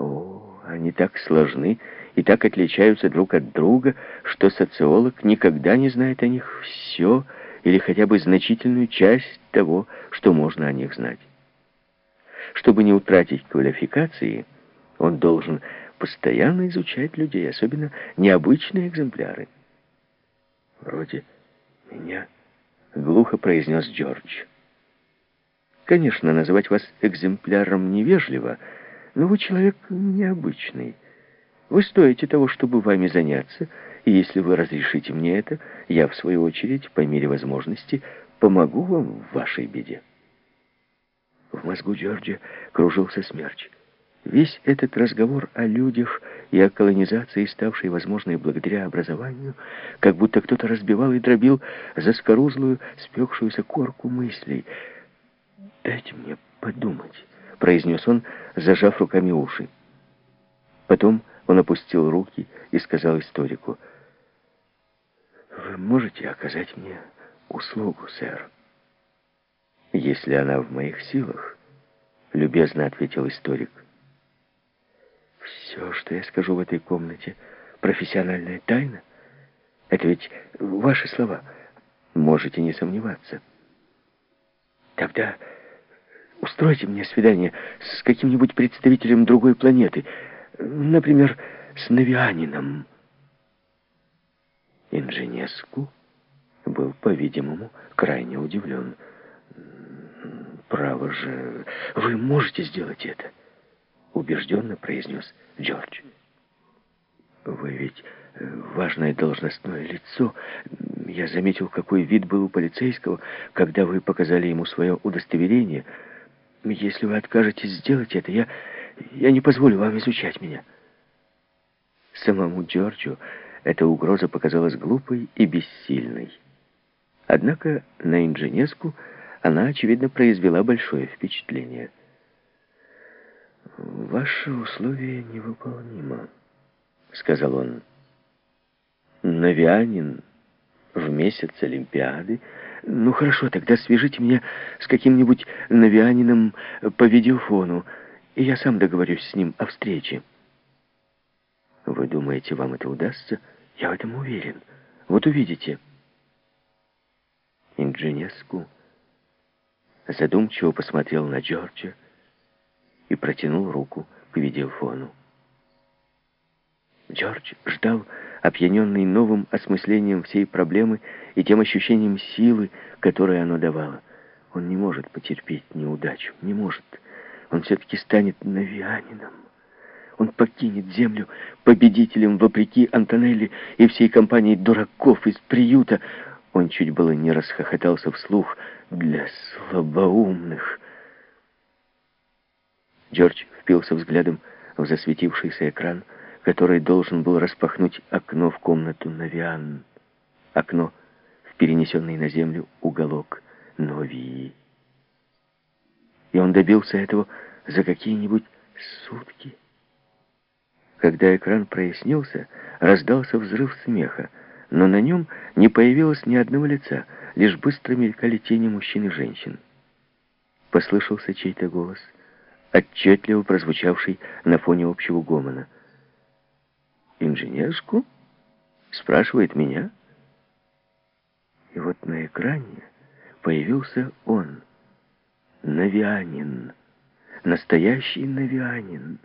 [SPEAKER 1] О, они так сложны и так отличаются друг от друга, что социолог никогда не знает о них все или хотя бы значительную часть того, что можно о них знать. Чтобы не утратить квалификации, он должен постоянно изучать людей, особенно необычные экземпляры. «Вроде меня», — глухо произнес Джордж. «Конечно, называть вас экземпляром невежливо, но вы человек необычный. Вы стоите того, чтобы вами заняться, и если вы разрешите мне это, я, в свою очередь, по мере возможности, помогу вам в вашей беде». В мозгу Джорджа кружился смерч. Весь этот разговор о людях и о колонизации, ставшей возможной благодаря образованию, как будто кто-то разбивал и дробил заскорузлую, спекшуюся корку мыслей. «Дайте мне подумать», — произнес он, зажав руками уши. Потом он опустил руки и сказал историку, «Вы можете оказать мне услугу, сэр?» «Если она в моих силах», — любезно ответил историк. Все, что я скажу в этой комнате, профессиональная тайна. Это ведь ваши слова. Можете не сомневаться. Тогда устройте мне свидание с каким-нибудь представителем другой планеты. Например, с Навианином. Инженеску был, по-видимому, крайне удивлен. «Право же, вы можете сделать это?» убежденно произнес Джордж. «Вы ведь э, важное должностное лицо. Я заметил, какой вид был у полицейского, когда вы показали ему свое удостоверение. Если вы откажетесь сделать это, я, я не позволю вам изучать меня». Самому Джорджу эта угроза показалась глупой и бессильной. Однако на инженерку она, очевидно, произвела большое впечатление – «Ваше условие невыполнимо», — сказал он. «Навианин в месяц Олимпиады. Ну хорошо, тогда свяжите меня с каким-нибудь навианином по видеофону, и я сам договорюсь с ним о встрече». «Вы думаете, вам это удастся?» «Я в этом уверен. Вот увидите». Инджинеску задумчиво посмотрел на Джорджа, и протянул руку к видеофону. Джордж ждал, опьяненный новым осмыслением всей проблемы и тем ощущением силы, которое оно давало. Он не может потерпеть неудачу, не может. Он все-таки станет навианином. Он покинет землю победителем вопреки Антонелли и всей компании дураков из приюта. Он чуть было не расхохотался вслух для слабоумных. Джордж впился взглядом в засветившийся экран, который должен был распахнуть окно в комнату Навиан. Окно в перенесенный на землю уголок Новии. И он добился этого за какие-нибудь сутки. Когда экран прояснился, раздался взрыв смеха, но на нем не появилось ни одного лица, лишь быстро мелькали тени мужчин и женщин. Послышался чей-то голос — отчетливо прозвучавший на фоне общего гомона. «Инженерскую?» — спрашивает меня. И вот на экране появился он, навианин, настоящий навианин.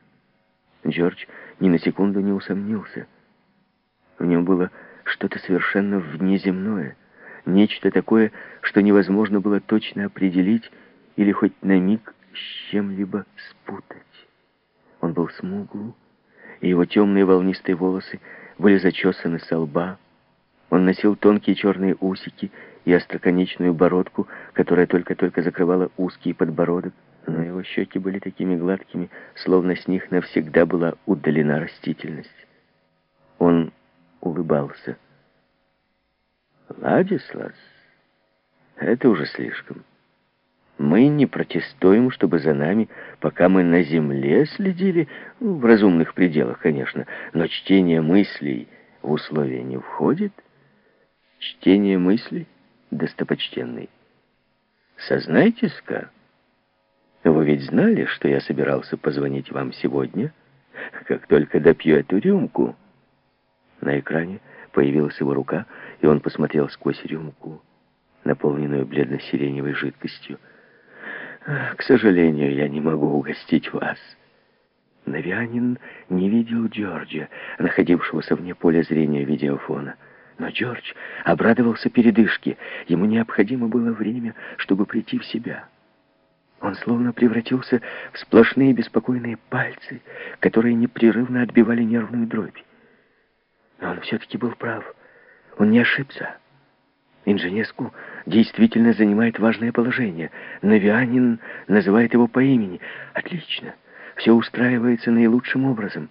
[SPEAKER 1] Джордж ни на секунду не усомнился. В нем было что-то совершенно внеземное, нечто такое, что невозможно было точно определить или хоть на миг с чем-либо спутать. Он был смугл, и его темные волнистые волосы были зачесаны со лба. Он носил тонкие черные усики и остроконечную бородку, которая только-только закрывала узкий подбородок, но его щеки были такими гладкими, словно с них навсегда была удалена растительность. Он улыбался. «Ладислас, это уже слишком». Мы не протестуем, чтобы за нами, пока мы на земле следили, ну, в разумных пределах, конечно, но чтение мыслей в условия не входит. Чтение мыслей, достопочтенный. Сознайтесь-ка, Вы ведь знали, что я собирался позвонить вам сегодня, как только допью эту рюмку?» На экране появилась его рука, и он посмотрел сквозь рюмку, наполненную бледно-сиреневой жидкостью. «К сожалению, я не могу угостить вас». Навианин не видел Джорджа, находившегося вне поля зрения видеофона. Но Джордж обрадовался передышке. Ему необходимо было время, чтобы прийти в себя. Он словно превратился в сплошные беспокойные пальцы, которые непрерывно отбивали нервную дробь. Но он все-таки был прав. Он не ошибся. Инженеску действительно занимает важное положение. Навианин называет его по имени. Отлично. Все устраивается наилучшим образом.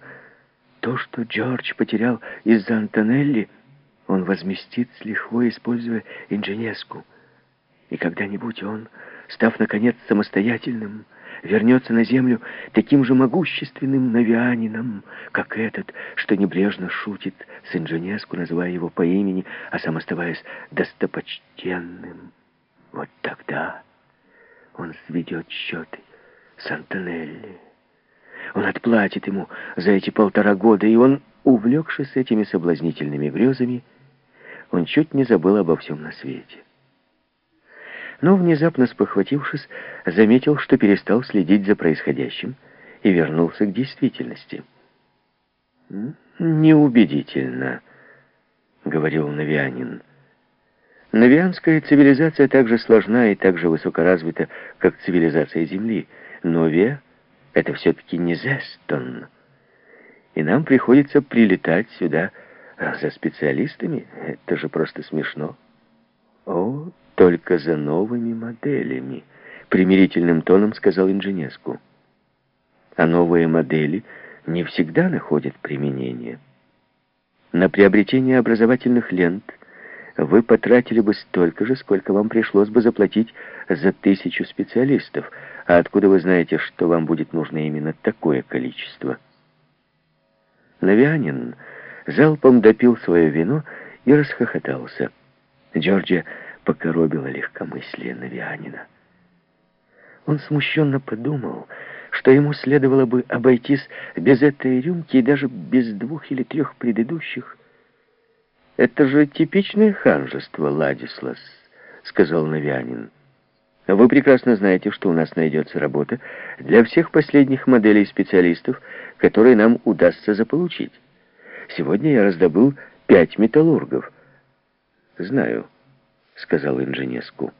[SPEAKER 1] То, что Джордж потерял из-за Антонелли, он возместит с лихвой, используя Инженеску. И когда-нибудь он, став, наконец, самостоятельным, вернется на землю таким же могущественным навианином, как этот, что небрежно шутит с Инженеску, называя его по имени, а сам оставаясь достопочтенным. Вот тогда он сведет счеты с Антонелли. Он отплатит ему за эти полтора года, и он, увлекшись этими соблазнительными грезами, он чуть не забыл обо всем на свете. Но, внезапно спохватившись, заметил, что перестал следить за происходящим и вернулся к действительности. «Неубедительно», — говорил Навианин. «Навианская цивилизация так же сложна и так же высокоразвита, как цивилизация Земли. Новия — это все-таки не Зестон. И нам приходится прилетать сюда за специалистами. Это же просто смешно». «О, только за новыми моделями», — примирительным тоном сказал Инженеску. «А новые модели не всегда находят применение. На приобретение образовательных лент вы потратили бы столько же, сколько вам пришлось бы заплатить за тысячу специалистов. А откуда вы знаете, что вам будет нужно именно такое количество?» Навианин залпом допил свое вино и расхохотался. Джорджия покоробило легкомыслие Навианина. Он смущенно подумал, что ему следовало бы обойтись без этой рюмки и даже без двух или трех предыдущих. «Это же типичное ханжество, Ладислас», — сказал Навианин. «Вы прекрасно знаете, что у нас найдется работа для всех последних моделей специалистов, которые нам удастся заполучить. Сегодня я раздобыл пять металлургов». «Знаю». — сказал инженеску.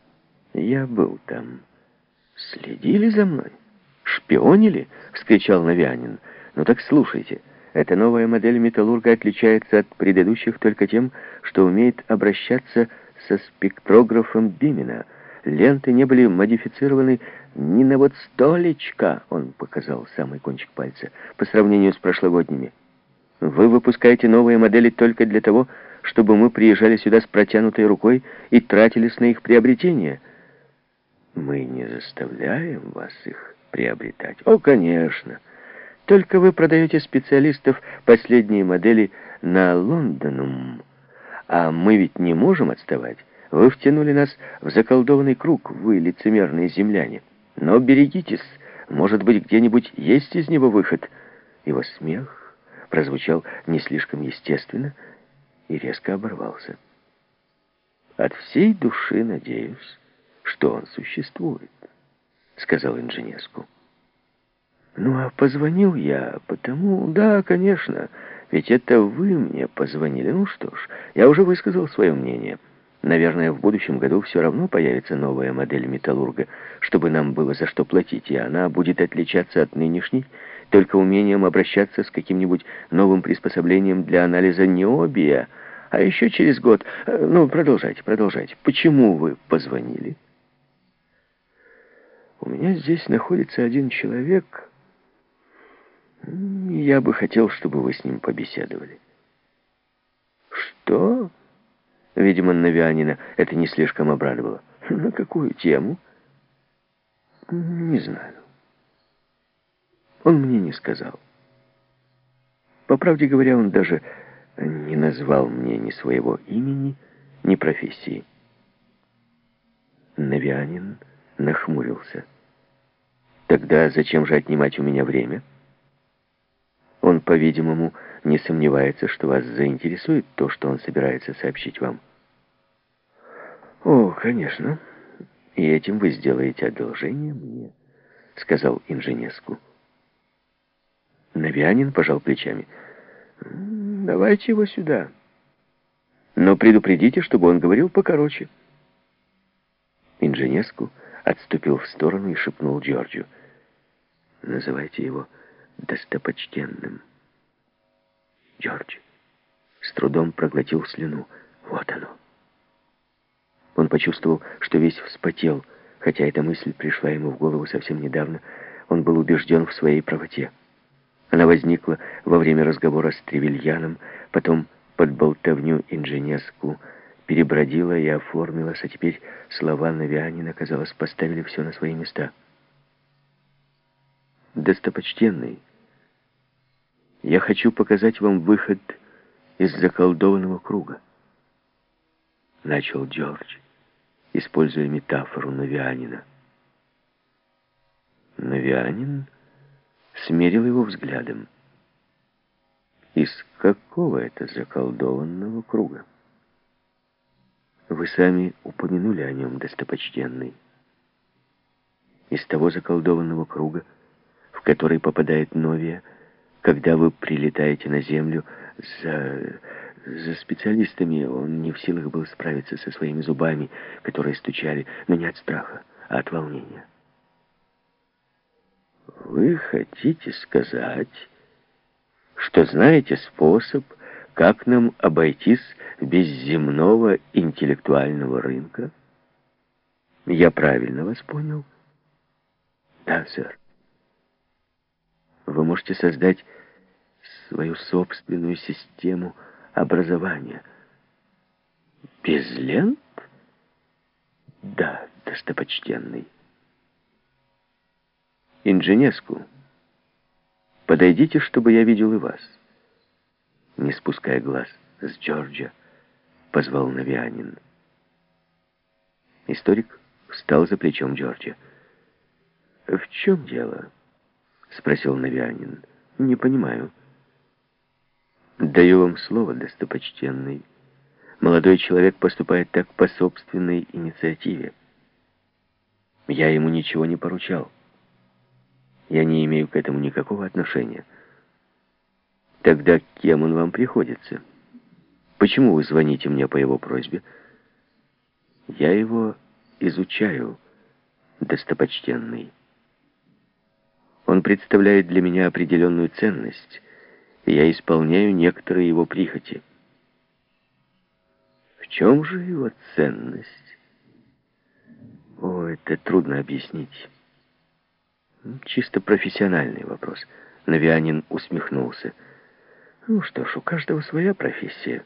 [SPEAKER 1] «Я был там. Следили за мной? Шпионили?» — вскричал Навианин. «Ну так слушайте, эта новая модель металлурга отличается от предыдущих только тем, что умеет обращаться со спектрографом Бимена. Ленты не были модифицированы ни на вот столечко, он показал самый кончик пальца, по сравнению с прошлогодними. Вы выпускаете новые модели только для того, чтобы мы приезжали сюда с протянутой рукой и тратились на их приобретение. Мы не заставляем вас их приобретать. О, конечно. Только вы продаете специалистов последние модели на Лондонум. А мы ведь не можем отставать. Вы втянули нас в заколдованный круг, вы лицемерные земляне. Но берегитесь, может быть, где-нибудь есть из него выход. Его смех прозвучал не слишком естественно, и резко оборвался. «От всей души надеюсь, что он существует», — сказал инженерску. «Ну, а позвонил я потому... Да, конечно, ведь это вы мне позвонили. Ну что ж, я уже высказал свое мнение». Наверное, в будущем году все равно появится новая модель металлурга, чтобы нам было за что платить, и она будет отличаться от нынешней только умением обращаться с каким-нибудь новым приспособлением для анализа необия. А еще через год... Э, ну, продолжайте, продолжайте. Почему вы позвонили? У меня здесь находится один человек. Я бы хотел, чтобы вы с ним побеседовали. Что? Видимо, Навианина это не слишком обрадовало. На какую тему? Не знаю. Он мне не сказал. По правде говоря, он даже не назвал мне ни своего имени, ни профессии. Навианин нахмурился. Тогда зачем же отнимать у меня время? Он, по-видимому, не сомневается, что вас заинтересует то, что он собирается сообщить вам. О, конечно. И этим вы сделаете одолжение мне, сказал инженеску. Навианин пожал плечами. Давайте его сюда. Но предупредите, чтобы он говорил покороче. Инженеску отступил в сторону и шепнул Джорджу. «Называйте его достопочтенным». Джордж с трудом проглотил слюну. Вот оно. Он почувствовал, что весь вспотел, хотя эта мысль пришла ему в голову совсем недавно. Он был убежден в своей правоте. Она возникла во время разговора с Тревельяном, потом под болтовню инженерскую, перебродила и оформилась, а теперь слова Навианина, казалось, поставили все на свои места. «Достопочтенный, я хочу показать вам выход из заколдованного круга», начал Джордж, используя метафору Навианина. Навианин смерил его взглядом. «Из какого это заколдованного круга?» Вы сами упомянули о нем, достопочтенный. Из того заколдованного круга, в который попадает Новия, когда вы прилетаете на Землю за... за специалистами, он не в силах был справиться со своими зубами, которые стучали, но не от страха, а от волнения. Вы хотите сказать, что знаете способ как нам обойтись без земного интеллектуального рынка? Я правильно вас понял? Да, сэр. Вы можете создать свою собственную систему образования. Без лент? Да, достопочтенный. Инженеску, подойдите, чтобы я видел и вас не спуская глаз с Джорджа, позвал Навианин. Историк встал за плечом Джорджа. «В чем дело?» — спросил Навианин. «Не понимаю». «Даю вам слово, достопочтенный. Молодой человек поступает так по собственной инициативе. Я ему ничего не поручал. Я не имею к этому никакого отношения». Тогда кем он вам приходится? Почему вы звоните мне по его просьбе? Я его изучаю, достопочтенный. Он представляет для меня определенную ценность, и я исполняю некоторые его прихоти. В чем же его ценность? О, это трудно объяснить. Чисто профессиональный вопрос. Навианин усмехнулся. Ну что ж, у каждого своя профессия.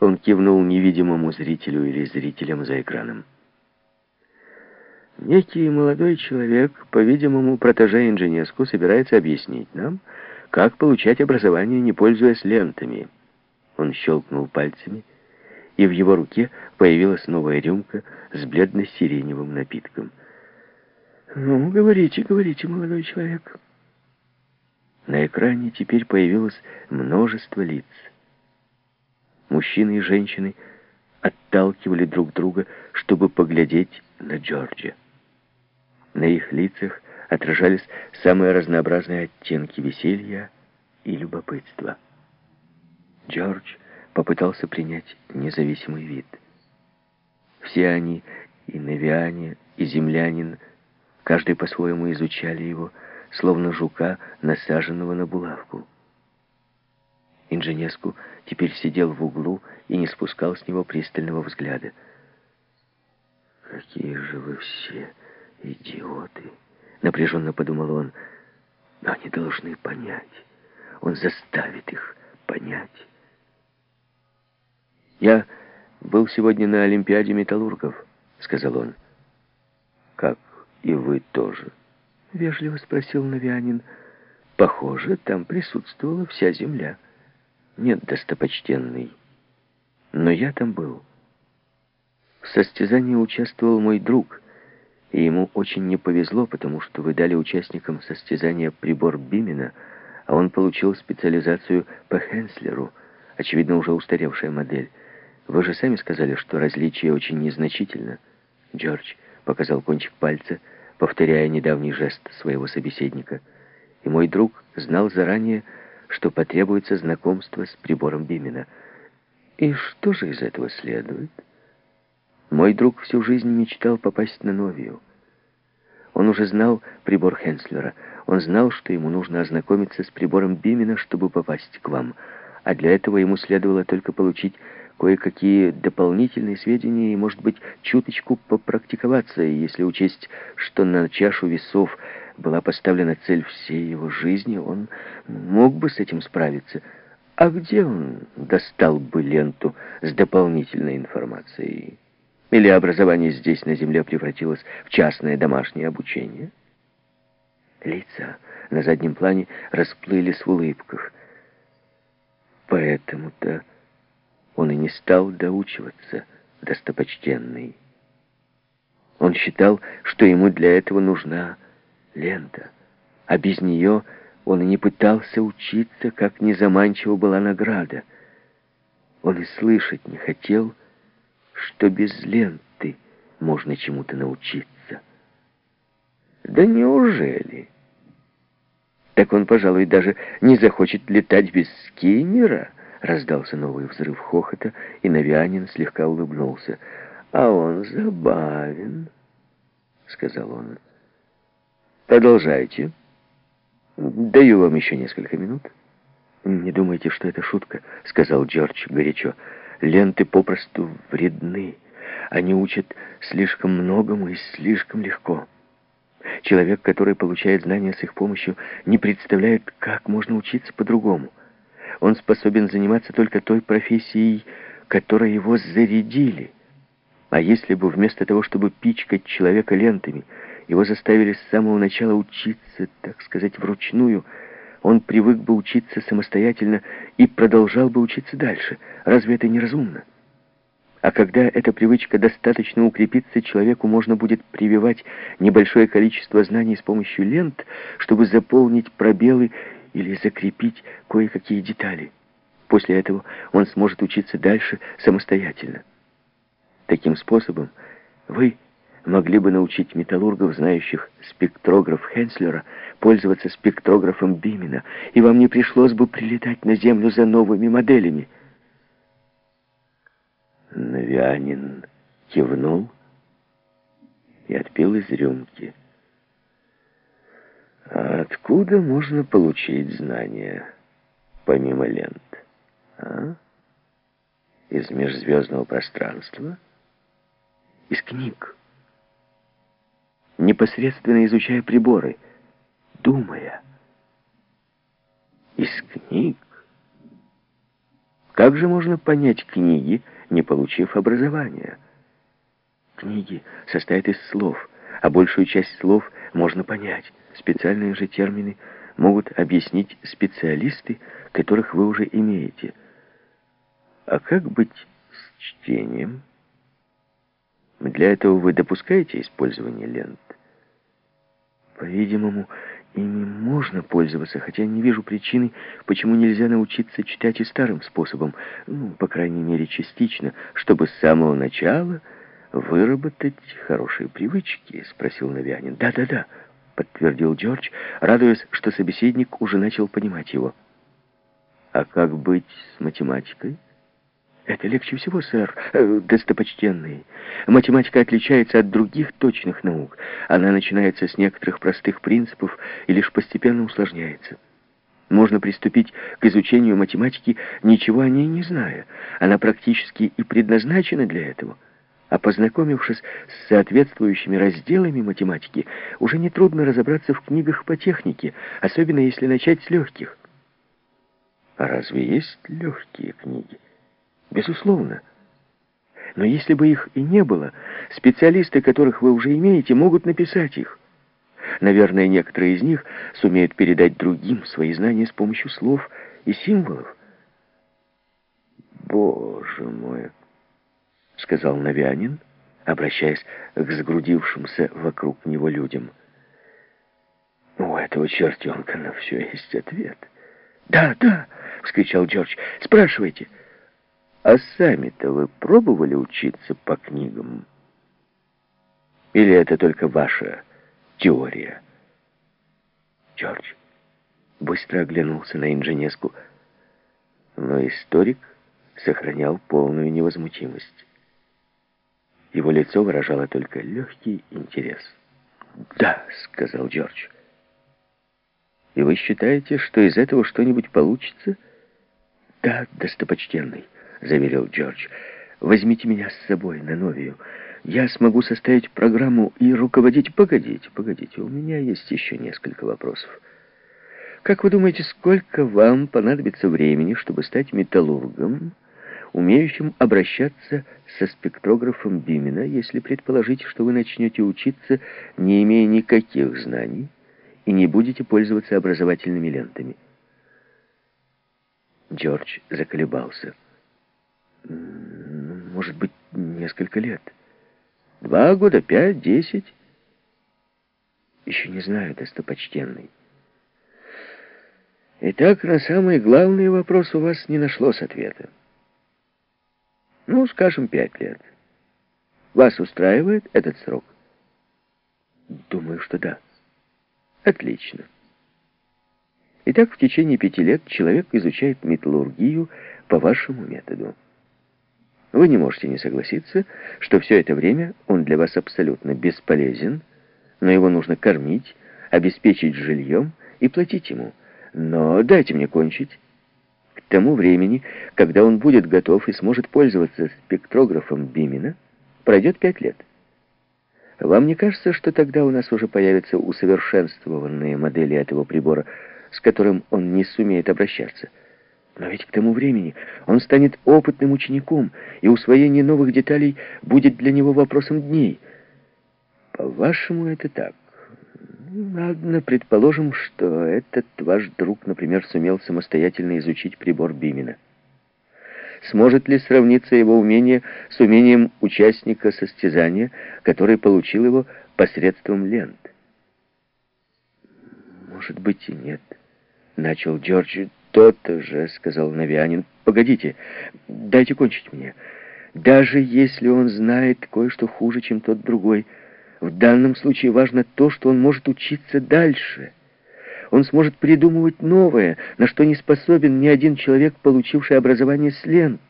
[SPEAKER 1] Он кивнул невидимому зрителю или зрителям за экраном. Некий молодой человек, по-видимому, протеже инженерску, собирается объяснить нам, как получать образование, не пользуясь лентами. Он щелкнул пальцами, и в его руке появилась новая рюмка с бледно-сиреневым напитком. «Ну, говорите, говорите, молодой человек». На экране теперь появилось множество лиц. Мужчины и женщины отталкивали друг друга, чтобы поглядеть на Джорджа. На их лицах отражались самые разнообразные оттенки веселья и любопытства. Джордж попытался принять независимый вид. Все они, и Навиане, и землянин, каждый по-своему изучали его, словно жука, насаженного на булавку. Инженеску теперь сидел в углу и не спускал с него пристального взгляда. «Какие же вы все идиоты!» — напряженно подумал он. «Но они должны понять. Он заставит их понять». «Я был сегодня на Олимпиаде металлургов», — сказал он. «Как и вы тоже». — вежливо спросил Навианин. «Похоже, там присутствовала вся земля. Нет, достопочтенный. Но я там был. В состязании участвовал мой друг, И ему очень не повезло, потому что вы дали участникам состязания прибор Бимена, а он получил специализацию по Хенслеру, очевидно, уже устаревшая модель. Вы же сами сказали, что различие очень незначительно. Джордж показал кончик пальца, повторяя недавний жест своего собеседника. И мой друг знал заранее, что потребуется знакомство с прибором Бимена. И что же из этого следует? Мой друг всю жизнь мечтал попасть на Новию. Он уже знал прибор Хенслера. Он знал, что ему нужно ознакомиться с прибором Бимена, чтобы попасть к вам. А для этого ему следовало только получить кое-какие дополнительные сведения и, может быть, чуточку попрактиковаться, если учесть, что на чашу весов была поставлена цель всей его жизни, он мог бы с этим справиться. А где он достал бы ленту с дополнительной информацией? Или образование здесь, на земле, превратилось в частное домашнее обучение? Лица на заднем плане расплылись в улыбках. Поэтому-то он и не стал доучиваться, достопочтенный. Он считал, что ему для этого нужна лента, а без нее он и не пытался учиться, как незаманчива была награда. Он и слышать не хотел, что без ленты можно чему-то научиться. Да неужели? Так он, пожалуй, даже не захочет летать без скиннера. Раздался новый взрыв хохота, и Навианин слегка улыбнулся. «А он забавен», — сказал он. «Продолжайте. Даю вам еще несколько минут». «Не думайте, что это шутка», — сказал Джордж горячо. «Ленты попросту вредны. Они учат слишком многому и слишком легко». Человек, который получает знания с их помощью, не представляет, как можно учиться по-другому. Он способен заниматься только той профессией, которой его зарядили. А если бы вместо того, чтобы пичкать человека лентами, его заставили с самого начала учиться, так сказать, вручную, он привык бы учиться самостоятельно и продолжал бы учиться дальше. Разве это не разумно? А когда эта привычка достаточно укрепится, человеку можно будет прививать небольшое количество знаний с помощью лент, чтобы заполнить пробелы или закрепить кое-какие детали. После этого он сможет учиться дальше самостоятельно. Таким способом вы могли бы научить металлургов, знающих спектрограф Хенслера, пользоваться спектрографом Бимена, и вам не пришлось бы прилетать на Землю за новыми моделями. Навианин кивнул и отпил из рюмки. А откуда можно получить знания, помимо лент? А? Из межзвездного пространства? Из книг. Непосредственно изучая приборы, думая. Из книг? Как же можно понять книги, не получив образования? Книги состоят из слов, а большую часть слов можно понять. Специальные же термины могут объяснить специалисты, которых вы уже имеете. А как быть с чтением? Для этого вы допускаете использование лент? По-видимому, ими можно пользоваться, хотя не вижу причины, почему нельзя научиться читать и старым способом, ну, по крайней мере, частично, чтобы с самого начала выработать хорошие привычки, спросил Навянин. Да-да-да, подтвердил Джордж, радуясь, что собеседник уже начал понимать его. А как быть с математикой? Это легче всего, сэр, э, достопочтенный. Математика отличается от других точных наук. Она начинается с некоторых простых принципов и лишь постепенно усложняется. Можно приступить к изучению математики, ничего о ней не зная. Она практически и предназначена для этого. А познакомившись с соответствующими разделами математики, уже нетрудно разобраться в книгах по технике, особенно если начать с легких. А разве есть легкие книги? Безусловно. Но если бы их и не было, специалисты, которых вы уже имеете, могут написать их. Наверное, некоторые из них сумеют передать другим свои знания с помощью слов и символов. «Боже мой!» — сказал Навянин, обращаясь к сгрудившимся вокруг него людям. У этого чертенка на все есть ответ. «Да, да!» — вскричал Джордж. «Спрашивайте!» «А сами-то вы пробовали учиться по книгам? Или это только ваша теория?» Джордж быстро оглянулся на инженерку, но историк сохранял полную невозмутимость. Его лицо выражало только легкий интерес. «Да», — сказал Джордж. «И вы считаете, что из этого что-нибудь получится?» «Да, достопочтенный», — заверил Джордж. «Возьмите меня с собой на Новию. Я смогу составить программу и руководить...» «Погодите, погодите, у меня есть еще несколько вопросов. Как вы думаете, сколько вам понадобится времени, чтобы стать металлургом?» Умеющим обращаться со спектрографом Бимена, если предположить, что вы начнете учиться, не имея никаких знаний, и не будете пользоваться образовательными лентами. Джордж заколебался. Может быть, несколько лет. Два года, пять, десять. Еще не знаю, достопочтенный. Итак, на самый главный вопрос у вас не нашлось ответа. Ну, скажем, пять лет. Вас устраивает этот срок? Думаю, что да. Отлично. Итак, в течение пяти лет человек изучает металлургию по вашему методу. Вы не можете не согласиться, что все это время он для вас абсолютно бесполезен, но его нужно кормить, обеспечить жильем и платить ему. Но дайте мне кончить. Тому времени, когда он будет готов и сможет пользоваться спектрографом Бимена, пройдет пять лет. Вам не кажется, что тогда у нас уже появятся усовершенствованные модели этого прибора, с которым он не сумеет обращаться? Но ведь к тому времени он станет опытным учеником, и усвоение новых деталей будет для него вопросом дней. По-вашему, это так? Ладно, предположим, что этот ваш друг, например, сумел самостоятельно изучить прибор Бимена. Сможет ли сравниться его умение с умением участника состязания, который получил его посредством лент? Может быть и нет. Начал Джордж. «То-то же», — сказал Навианин. «Погодите, дайте кончить мне. Даже если он знает кое-что хуже, чем тот другой, — в данном случае важно то, что он может учиться дальше. Он сможет придумывать новое, на что не способен ни один человек, получивший образование с лент.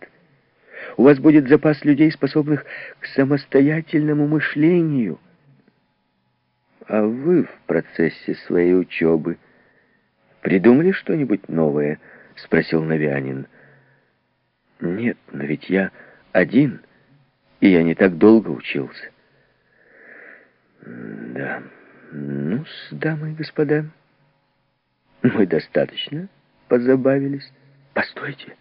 [SPEAKER 1] У вас будет запас людей, способных к самостоятельному мышлению. А вы в процессе своей учебы придумали что-нибудь новое? Спросил Навианин. Нет, но ведь я один, и я не так долго учился. Да. ну дамы и господа, мы достаточно позабавились. Постойте.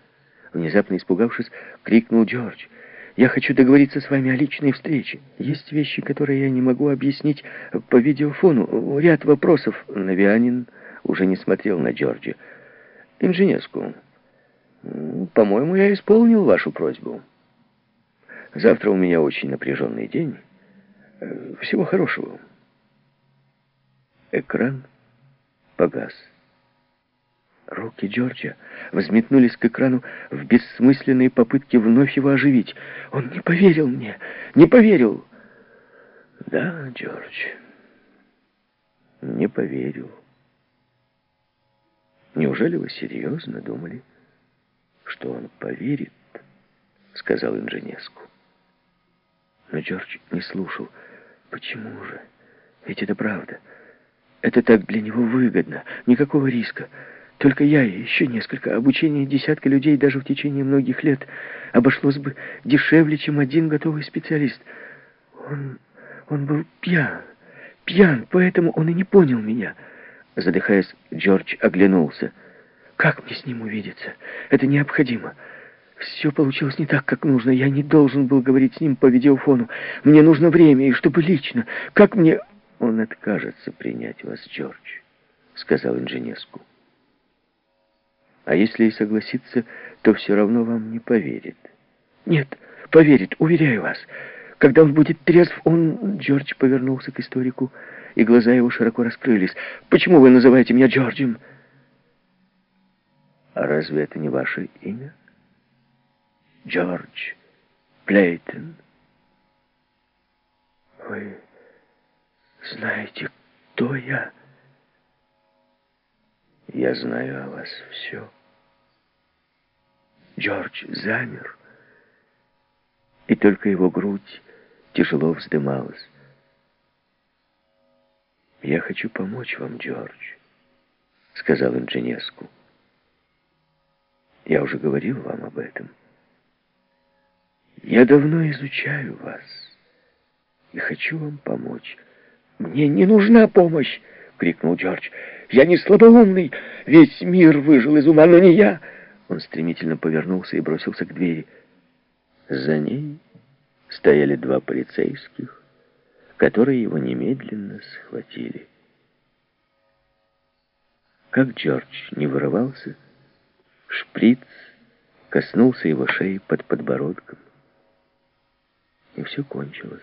[SPEAKER 1] Внезапно испугавшись, крикнул Джордж. «Я хочу договориться с вами о личной встрече. Есть вещи, которые я не могу объяснить по видеофону. Ряд вопросов». Навианин уже не смотрел на Джорджа. «Инженерскую. По-моему, я исполнил вашу просьбу. Завтра у меня очень напряженный день». Всего хорошего. Экран погас. Руки Джорджа взметнулись к экрану в бессмысленной попытке вновь его оживить. Он не поверил мне, не поверил. Да, Джордж, не поверил. Неужели вы серьезно думали, что он поверит? Сказал инженерску. Но Джордж не слушал. Почему же? Ведь это правда. Это так для него выгодно. Никакого риска. Только я и еще несколько. Обучение десятка людей даже в течение многих лет обошлось бы дешевле, чем один готовый специалист. Он, он был пьян. Пьян, поэтому он и не понял меня. Задыхаясь, Джордж оглянулся. Как мне с ним увидеться? Это необходимо. Все получилось не так, как нужно. Я не должен был говорить с ним по видеофону. Мне нужно время, и чтобы лично. Как мне... Он откажется принять вас, Джордж, сказал инженерску. А если и согласится, то все равно вам не поверит. Нет, поверит, уверяю вас. Когда он будет трезв, он...» Джордж повернулся к историку, и глаза его широко раскрылись. «Почему вы называете меня Джорджем?» «А разве это не ваше имя?» «Джордж Плейтон». «Вы знаете, кто я?» «Я знаю о вас все». Джордж замер, и только его грудь тяжело вздымалась. «Я хочу помочь вам, Джордж», — сказал инженерску. «Я уже говорил вам об этом. Я давно изучаю вас и хочу вам помочь». «Мне не нужна помощь!» — крикнул Джордж. «Я не слабоумный! Весь мир выжил из ума, но не я!» Он стремительно повернулся и бросился к двери. За ней стояли два полицейских, которые его немедленно схватили. Как Джордж не вырывался, шприц коснулся его шеи под подбородком, и все кончилось.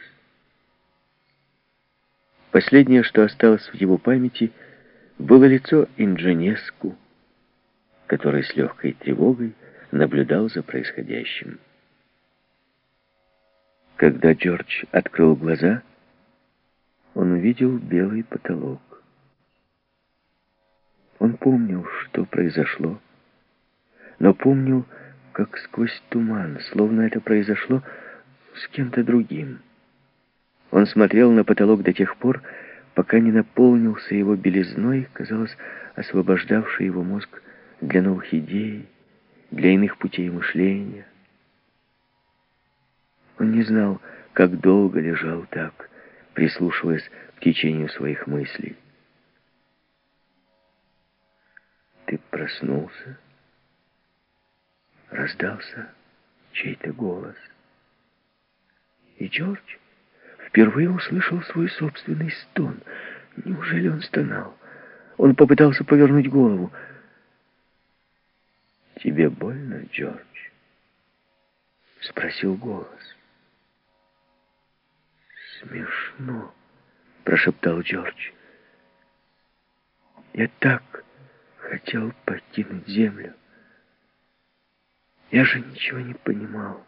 [SPEAKER 1] Последнее, что осталось в его памяти, было лицо Индженеску, который с легкой тревогой наблюдал за происходящим. Когда Джордж открыл глаза, он увидел белый потолок. Он помнил, что произошло, но помнил, как сквозь туман, словно это произошло с кем-то другим. Он смотрел на потолок до тех пор, пока не наполнился его белизной, казалось, освобождавший его мозг для новых идей, для иных путей мышления. Он не знал, как долго лежал так, прислушиваясь к течению своих мыслей. «Ты проснулся?» Раздался чей-то голос. И Джордж впервые услышал свой собственный стон. Неужели он стонал? Он попытался повернуть голову. «Тебе больно, Джордж?» — спросил голос. «Смешно», — прошептал Джордж. «Я так хотел покинуть землю. Я же ничего не понимал».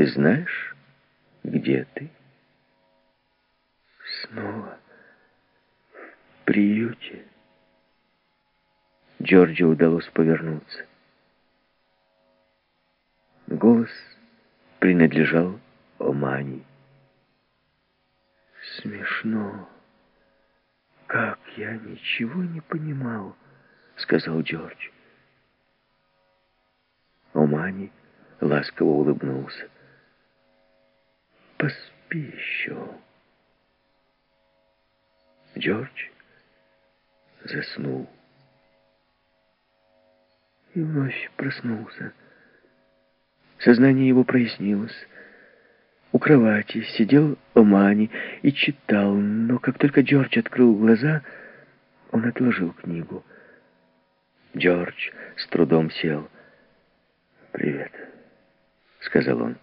[SPEAKER 1] Ты знаешь, где ты? Снова в приюте. Джорджи удалось повернуться. Голос принадлежал Омани. Смешно. Как я ничего не понимал, сказал Джордж. Омани ласково улыбнулся. Поспи еще. Джордж заснул. И вновь проснулся. Сознание его прояснилось. У кровати сидел Омани и читал, но как только Джордж открыл глаза, он отложил книгу. Джордж с трудом сел. «Привет», — сказал он.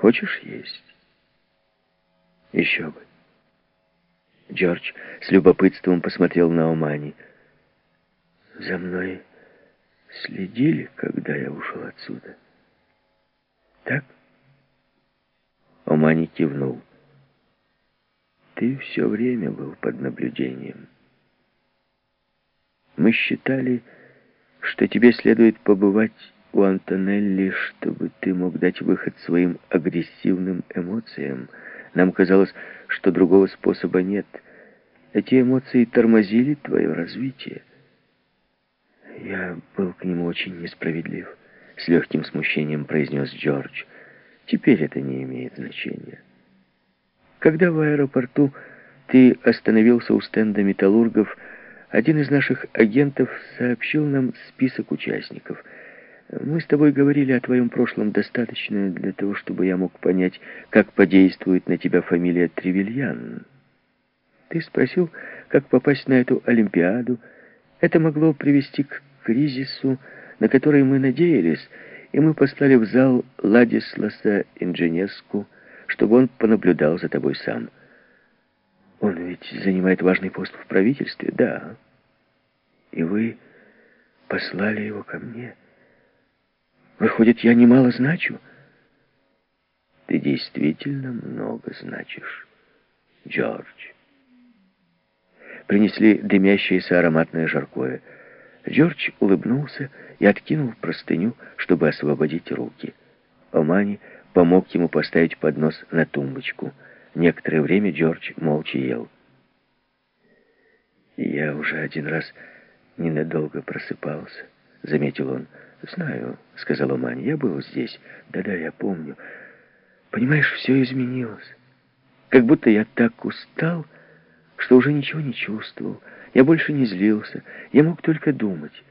[SPEAKER 1] Хочешь есть? Еще бы. Джордж с любопытством посмотрел на Омани. За мной следили, когда я ушел отсюда. Так? Омани кивнул. Ты все время был под наблюдением. Мы считали, что тебе следует побывать у Антонелли, чтобы ты мог дать выход своим агрессивным эмоциям. Нам казалось, что другого способа нет. Эти эмоции тормозили твое развитие. Я был к нему очень несправедлив, с легким смущением произнес Джордж. Теперь это не имеет значения. Когда в аэропорту ты остановился у стенда металлургов, один из наших агентов сообщил нам список участников — мы с тобой говорили о твоем прошлом достаточно для того, чтобы я мог понять, как подействует на тебя фамилия Тревельян. Ты спросил, как попасть на эту Олимпиаду. Это могло привести к кризису, на который мы надеялись, и мы послали в зал Ладисласа Инженеску, чтобы он понаблюдал за тобой сам. Он ведь занимает важный пост в правительстве, да. И вы послали его ко мне. Выходит, я немало значу. Ты действительно много значишь, Джордж. Принесли дымящееся ароматное жаркое. Джордж улыбнулся и откинул простыню, чтобы освободить руки. Омани помог ему поставить поднос на тумбочку. Некоторое время Джордж молча ел. «Я уже один раз ненадолго просыпался», — заметил он. «Знаю», — сказал Омани, — «я был здесь. Да-да, я помню. Понимаешь, все изменилось. Как будто я так устал, что уже ничего не чувствовал. Я больше не злился. Я мог только думать.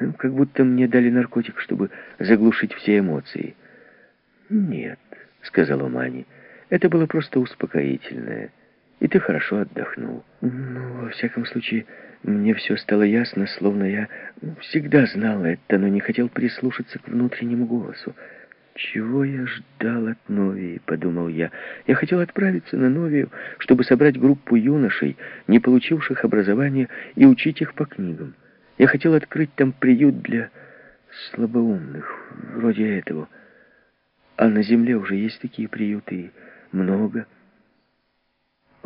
[SPEAKER 1] Ну, как будто мне дали наркотик, чтобы заглушить все эмоции. «Нет», — сказала Мани, — «это было просто успокоительное, и ты хорошо отдохнул». «Ну, во всяком случае, мне все стало ясно, словно я всегда знал это, но не хотел прислушаться к внутреннему голосу. «Чего я ждал от Новии?» — подумал я. Я хотел отправиться на Новию, чтобы собрать группу юношей, не получивших образования, и учить их по книгам. Я хотел открыть там приют для слабоумных, вроде этого. А на земле уже есть такие приюты, много.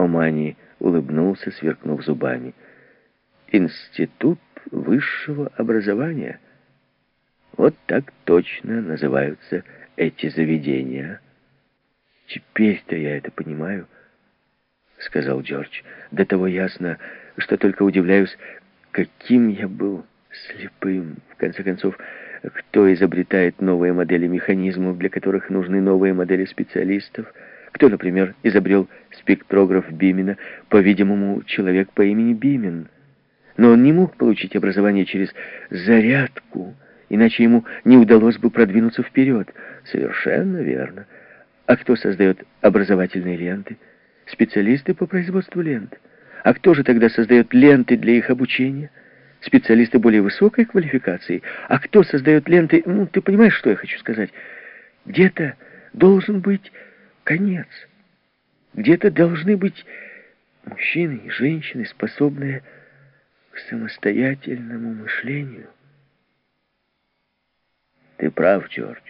[SPEAKER 1] Омани улыбнулся, сверкнув зубами. «Институт высшего образования». Вот так точно называются эти заведения. Теперь-то я это понимаю, сказал Джордж. До того ясно, что только удивляюсь, каким я был слепым. В конце концов, кто изобретает новые модели механизмов, для которых нужны новые модели специалистов? Кто, например, изобрел спектрограф Бимена, по-видимому, человек по имени Бимен? Но он не мог получить образование через зарядку, иначе ему не удалось бы продвинуться вперед. Совершенно верно. А кто создает образовательные ленты? Специалисты по производству лент. А кто же тогда создает ленты для их обучения? Специалисты более высокой квалификации. А кто создает ленты? Ну, ты понимаешь, что я хочу сказать? Где-то должен быть конец. Где-то должны быть мужчины и женщины, способные к самостоятельному мышлению. Ты прав, Джордж.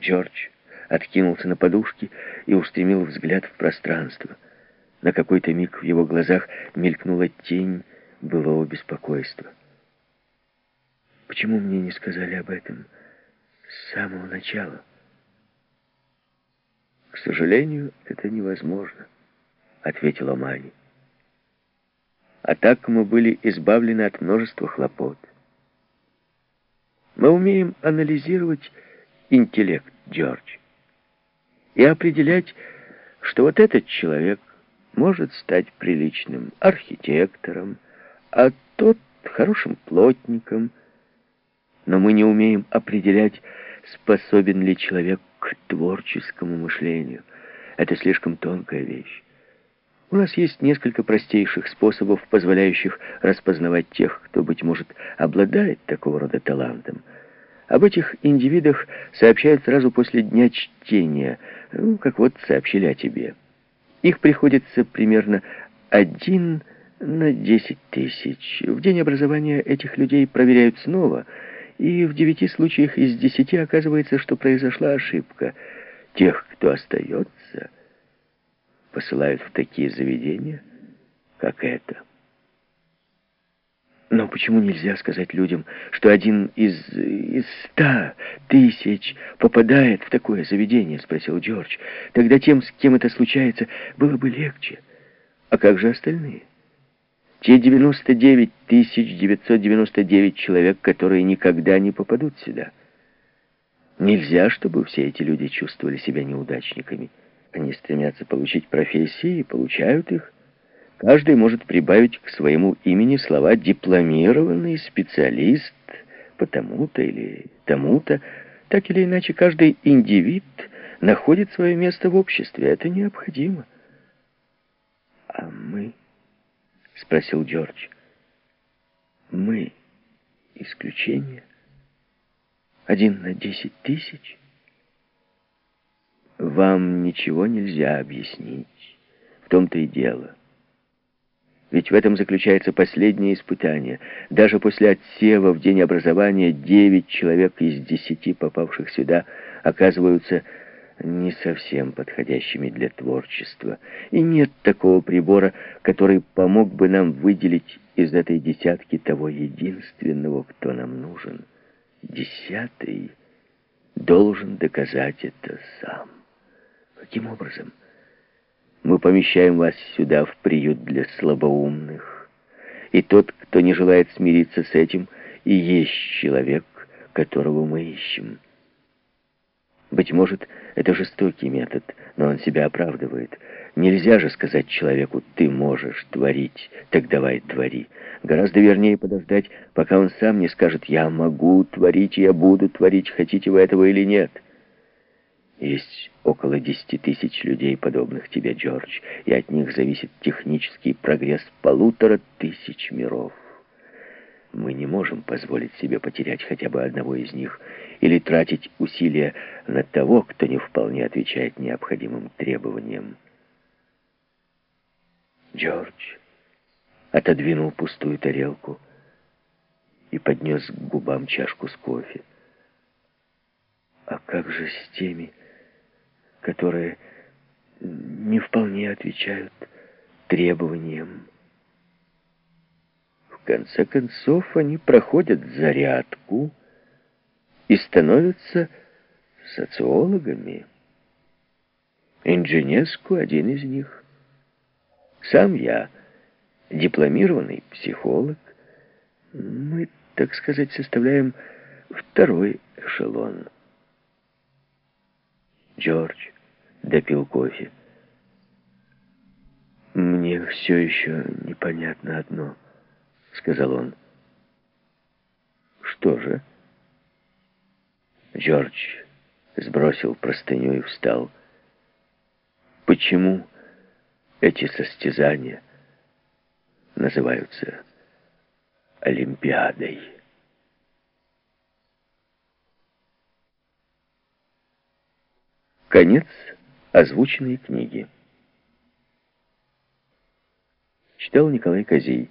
[SPEAKER 1] Джордж откинулся на подушки и устремил взгляд в пространство. На какой-то миг в его глазах мелькнула тень былого беспокойства. Почему мне не сказали об этом с самого начала? К сожалению, это невозможно, ответила Мани. А так мы были избавлены от множества хлопот. Мы умеем анализировать интеллект, Джордж, и определять, что вот этот человек может стать приличным архитектором, а тот хорошим плотником. Но мы не умеем определять, способен ли человек к творческому мышлению. Это слишком тонкая вещь. У нас есть несколько простейших способов, позволяющих распознавать тех, кто, быть может, обладает такого рода талантом. Об этих индивидах сообщают сразу после дня чтения, ну, как вот сообщили о тебе. Их приходится примерно один на десять тысяч. В день образования этих людей проверяют снова, и в девяти случаях из десяти оказывается, что произошла ошибка. Тех, кто остается посылают в такие заведения, как это. Но почему нельзя сказать людям, что один из, из ста тысяч попадает в такое заведение, спросил Джордж. Тогда тем, с кем это случается, было бы легче. А как же остальные? Те 99 999 человек, которые никогда не попадут сюда. Нельзя, чтобы все эти люди чувствовали себя неудачниками. Они стремятся получить профессии и получают их. Каждый может прибавить к своему имени слова «дипломированный специалист» потому-то или тому-то. Так или иначе, каждый индивид находит свое место в обществе. Это необходимо. «А мы?» — спросил Джордж. «Мы исключение?» Один на десять тысяч? Вам ничего нельзя объяснить. В том-то и дело. Ведь в этом заключается последнее испытание. Даже после отсева в день образования девять человек из десяти попавших сюда оказываются не совсем подходящими для творчества. И нет такого прибора, который помог бы нам выделить из этой десятки того единственного, кто нам нужен. Десятый должен доказать это сам. Каким образом? Мы помещаем вас сюда в приют для слабоумных. И тот, кто не желает смириться с этим, и есть человек, которого мы ищем. Быть может, это жестокий метод, но он себя оправдывает. Нельзя же сказать человеку «ты можешь творить, так давай твори». Гораздо вернее подождать, пока он сам не скажет «я могу творить, я буду творить, хотите вы этого или нет». Есть около десяти тысяч людей, подобных тебе, Джордж, и от них зависит технический прогресс полутора тысяч миров. Мы не можем позволить себе потерять хотя бы одного из них или тратить усилия на того, кто не вполне отвечает необходимым требованиям. Джордж отодвинул пустую тарелку и поднес к губам чашку с кофе. А как же с теми, которые не вполне отвечают требованиям? В конце концов, они проходят зарядку и становятся социологами. Инженеску один из них. Сам я дипломированный психолог. Мы, так сказать, составляем второй эшелон. Джордж допил кофе. «Мне все еще непонятно одно», — сказал он. «Что же?» Джордж сбросил простыню и встал. «Почему эти состязания называются Олимпиадой?» Конец озвученной книги. Читал Николай Козей.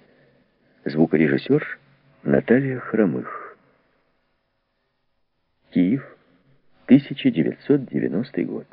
[SPEAKER 1] Звукорежиссер Наталья Хромых. Киев, 1990 год.